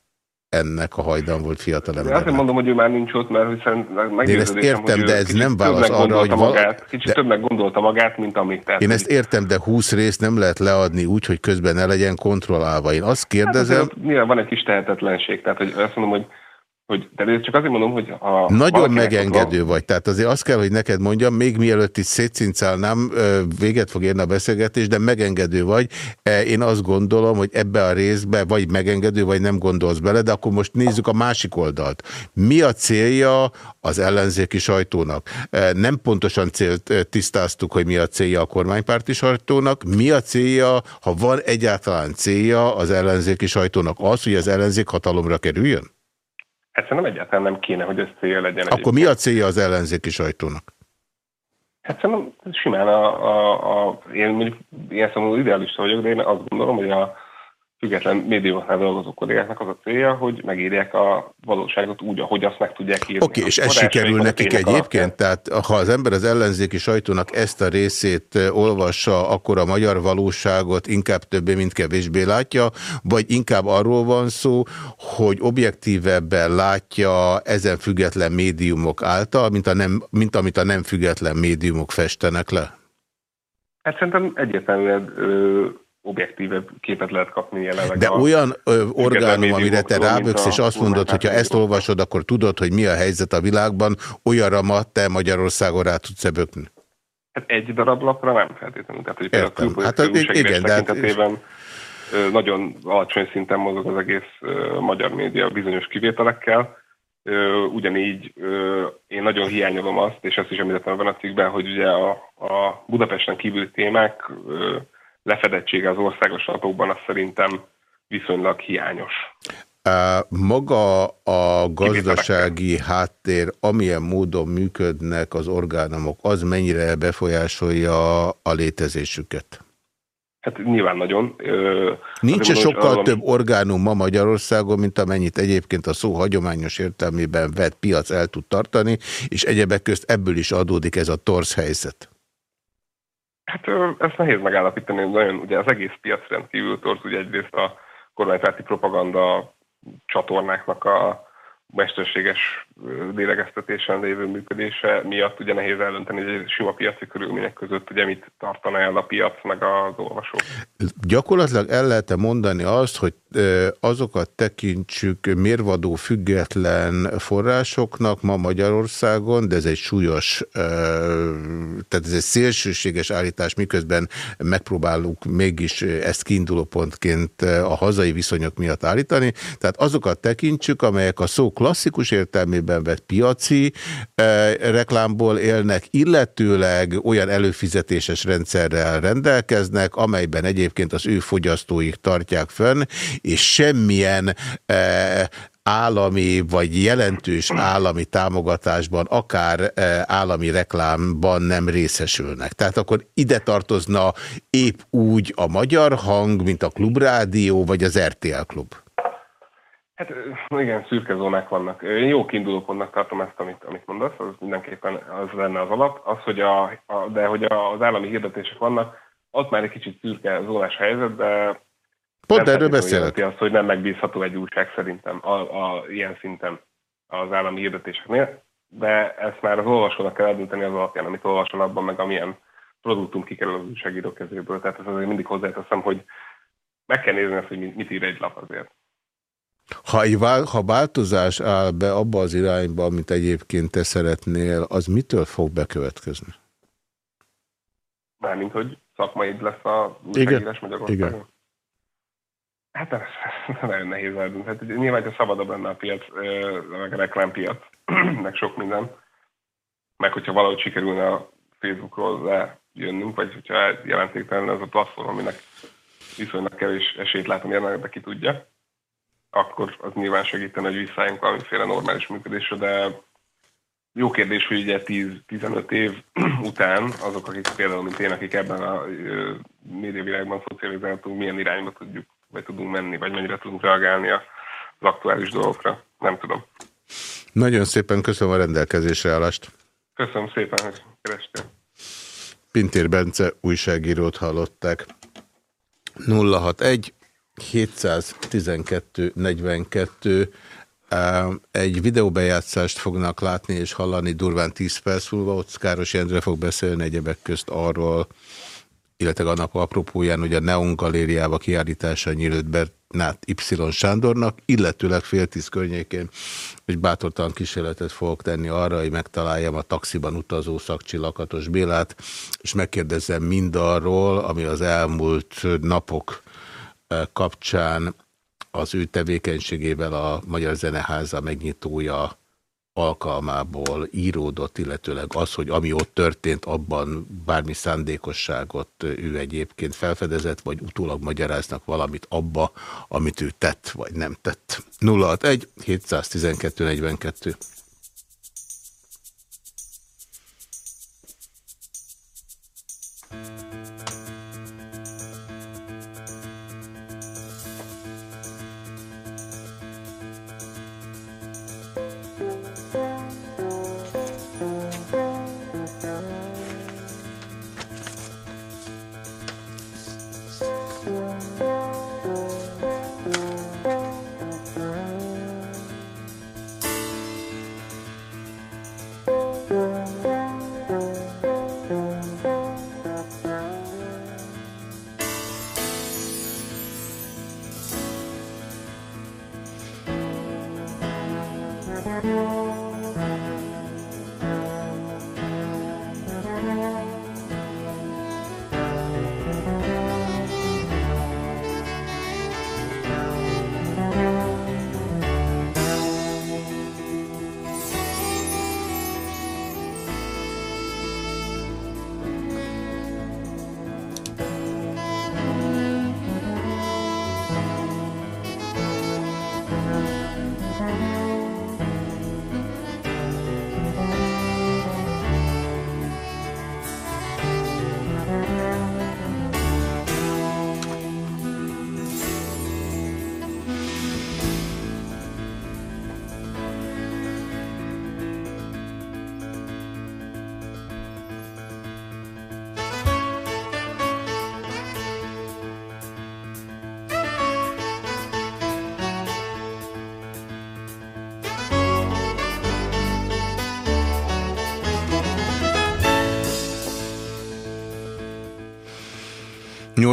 A: ennek a hajdan volt fiatal ember.
E: Azért mondom, hogy ő már nincs ott, mert hiszen
A: Én ezt értem, de ez nem válasz arra, hogy...
E: Magát, kicsit de... többnek gondolta magát, mint amit tett.
A: Én ezt értem, de 20 részt nem lehet leadni úgy, hogy közben ne legyen kontrollálva. Én azt kérdezem... Hát
E: nyilván van egy kis tehetetlenség, tehát hogy azt mondom, hogy hogy, de csak azért mondom, hogy a...
A: Nagyon megengedő van... vagy, tehát azért azt kell, hogy neked mondjam, még mielőtt itt szétszincálnám, véget fog érni a beszélgetés, de megengedő vagy. E, én azt gondolom, hogy ebbe a részbe vagy megengedő, vagy nem gondolsz bele, de akkor most nézzük a másik oldalt. Mi a célja az ellenzéki sajtónak? E, nem pontosan célt tisztáztuk, hogy mi a célja a kormánypárti sajtónak. Mi a célja, ha van egyáltalán célja az ellenzéki sajtónak az, hogy az ellenzék hatalomra kerüljön?
E: Egyszerűen nem egyáltalán nem kéne, hogy ez célja legyen.
A: Akkor egyébként. mi a célja az ellenzéki sajtónak?
E: Hát szerintem simán a, a, a én mondjuk ilyen szempontból idealista vagyok, de én azt gondolom, hogy a független médiumoknál dolgozó kollégáknak az a célja, hogy megírják a valóságot úgy, ahogy azt meg tudják írni.
A: Oké, okay, és ez sikerül nekik egyébként? Tehát ha az ember az ellenzéki sajtónak ezt a részét olvassa, akkor a magyar valóságot inkább többé, mint kevésbé látja, vagy inkább arról van szó, hogy objektívebben látja ezen független médiumok által, mint, a nem, mint amit a nem független médiumok festenek le?
E: Hát szerintem egyértelműen objektívebb képet lehet kapni jelenleg.
A: De olyan ö, orgánum, amire te ráböksz, és azt mondod, hogy ha ezt olvasod, akkor tudod, hogy mi a helyzet a világban, olyanra ma te Magyarországon rá tudsz -e bökni?
E: Hát egy darab lapra nem feltétlenül. Tehát, hogy
A: Értem. A hát, igen, de hát...
E: nagyon alacsony szinten mozog az egész magyar média bizonyos kivételekkel. Ugyanígy én nagyon hiányolom azt, és ezt is említettem ebben a cikkben, hogy ugye a, a Budapesten kívüli témák lefedettsége az országos sapokban az szerintem viszonylag hiányos.
A: Maga a gazdasági háttér, amilyen módon működnek az orgánumok, az mennyire befolyásolja a létezésüket?
E: Hát nyilván nagyon.
A: Nincs -e sokkal több orgánum ma Magyarországon, mint amennyit egyébként a szó hagyományos értelmében vett piac el tud tartani, és egyebek közt ebből is adódik ez a torsz helyzet.
E: Hát ezt nehéz megállapítani, nagyon ugye az egész piac rendkívül torz, ugye egyrészt a kormánypárti propaganda csatornáknak a mesterséges lélegeztetésen lévő működése miatt ugye nehéz eldönteni, hogy egy sima piaci körülmények között ugye mit tartana el a piac meg az olvasók.
A: Gyakorlatilag el lehet -e mondani azt, hogy azokat tekintsük mérvadó független forrásoknak ma Magyarországon, de ez egy súlyos, tehát ez egy szélsőséges állítás, miközben megpróbálunk mégis ezt kiinduló pontként a hazai viszonyok miatt állítani. Tehát azokat tekintsük, amelyek a szó klasszikus értelmében vett piaci reklámból élnek, illetőleg olyan előfizetéses rendszerrel rendelkeznek, amelyben egyébként az ő fogyasztóik tartják fönn, és semmilyen állami vagy jelentős állami támogatásban, akár állami reklámban nem részesülnek. Tehát akkor ide tartozna épp úgy a Magyar Hang, mint a Klubrádió, vagy az RTL Klub?
E: Hát igen, szürke zónák vannak. Én jó kiindulópontnak tartom ezt, amit, amit mondasz, az mindenképpen az lenne az alap. Az, hogy a, a, de hogy az állami hirdetések vannak, ott már egy kicsit szürke zónás helyzet, de
A: Pont erről beszélek.
E: Az, hogy nem megbízható egy újság szerintem a, a, ilyen szinten az állami hirdetéseknél, de ezt már az olvasónak kell eldönteni az alapján, amit olvasol abban, meg amilyen produktum kikerül az újságíró kezéből. Tehát ez azért mindig hozzáteszem, hogy meg kell nézni azt, hogy mit ír egy lap azért.
A: Ha, ha változás áll be abba az irányba, amit egyébként te szeretnél, az mitől fog bekövetkezni?
E: Mármint, hogy szakmai lesz a újságírás Magyarországon? Igen. Hát ez nagyon nehéz eldönteni. Hát, nyilván, hogy szabadabb lenne a piac, meg a reklámpiac, meg sok minden. Meg hogyha valahogy sikerülne a Facebookról lejönnünk, vagy hogyha jelentéktelen ez a platform, aminek viszonylag kevés esélyt látom jelenleg, de ki tudja, akkor az nyilván segítene, hogy visszálljunk valamiféle normális működésre, de jó kérdés, hogy ugye 10-15 év után azok, akik például, mint én, akik ebben a médiavilágban szocializáltunk, milyen irányba tudjuk vagy tudunk menni, vagy mennyire tudunk reagálni az aktuális dolgokra. Nem tudom.
A: Nagyon szépen köszönöm a rendelkezésre állást.
E: Köszönöm szépen, hogy kerestél.
A: Pintér Bence újságírót hallották. 061 712 42 egy videóbejátszást fognak látni és hallani durván 10 perc múlva, ott Káros Jendre fog beszélni egyebek közt arról, illetve a nap apropóján, hogy a Neon Galériába kiállítása nyílt Bernát Y. Sándornak, illetőleg fél tíz környékén egy bátortalan kísérletet fogok tenni arra, hogy megtaláljam a taxiban utazó szakcsi Lakatos Bélát, és megkérdezzem mindarról, ami az elmúlt napok kapcsán az ő tevékenységével a Magyar Zeneháza megnyitója alkalmából íródott, illetőleg az, hogy ami ott történt, abban bármi szándékosságot ő egyébként felfedezett, vagy utólag magyaráznak valamit abba, amit ő tett, vagy nem tett. 061 712 42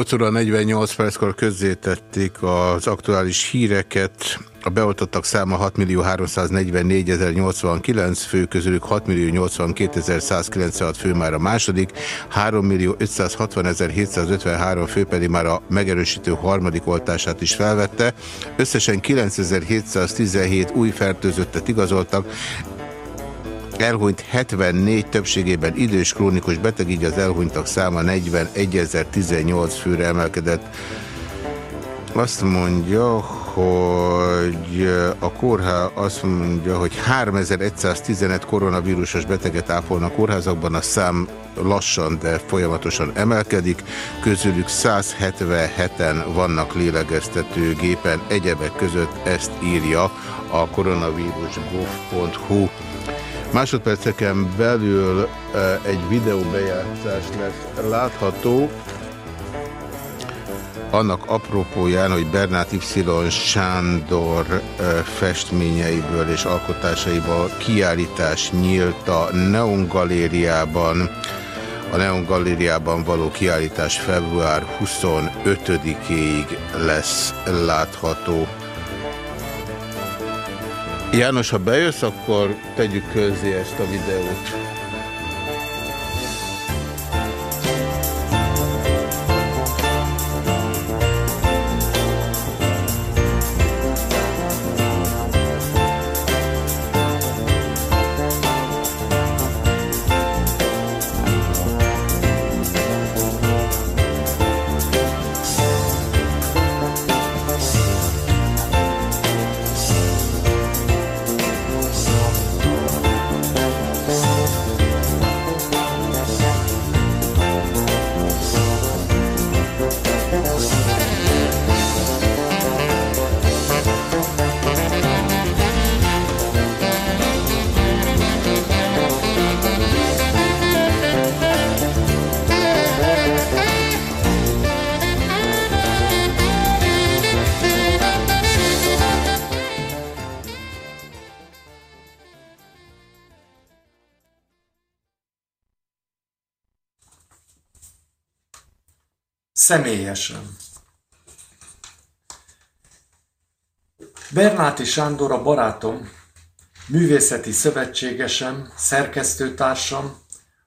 A: 8 óra 48 perckor közzétették az aktuális híreket. A beoltottak száma 6 millió 344 089 fő, közülük 6 millió 82 196 fő már a második, 3 millió 560 753 fő pedig már a megerősítő harmadik oltását is felvette. Összesen 9717 új fertőzöttet igazoltak, elhunyt 74 többségében idős krónikus beteg, így az elhunytak száma 41.018 főre emelkedett. Azt mondja, hogy a kórház azt mondja, hogy 3115 koronavírusos beteget ápolnak kórházakban, a szám lassan, de folyamatosan emelkedik, közülük 177-en vannak lélegeztetőgépen, egyebek között ezt írja a koronavírus.gov.hu. Másodperceken belül egy videóbejátszás lesz látható, annak apropóján, hogy Bernát Y. Sándor festményeiből és alkotásaiból kiállítás nyílt a Neon Galériában. A Neon Galériában való kiállítás február 25-ig lesz látható. János, ha bejössz, akkor tegyük közzé ezt a videót.
F: Személyesen. Bernáti Sándor a barátom, művészeti szövetségesem, szerkesztőtársam,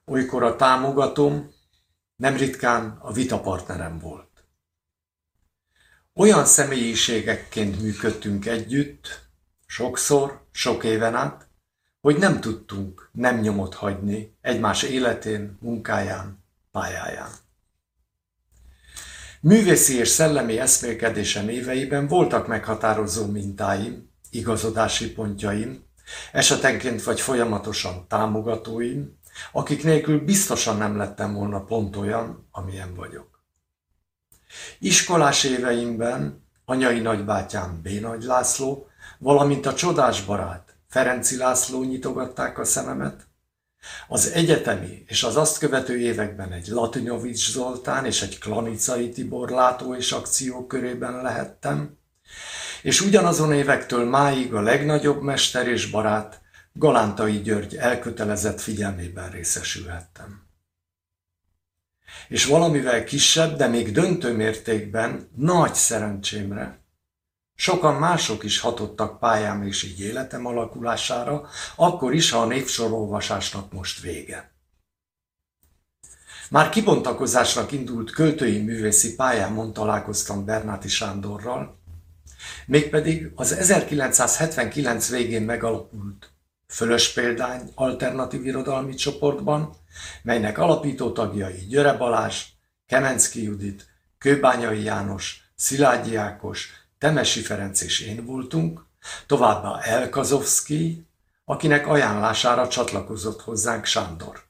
F: olykor a támogatom, nem ritkán a vitapartnerem volt. Olyan személyiségekként működtünk együtt, sokszor, sok éven át, hogy nem tudtunk nem nyomot hagyni egymás életén, munkáján, pályáján. Művészi és szellemi eszmélkedése éveiben voltak meghatározó mintáim, igazodási pontjaim, esetenként vagy folyamatosan támogatóim, akik nélkül biztosan nem lettem volna pont olyan, amilyen vagyok. Iskolás éveimben anyai nagybátyám B. Nagy László, valamint a csodás barát Ferenci László nyitogatták a szememet, az egyetemi és az azt követő években egy Latinovics Zoltán és egy Klanicai Tibor látó és akció körében lehettem, és ugyanazon évektől máig a legnagyobb mester és barát Galántai György elkötelezett figyelmében részesülhettem. És valamivel kisebb, de még döntő mértékben, nagy szerencsémre, Sokan mások is hatottak pályám és így életem alakulására, akkor is, ha a névsorolvasásnak most vége. Már kibontakozásnak indult költői művészi pályámon találkoztam Bernáti Sándorral, mégpedig az 1979 végén megalakult Fölös példány alternatív irodalmi csoportban, melynek alapító tagjai Györe Balázs, Kemenszki Judit, Kőbányai János, Szilágyi Ákos, Temesi Ferenc és én voltunk, továbbá Elkazovszki, akinek ajánlására csatlakozott hozzánk Sándor.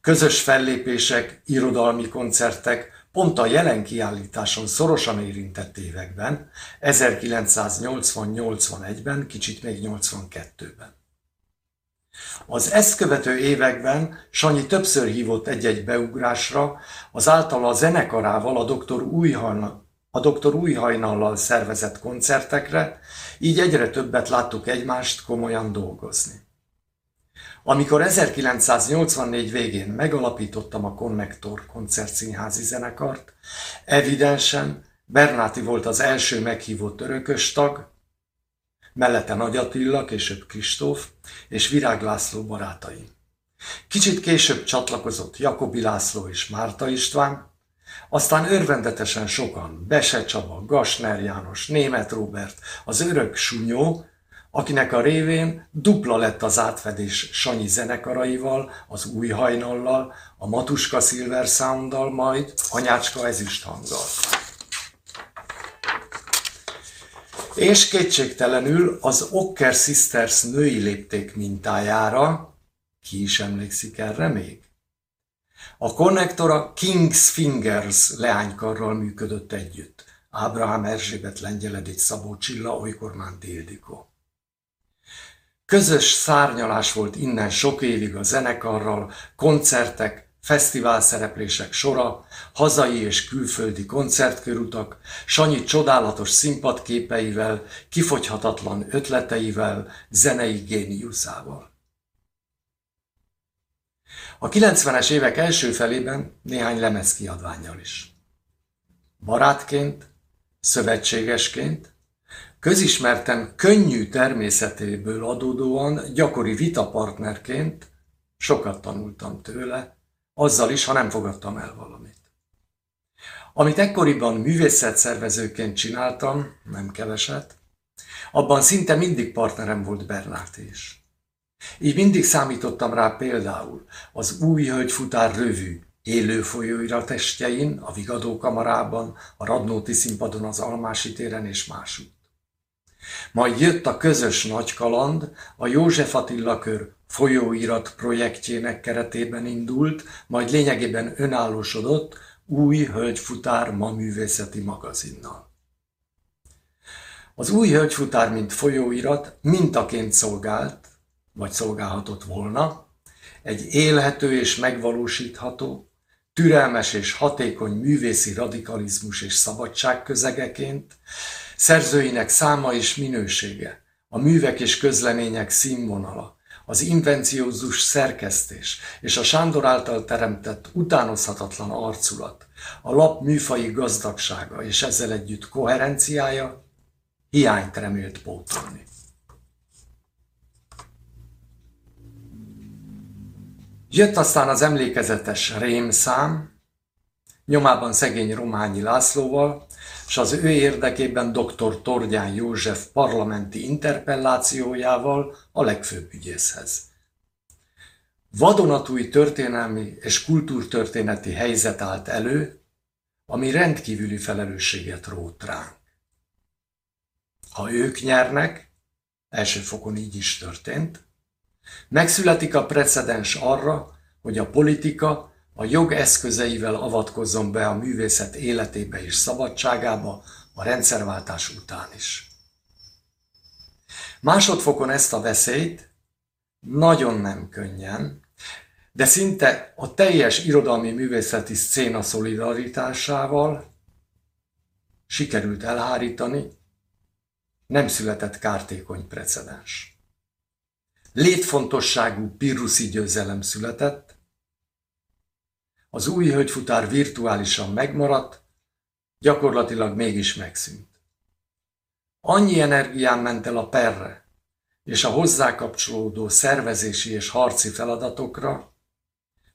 F: Közös fellépések, irodalmi koncertek pont a jelen kiállításon szorosan érintett években, 1980-81-ben, kicsit még 82-ben. Az ezt követő években Sanyi többször hívott egy-egy beugrásra, az általa a zenekarával a dr. Újhalna a doktor Újhajnallal szervezett koncertekre, így egyre többet láttuk egymást komolyan dolgozni. Amikor 1984 végén megalapítottam a Connector koncertszínházi zenekart, evidensen Bernáti volt az első meghívott örökös tag, mellette Nagy Attila, később Kristóf és Virág László barátai. Kicsit később csatlakozott Jakobi László és Márta István, aztán örvendetesen sokan, Bese Csaba, Gasner János, Német Róbert, az örök Sunyó, akinek a révén dupla lett az átfedés Sanyi zenekaraival, az új hajnallal, a Matuska Silver Sounddal, majd Anyácska ezüst hanggal. És kétségtelenül az Ocker Sisters női lépték mintájára, ki is emlékszik erre még? A konnektor a King's Fingers leánykarral működött együtt. Ábrahám Erzsébet Lengyeledics Szabó Csilla, Olykormán Déldikó. Közös szárnyalás volt innen sok évig a zenekarral, koncertek, fesztivál szereplések sora, hazai és külföldi koncertkörutak, Sanyi csodálatos színpadképeivel, kifogyhatatlan ötleteivel, zenei géniuszával. A 90-es évek első felében néhány lemezkiadványjal is. Barátként, szövetségesként, közismerten könnyű természetéből adódóan gyakori vitapartnerként sokat tanultam tőle, azzal is, ha nem fogadtam el valamit. Amit ekkoriban művészetszervezőként csináltam, nem keveset, abban szinte mindig partnerem volt Bernát is. Így mindig számítottam rá például az új hölgyfutár rövű élő folyóiratestjein, a Vigadó kamarában, a Radnóti színpadon, az Almási téren és másút. Majd jött a közös nagy kaland, a József Attila kör folyóirat projektjének keretében indult, majd lényegében önállósodott új hölgyfutár ma művészeti magazinnal. Az új hölgyfutár, mint folyóirat mintaként szolgált, vagy szolgálhatott volna, egy élhető és megvalósítható, türelmes és hatékony művészi radikalizmus és szabadság közegeként, szerzőinek száma és minősége, a művek és közlemények színvonala, az invenciózus szerkesztés és a Sándor által teremtett utánozhatatlan arculat, a lap műfai gazdagsága és ezzel együtt koherenciája hiányt remélt pótolni. Jött aztán az emlékezetes rémszám, nyomában szegény Rományi Lászlóval, és az ő érdekében dr. Tordján József parlamenti interpellációjával a legfőbb ügyészhez. Vadonatúj történelmi és kultúrtörténeti helyzet állt elő, ami rendkívüli felelősséget rót ránk. Ha ők nyernek, első fokon így is történt, Megszületik a precedens arra, hogy a politika a jog eszközeivel avatkozzon be a művészet életébe és szabadságába a rendszerváltás után is. Másodfokon ezt a veszélyt nagyon nem könnyen, de szinte a teljes irodalmi művészeti széna szolidaritásával sikerült elhárítani, nem született kártékony precedens létfontosságú piruszi győzelem született, az új hölgyfutár virtuálisan megmaradt, gyakorlatilag mégis megszűnt. Annyi energián ment el a perre és a hozzá kapcsolódó szervezési és harci feladatokra,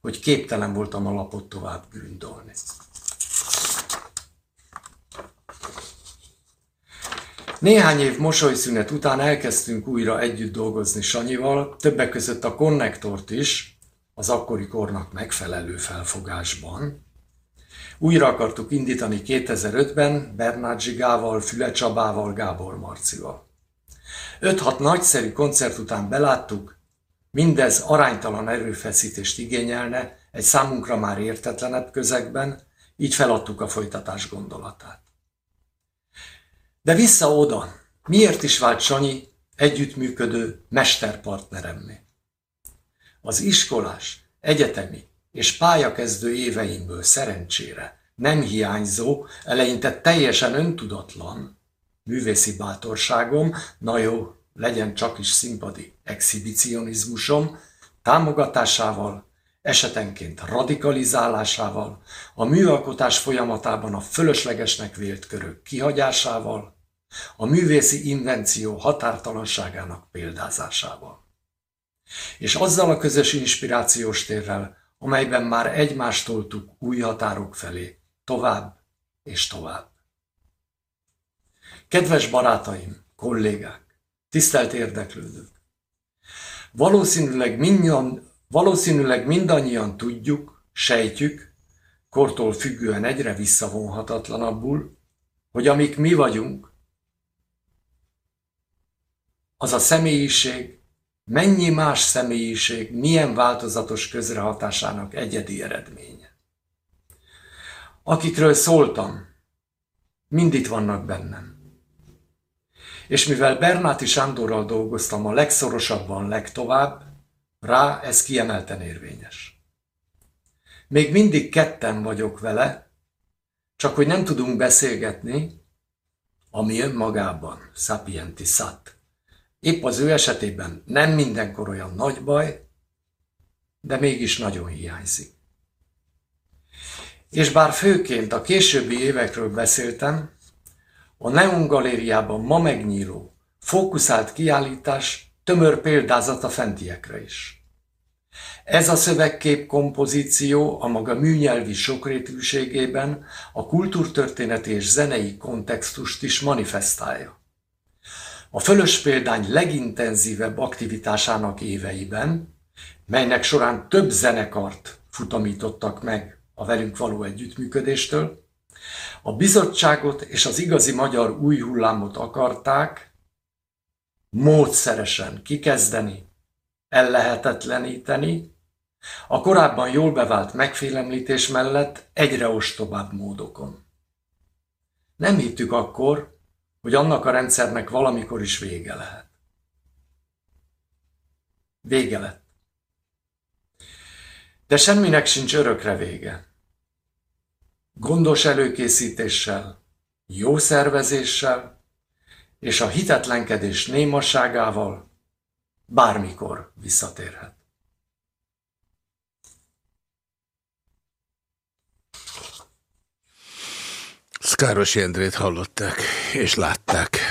F: hogy képtelen voltam a lapot tovább gründolni. Néhány év mosolyszünet után elkezdtünk újra együtt dolgozni Sanyival, többek között a konnektort is, az akkori kornak megfelelő felfogásban. Újra akartuk indítani 2005-ben Bernát Zsigával, Füle Csabával, Gábor Marcival. 5-6 nagyszerű koncert után beláttuk, mindez aránytalan erőfeszítést igényelne egy számunkra már értetlenebb közegben, így feladtuk a folytatás gondolatát. De vissza oda, miért is vált Sanyi együttműködő mesterpartneremmé? Az iskolás, egyetemi és pályakezdő éveimből szerencsére nem hiányzó, eleinte teljesen öntudatlan művészi bátorságom, na jó, legyen csak is színpadi exhibicionizmusom, támogatásával, esetenként radikalizálásával, a műalkotás folyamatában a fölöslegesnek vélt körök kihagyásával, a művészi invenció határtalanságának példázásával. És azzal a közös inspirációs térrel, amelyben már egymást toltuk új határok felé, tovább és tovább. Kedves barátaim, kollégák, tisztelt érdeklődők! Valószínűleg, mindannyian, valószínűleg mindannyian tudjuk, sejtjük, kortól függően egyre visszavonhatatlanabbul, hogy amik mi vagyunk, az a személyiség, mennyi más személyiség, milyen változatos közrehatásának egyedi eredménye. Akikről szóltam, mind itt vannak bennem. És mivel Bernáti Sándorral dolgoztam a legszorosabban legtovább, rá ez kiemelten érvényes. Még mindig ketten vagyok vele, csak hogy nem tudunk beszélgetni, ami önmagában sapienti szat. Épp az ő esetében nem mindenkor olyan nagy baj, de mégis nagyon hiányzik. És bár főként a későbbi évekről beszéltem, a Neon Galériában ma megnyíló, fókuszált kiállítás tömör példázat a fentiekre is. Ez a szövegkép kompozíció a maga műnyelvi sokrétűségében a kultúrtörténeti és zenei kontextust is manifestálja. A fölös példány legintenzívebb aktivitásának éveiben, melynek során több zenekart futamítottak meg a velünk való együttműködéstől, a bizottságot és az igazi magyar új hullámot akarták módszeresen kikezdeni, ellehetetleníteni, a korábban jól bevált megfélemlítés mellett egyre ostobább módokon. Nem hittük akkor, hogy annak a rendszernek valamikor is vége lehet. Vége lett. De semminek sincs örökre vége gondos előkészítéssel, jó szervezéssel és a hitetlenkedés némasságával bármikor visszatérhet.
A: Szkáros Jendrét hallották és látták.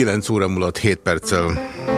A: Kilenc óra múlott 7 perccel.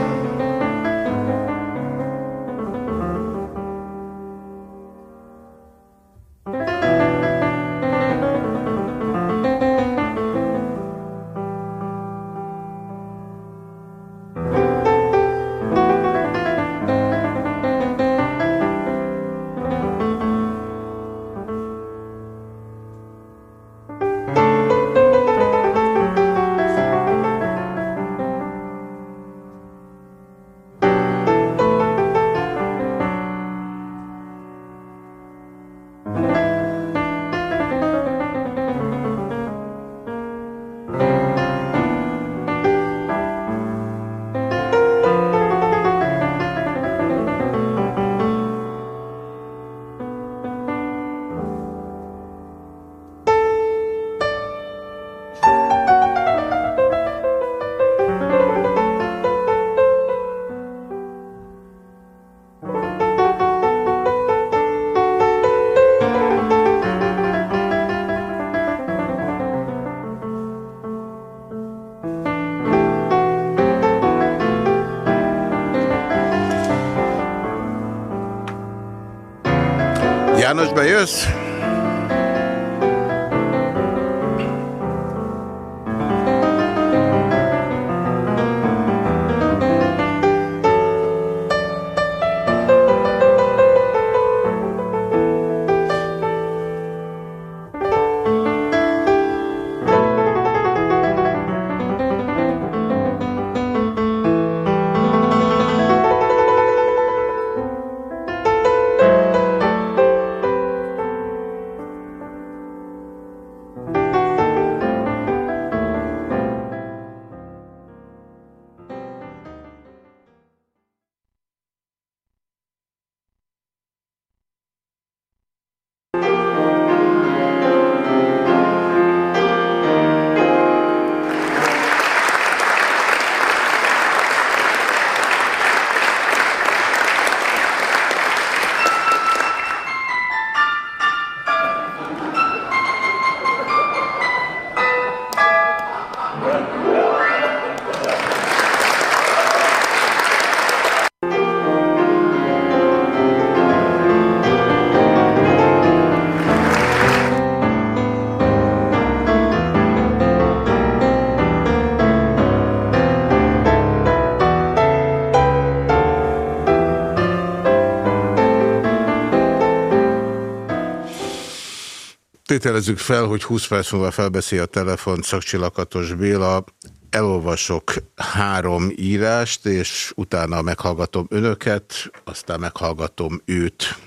A: Tételezzük fel, hogy 20 perc múlva felbeszél a telefon Szakcsilakatos Béla. Elolvasok három írást, és utána meghallgatom önöket, aztán meghallgatom őt.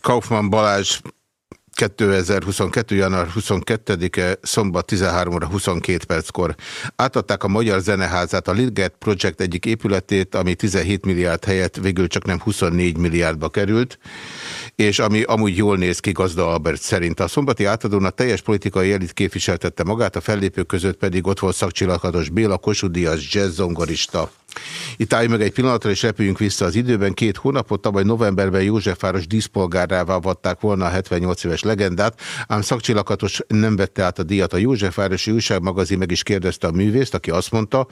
A: Kaufmann Balázs 2022. január 22-e, szombat 13 óra 22 perckor átadták a Magyar Zeneházát, a Liget Project egyik épületét, ami 17 milliárd helyett végül csak nem 24 milliárdba került, és ami amúgy jól néz ki Gazda Albert szerint. A szombati átadón a teljes politikai elit képviseltette magát, a fellépők között pedig ott volt szakcsillakatos Béla Kossuth jazz zongorista. Itt álljunk meg egy pillanatra, és repüljünk vissza az időben. Két hónapot, tavaly novemberben Józsefváros díszpolgárrá avatták volna a 78 éves legendát, ám szakcsillakatos nem vette át a díjat. A Józsefvárosi újságmagazin meg is kérdezte a művészt, aki azt mondta,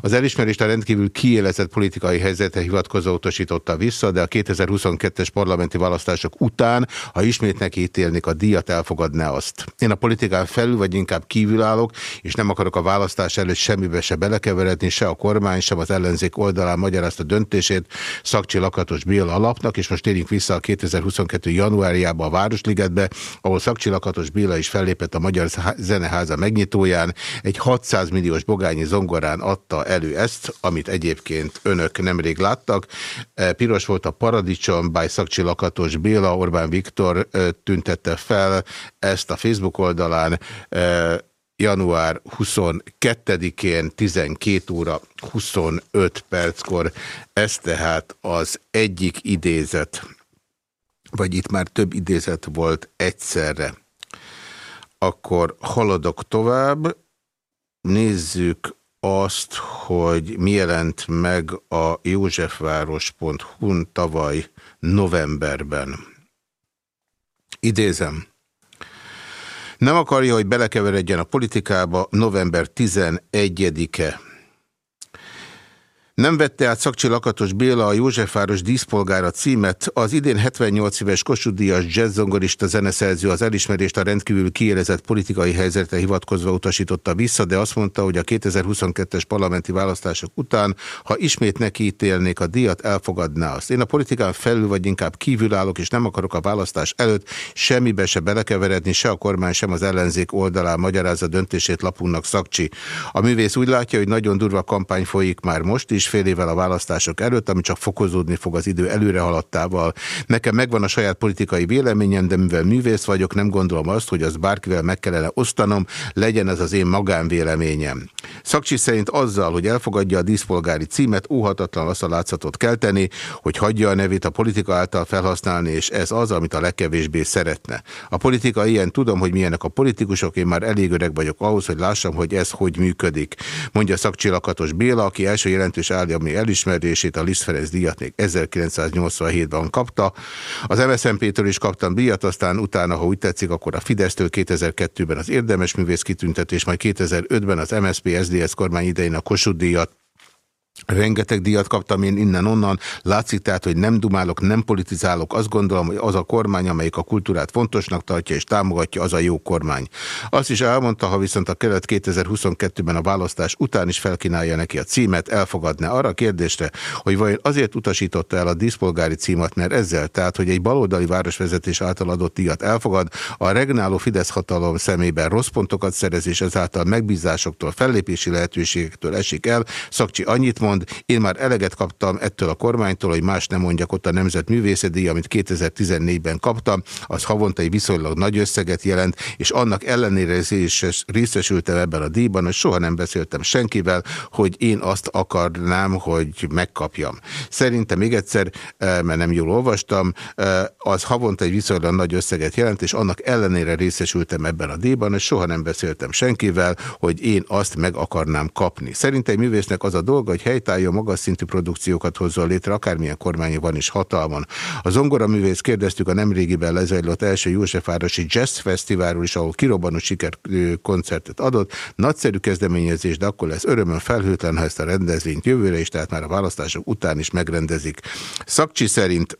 A: az elismerést a rendkívül kiélezett politikai helyzetre hivatkozó utasította vissza, de a 2022-es parlamenti választások után, ha ismét neki ítélnék a díjat, elfogadná azt. Én a politikán felül, vagy inkább kívül állok, és nem akarok a választás előtt semmibe se belekeveredni, se a kormány, sem az ellen ellenzék oldalán magyarázta döntését Szakcsi Lakatos Béla alapnak, és most térjünk vissza a 2022. januárjába a Városligetbe, ahol Szakcsi Lakatos Béla is fellépett a Magyar Zeneháza megnyitóján, egy 600 milliós bogányi zongorán adta elő ezt, amit egyébként önök nemrég láttak. E, piros volt a paradicsom, by Szakcsi Lakatos Béla, Orbán Viktor e, tüntette fel ezt a Facebook oldalán, e, január 22-én 12 óra 25 perckor. Ez tehát az egyik idézet, vagy itt már több idézet volt egyszerre. Akkor haladok tovább, nézzük azt, hogy mi jelent meg a józsefváros.hu-n tavaly novemberben. Idézem. Nem akarja, hogy belekeveredjen a politikába november 11-e. Nem vette át Szakcsi Lakatos Béla a Józsefváros díszpolgára címet. Az idén 78 éves Kossuth Díjas jazzzongorista zeneszerző az elismerést a rendkívül kiélezett politikai helyzetre hivatkozva utasította vissza, de azt mondta, hogy a 2022-es parlamenti választások után, ha ismét neki a díjat, elfogadná azt. Én a politikán felül vagy inkább kívül állok, és nem akarok a választás előtt semmibe se belekeveredni, se a kormány, sem az ellenzék oldalán magyarázza döntését lapunknak Szakcsi. A művész úgy látja, hogy nagyon durva kampány folyik már most is, fél évvel a választások előtt, ami csak fokozódni fog az idő előre haladtával. Nekem megvan a saját politikai véleményem, de mivel művész vagyok, nem gondolom azt, hogy az bárkivel meg kellene osztanom, legyen ez az én magánvéleményem. Szakcsi szerint azzal, hogy elfogadja a díszpolgári címet, óhatatlan azt a látszatot kelteni, hogy hagyja a nevét a politika által felhasználni, és ez az, amit a legkevésbé szeretne. A politika ilyen, tudom, hogy milyenek a politikusok, én már elég öreg vagyok ahhoz, hogy lássam, hogy ez hogy működik. Mondja Szakcsi Lakatos Béla, aki első jelentős állami elismerését, a Liszt Ferenc díjat még 1987-ben kapta. Az MSZNP-től is kaptam díjat, aztán utána, ha úgy tetszik, akkor a Fidesztől 2002-ben az érdemes művész kitüntetés, majd 2005-ben az MSZP-SZDSZ kormány idején a Kossuth díjat, Rengeteg díjat kaptam én innen-onnan, látszik tehát, hogy nem dumálok, nem politizálok, azt gondolom, hogy az a kormány, amelyik a kultúrát fontosnak tartja és támogatja, az a jó kormány. Azt is elmondta, ha viszont a kelet 2022-ben a választás után is felkínálja neki a címet, elfogadná arra a kérdésre, hogy vajon azért utasította el a díszpolgári címet, mert ezzel, tehát, hogy egy baloldali városvezetés által adott díjat elfogad, a regnáló Fidesz hatalom szemében rossz pontokat szerez, és ezáltal megbízásoktól, fellépési lehetőségektől esik el. Szakcsi annyit mond, én már eleget kaptam ettől a kormánytól, hogy más nem mondjak ott a Nemzetművészeti, amit 2014-ben kaptam, az havonta egy viszonylag nagy összeget jelent, és annak ellenére részesültem ebben a díjban, hogy soha nem beszéltem senkivel, hogy én azt akarnám, hogy megkapjam. Szerintem még egyszer, eh, mert nem jól olvastam, eh, az havonta egy viszonylag nagy összeget jelent, és annak ellenére részesültem ebben a díjban, hogy soha nem beszéltem senkivel, hogy én azt meg akarnám kapni. Szerintem művésznek az a dolga, hogy hely helytálló magas szintű produkciókat hozzon létre, akármilyen kormánya van is hatalmon. A zongoraművész kérdeztük a nemrégiben lezajlott első Józsefvárosi Jazz Fesztiválról is, ahol kirobbanó koncertet adott. Nagyszerű kezdeményezés, de akkor lesz örömön felhőtlen, ha ezt a rendezvényt jövőre is, tehát már a választások után is megrendezik. Szakcsi szerint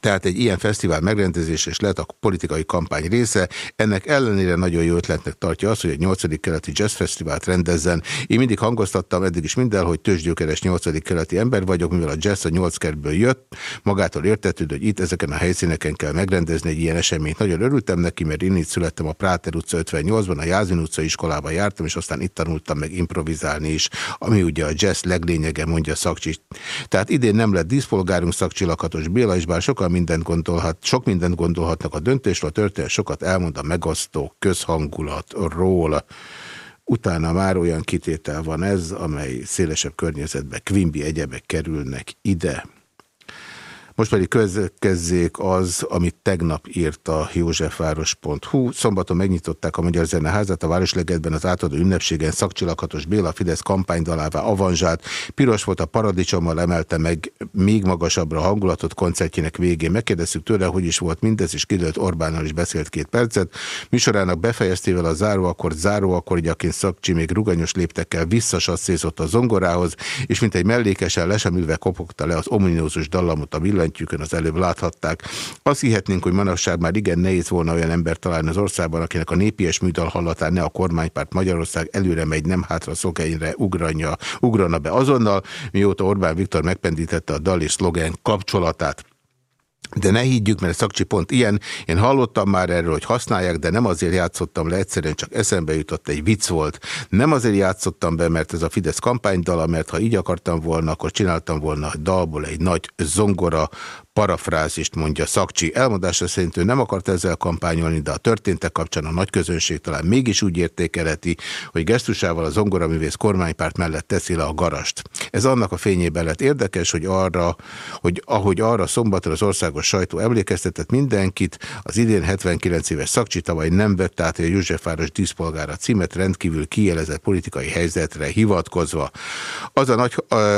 A: tehát egy ilyen fesztivál megrendezés és lehet a politikai kampány része. Ennek ellenére nagyon jó ötletnek tartja az, hogy egy 8. keleti jazz fesztivált rendezzen. Én mindig hangoztattam eddig is minden, hogy tőzsgyőkeres 8. keleti ember vagyok, mivel a jazz a 8 kertből jött. Magától értetődő, hogy itt ezeken a helyszíneken kell megrendezni egy ilyen eseményt. Nagyon örültem neki, mert én itt születtem a Práter utca 58-ban, a Jázin utca iskolába jártam, és aztán itt tanultam meg improvizálni is, ami ugye a jazz leglényege, mondja Szakcsi. Tehát idén nem lett díszpolgárunk Szakcsi Lakatos Béla, és bár sokan mindent gondolhat, sok mindent gondolhatnak a döntésről, a történet sokat elmond a megosztó közhangulatról. Utána már olyan kitétel van ez, amely szélesebb környezetbe, Quimby egyebek kerülnek ide. Most pedig következzék az, amit tegnap írt a józsefváros.hu. Szombaton megnyitották a Magyar Zeneházat, a Városlegedben az átadó ünnepségen szakcsilakatos Béla Fidesz kampánydalává avanzsált. Piros volt a paradicsommal, emelte meg még magasabbra a hangulatot koncertjének végén. Megkérdeztük tőle, hogy is volt mindez, és kidőlt Orbánnal is beszélt két percet. Műsorának befejeztével a záróakor, záróakor, igyaként Szakcsi még ruganyos léptekkel visszasasszézott a zongorához, és mint egy mellékesen lesemülve kopogta le az ominózus dallamot a villany billentyűkön az előbb láthatták. Azt hihetnénk, hogy manapság már igen nehéz volna olyan ember találni az országban, akinek a népies műdal hallatán ne a kormánypárt Magyarország előre megy, nem hátra szokányra ugranja, ugrana be azonnal, mióta Orbán Viktor megpendítette a dal és szlogen kapcsolatát. De ne higgyük, mert Szakcsi pont ilyen. Én hallottam már erről, hogy használják, de nem azért játszottam le, egyszerűen csak eszembe jutott, egy vicc volt. Nem azért játszottam be, mert ez a Fidesz kampánydala, mert ha így akartam volna, akkor csináltam volna a dalból egy nagy zongora parafrázist mondja Szakcsi. Elmondása szerint ő nem akart ezzel kampányolni, de a történtek kapcsán a nagy közönség talán mégis úgy értékeleti, hogy gesztusával az zongoraművész kormánypárt mellett teszi le a garast. Ez annak a fényében lett érdekes, hogy arra, hogy ahogy arra szombaton az országos sajtó emlékeztetett mindenkit, az idén 79 éves Szakcsi tavaly nem vett át a Józsefváros díszpolgára címet rendkívül kijelezett politikai helyzetre hivatkozva. Az, a nagy,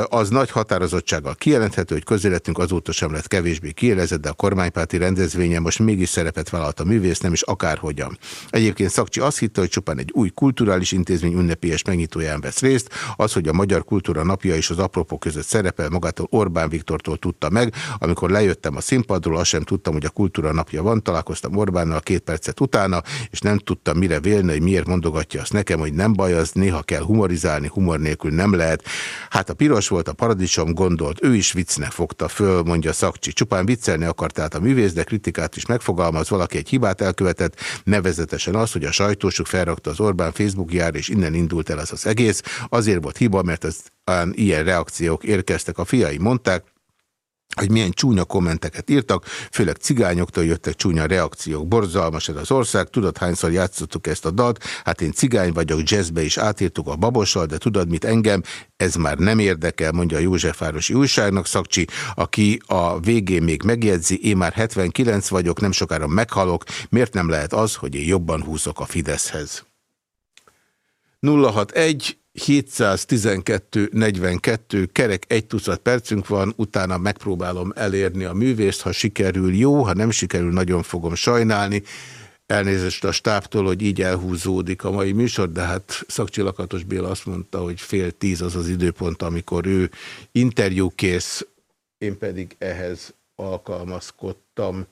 A: az nagy határozottsággal kijelenthető, hogy közéletünk azóta sem lett kevés kevésbé kielezett, de a kormánypárti rendezvényen most mégis szerepet vállalt a művész, nem is akárhogyan. Egyébként Szakcsi azt hitte, hogy csupán egy új kulturális intézmény ünnepélyes megnyitóján vesz részt, az, hogy a Magyar Kultúra Napja és az apropó között szerepel, magától Orbán Viktortól tudta meg. Amikor lejöttem a színpadról, azt sem tudtam, hogy a Kultúra Napja van, találkoztam Orbánnal két percet utána, és nem tudtam mire vélni, hogy miért mondogatja azt nekem, hogy nem baj, az néha kell humorizálni, humor nélkül nem lehet. Hát a piros volt, a paradicsom gondolt, ő is viccnek fogta föl, mondja Szakcsi. Csupán viccelni akart tehát a művész, de kritikát is megfogalmaz, valaki egy hibát elkövetett, nevezetesen az, hogy a sajtósuk felrakta az Orbán Facebookjára, és innen indult el az az egész. Azért volt hiba, mert az ilyen reakciók érkeztek. A fiai mondták, hogy milyen csúnya kommenteket írtak, főleg cigányoktól jöttek csúnya reakciók. Borzalmas ez az ország, tudod hányszor játszottuk ezt a dalt, hát én cigány vagyok, jazzbe is átírtuk a babossal, de tudod mit engem, ez már nem érdekel, mondja a Józsefvárosi újságnak Szakcsi, aki a végén még megjegyzi, én már 79 vagyok, nem sokára meghalok, miért nem lehet az, hogy én jobban húzok a Fideszhez? 061 712 42, kerek egy tucat percünk van, utána megpróbálom elérni a művészt, ha sikerül jó, ha nem sikerül nagyon fogom sajnálni. Elnézést a stábtól, hogy így elhúzódik a mai műsor, de hát Szakcsillakatos Béla azt mondta, hogy fél tíz az az időpont, amikor ő interjúkész, én pedig ehhez alkalmazkodtam.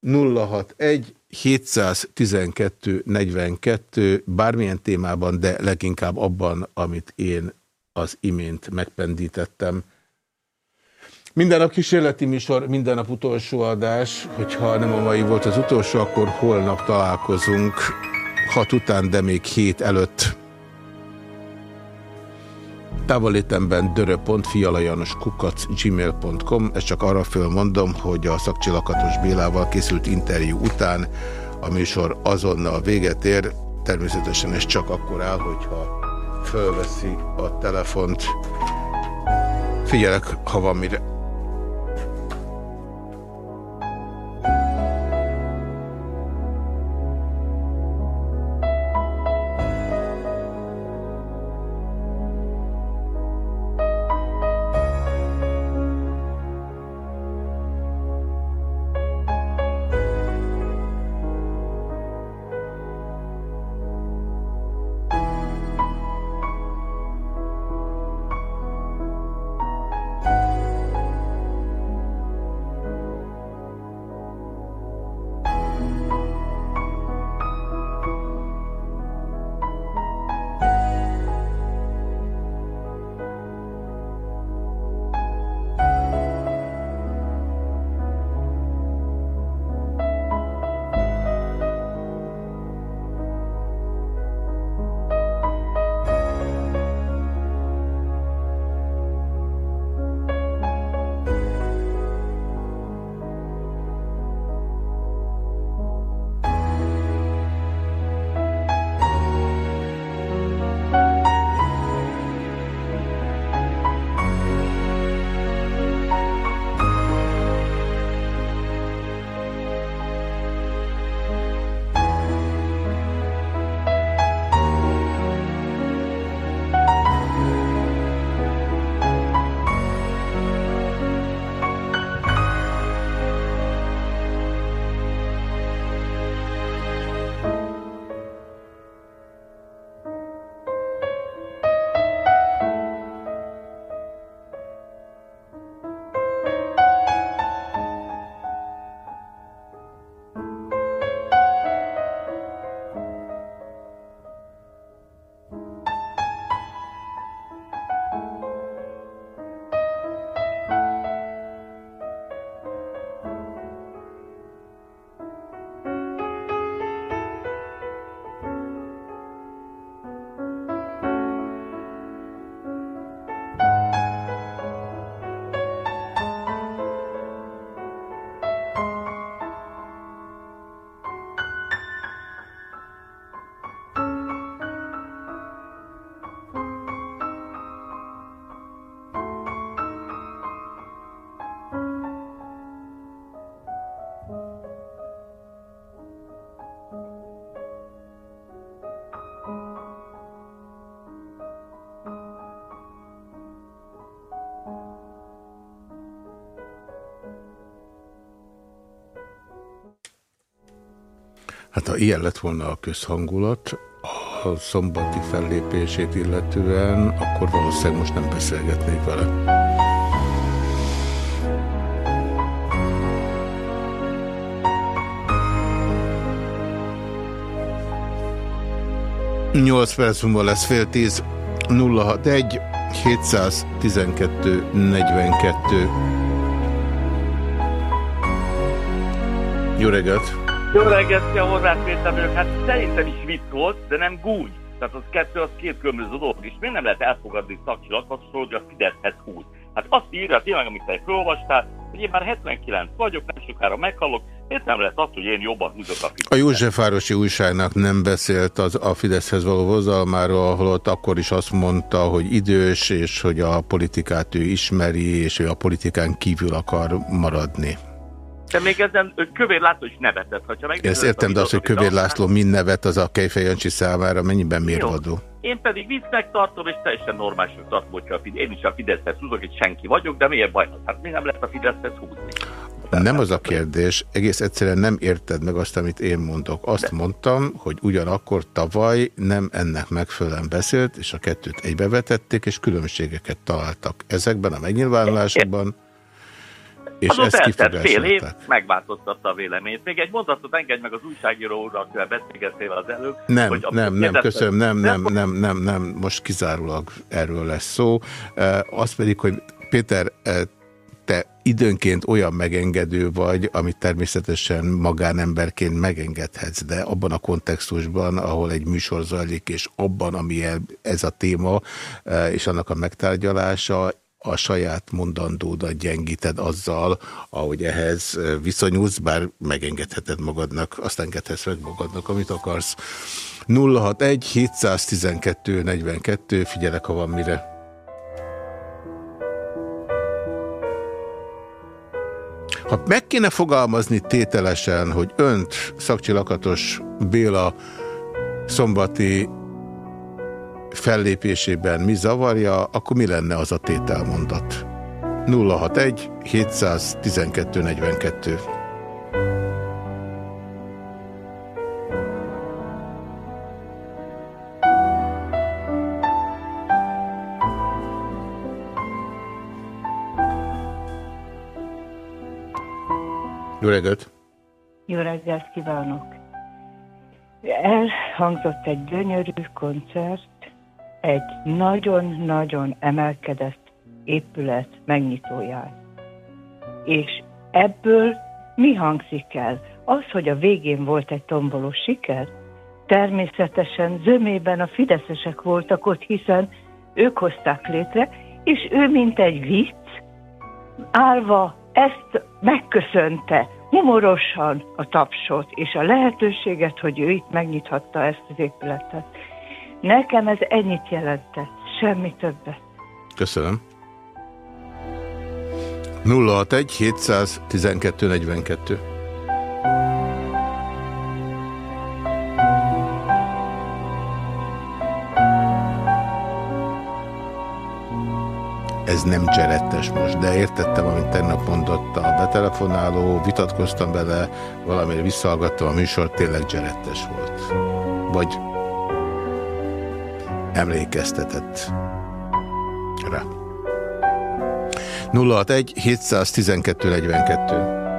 A: 061 712 42 bármilyen témában, de leginkább abban, amit én az imént megpendítettem. Minden nap kísérleti műsor, minden nap utolsó adás. Hogyha nem a mai volt az utolsó, akkor holnap találkozunk. Hat után, de még hét előtt. Távolétemben dörö.fialajanoskukac gmail.com Ezt csak arra fölmondom, hogy a Szakcsilakatos Bélával készült interjú után a műsor azonnal véget ér. Természetesen ez csak akkor áll, hogyha fölveszi a telefont. Figyelek, ha van mire. Ilyen lett volna a közhangulat, a szombati fellépését illetően, akkor valószínűleg most nem beszélgetnék vele. 8 perc múlva lesz fél 10 061 712 42 Jó reggelt!
G: Jó reggelt, szia Horváth Péter vagyok. Hát szerintem is vicc volt, de nem gúny. Tehát az kettő, az két különböző dolog. És miért nem lehet elfogadni szakcsilaghatosról, hogy a Fideszhez húz? Hát azt írja tényleg, amit te felolvastál, hogy én már 79 vagyok, nem sokára meghalok, miért nem lehet az, hogy én jobban húzok a Fideszhez?
A: A Józsefvárosi újságnak nem beszélt az a Fideszhez való hozalmáról, holott akkor is azt mondta, hogy idős, és hogy a politikát ő ismeri, és ő a politikán kívül akar maradni.
G: De még ezen Kövér László is nevetett. Ha meg
A: Ezt értem, de az, hogy Kövér László mind nevet, az a Kejfej Jancsi számára mennyiben mérvadó?
G: Én pedig viccnek tartom, és teljesen normálisnak tartom, hogyha a Fidesz, én is a Fideszhez húzok, hogy senki vagyok, de miért baj? Hát mi nem lehet a Fideszhez húzni?
A: Nem az a kérdés, egész egyszerűen nem érted meg azt, amit én mondok. Azt mondtam, hogy ugyanakkor tavaly nem ennek megfelelően beszélt, és a kettőt egybevetették, és különbségeket találtak ezekben a megnyilvánulásokban. És
G: Azon eltelt fél év, megváltoztatta a véleményt. Még egy mondatot engedj meg az újságíró úrral, akivel beszélgettél az előbb.
A: Nem, hogy nem, nem, köszönöm, nem, nem, nem, nem, nem, most kizárólag erről lesz szó. Az pedig, hogy Péter, te időnként olyan megengedő vagy, amit természetesen magánemberként megengedhetsz, de abban a kontextusban, ahol egy műsor zajlik, és abban, ami ez a téma, és annak a megtárgyalása, a saját mondandódat gyengíted azzal, ahogy ehhez viszonyulsz, bár megengedheted magadnak, azt engedhetsz meg magadnak, amit akarsz. 061 712 42, figyelek, ha van mire. Ha meg kéne fogalmazni tételesen, hogy önt szakcsilakatos Béla szombati fellépésében mi zavarja, akkor mi lenne az a tételmondat? 061 712 42 Jó reggelt!
H: Jó reggelt kívánok! Elhangzott egy gyönyörű koncert, egy nagyon-nagyon emelkedett épület megnyitóján. És ebből mi hangzik el? Az, hogy a végén volt egy tomboló siker? Természetesen zömében a fideszesek voltak ott, hiszen ők hozták létre, és ő, mint egy vicc, állva ezt megköszönte humorosan a tapsot, és a lehetőséget, hogy ő itt megnyithatta ezt az épületet. Nekem ez ennyit jelentett, semmi többet.
A: Köszönöm. 061 712 42 ez nem cserettes most, de értettem, amit tegnap mondott a betelefonáló, vitatkoztam vele, valamire visszahallgattam a műsor, tényleg cserettes volt. Vagy emlékeztetett rá. 061 712 42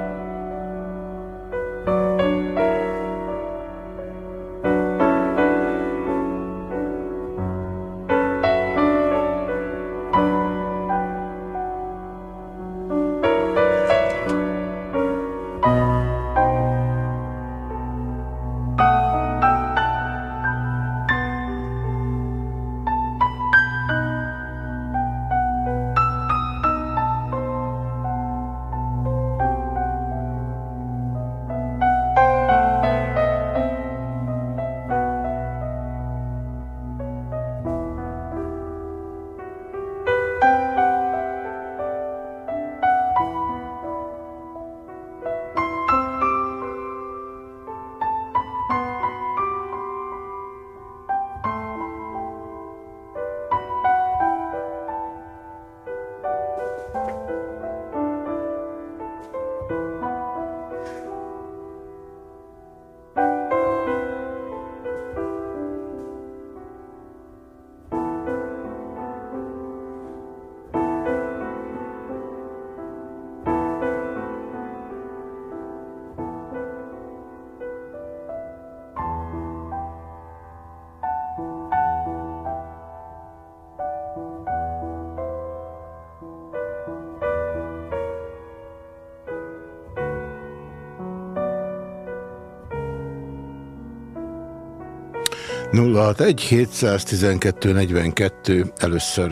A: 061 712 42 először.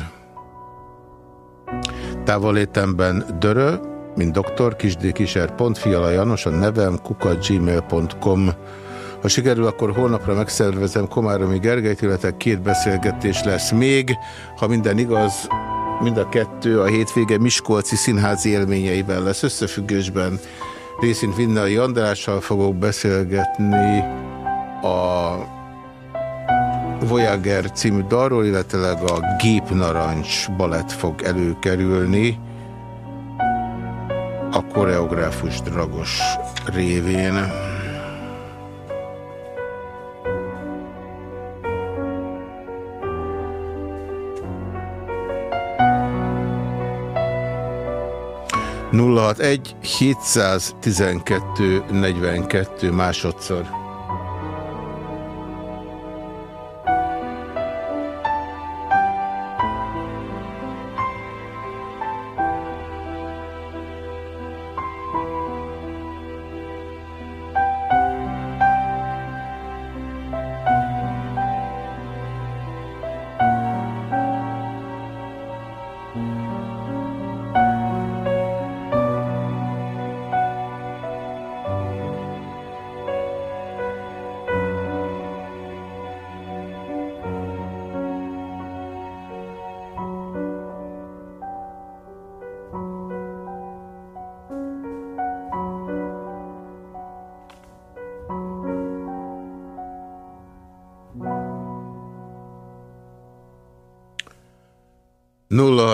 A: Távolétemben dörö, mint doktor, kisdkiser.fiala Janos, a nevem kukagmail.com. Ha sikerül, akkor holnapra megszervezem Komáromi Gergelyt, illetve két beszélgetés lesz még. Ha minden igaz, mind a kettő a hétvége Miskolci színházi élményeiben lesz összefüggésben. Részint Vinnai Andrással fogok beszélgetni a Voyager című dalról, illetve a Gépnarancs balett fog előkerülni a koreográfus Dragos révén. egy 712 42 másodszor.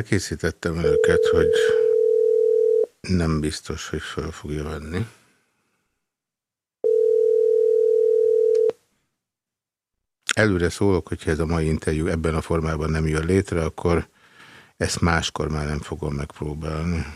A: Felkészítettem őket, hogy nem biztos, hogy fel fogja venni. Előre szólok, hogyha ez a mai interjú ebben a formában nem jön létre, akkor ezt máskor már nem fogom megpróbálni.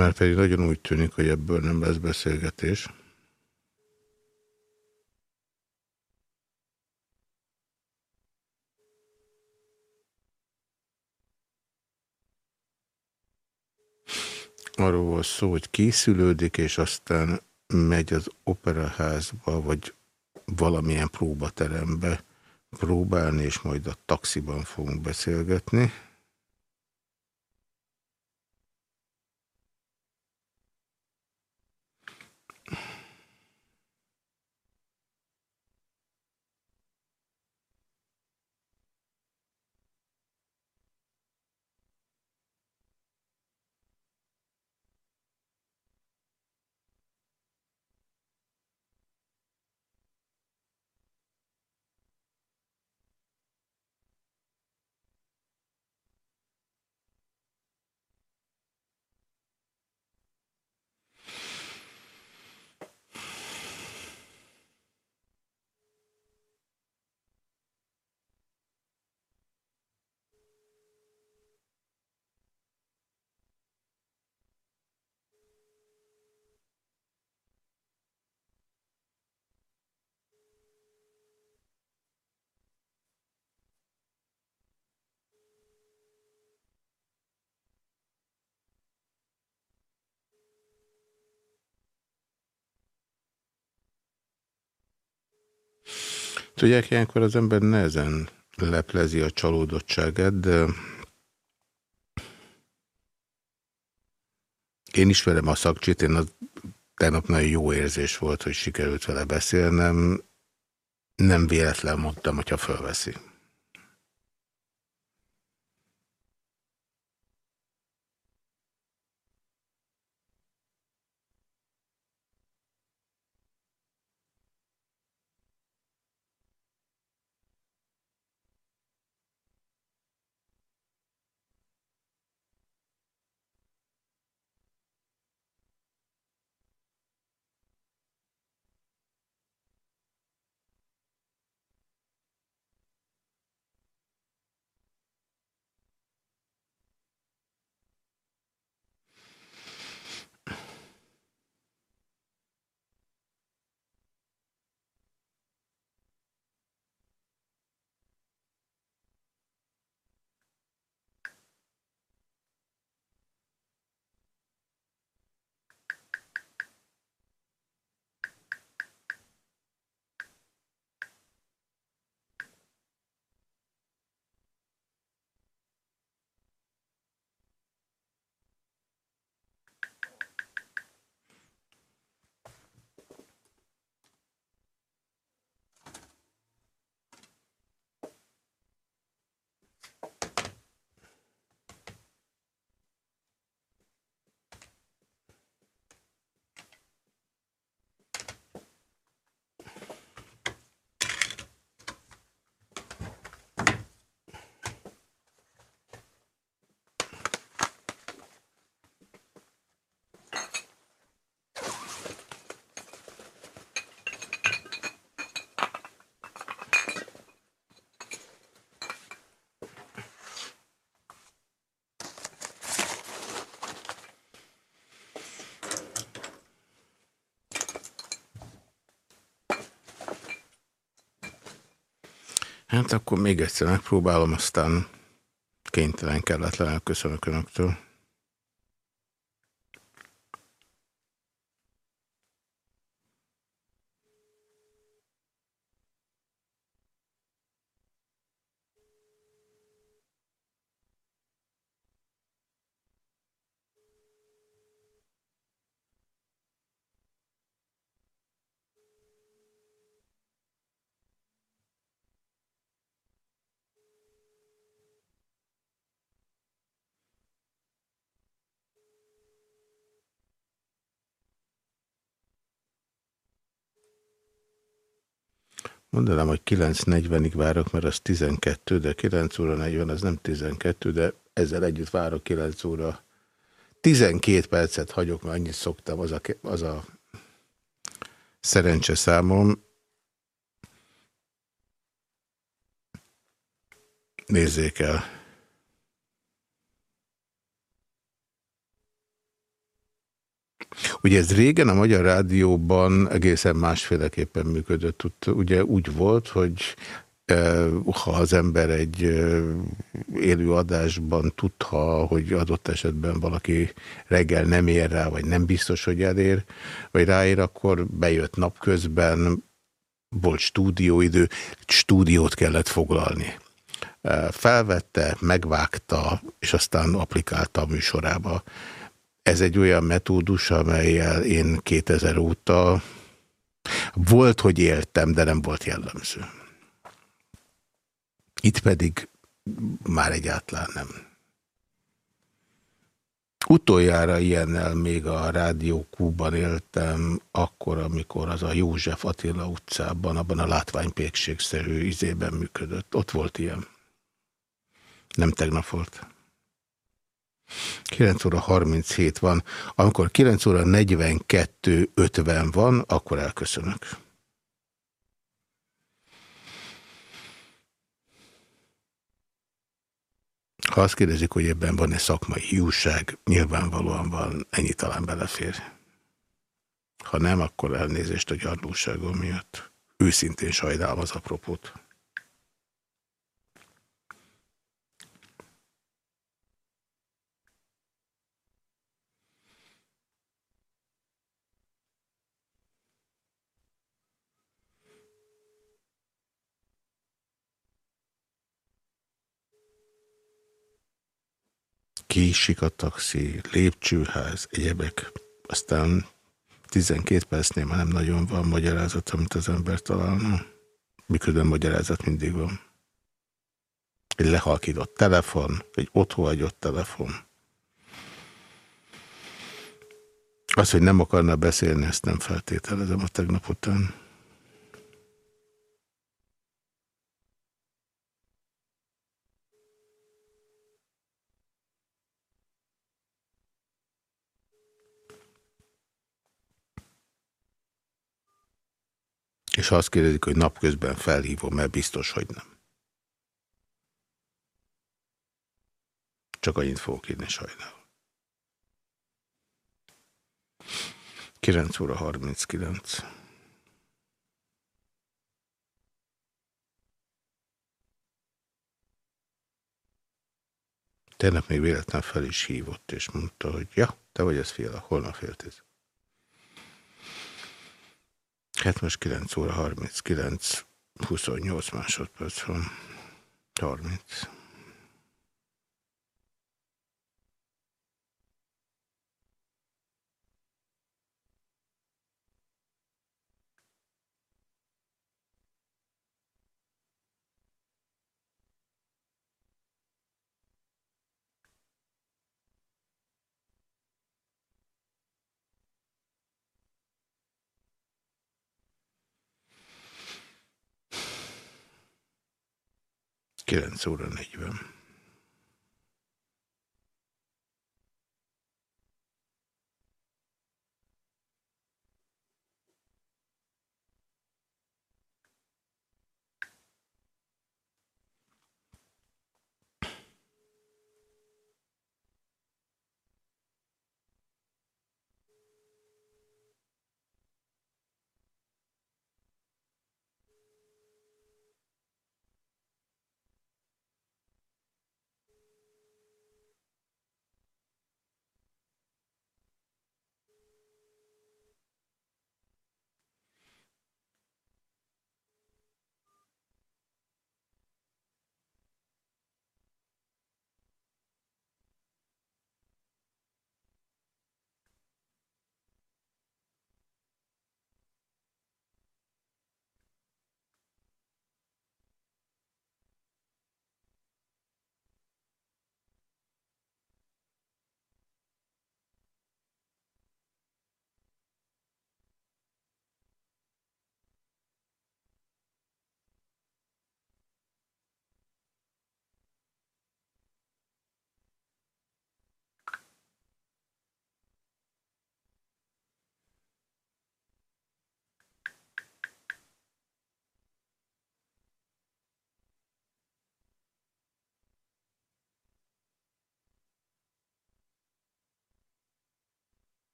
A: Már pedig nagyon úgy tűnik, hogy ebből nem lesz beszélgetés. Arról volt szó, hogy készülődik, és aztán megy az operaházba, vagy valamilyen próbaterembe próbálni, és majd a taxiban fogunk beszélgetni. Tudják, ilyenkor az ember nehezen leplezi a csalódottságát, de én ismerem a szakcsit, én az tegnap nagyon jó érzés volt, hogy sikerült vele beszélnem. Nem véletlen mondtam, hogyha fölveszi. Hát akkor még egyszer megpróbálom, aztán kénytelen, kelletlen köszönök Önöktől. Mondanám, hogy 9.40-ig várok, mert az 12, de 9 óra 40, az nem 12, de ezzel együtt várok 9 óra. 12 percet hagyok, mert annyit szoktam, az a, az a szerencse számom. Nézzék el. Ugye ez régen a Magyar Rádióban egészen másféleképpen működött. Ugye úgy volt, hogy e, ha az ember egy e, élő adásban tudta, hogy adott esetben valaki reggel nem ér rá, vagy nem biztos, hogy elér, vagy ráér, akkor bejött napközben, volt stúdióidő, stúdiót kellett foglalni. E, felvette, megvágta, és aztán applikálta a műsorába. Ez egy olyan metódus, amelyel én 2000 óta volt, hogy éltem, de nem volt jellemző. Itt pedig már egyáltalán nem. Utoljára ilyennel még a Rádió Kúban éltem, akkor, amikor az a József Attila utcában, abban a látványpékségszerű izében működött. Ott volt ilyen. Nem tegnap volt. 9 óra 37 van. Amikor 9 óra 42 50 van, akkor elköszönök. Ha azt kérdezik, hogy ebben van-e szakmai hiúság, nyilvánvalóan van, ennyi talán belefér. Ha nem, akkor elnézést a gyarlóságom miatt. Őszintén sajnálom az apropót. Késik a taxi, lépcsőház, egyebek. Aztán 12 percnél már nem nagyon van magyarázat, amit az ember találna. Miközben magyarázat mindig van. Egy lehalkított telefon, egy otthon telefon. Az, hogy nem akarna beszélni, ezt nem feltételezem a tegnap után. És ha azt kérdezik, hogy napközben felhívom, mert biztos, hogy nem. Csak annyit fogok írni, sajnálom. 9 óra 39. Tegnap még véletlen fel is hívott, és mondta, hogy ja, te vagy ez fél, holnap fél tíz. Hát most 9 óra 39, 28 másodperc van. 30. 9 óra 40.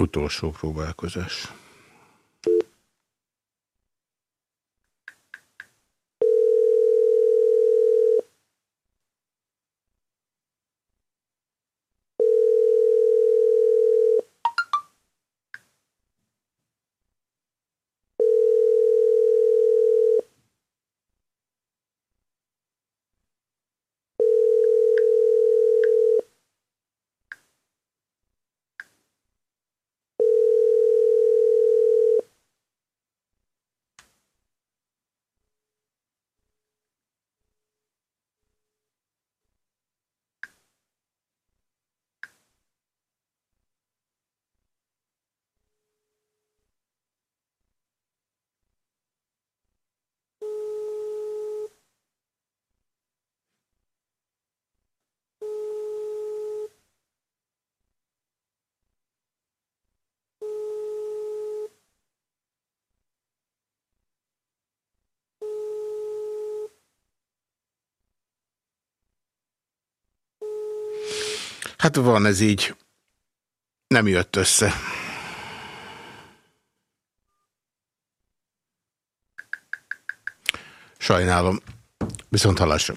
A: Utolsó próbálkozás. Hát van ez így. Nem jött össze. Sajnálom. Viszont halásra.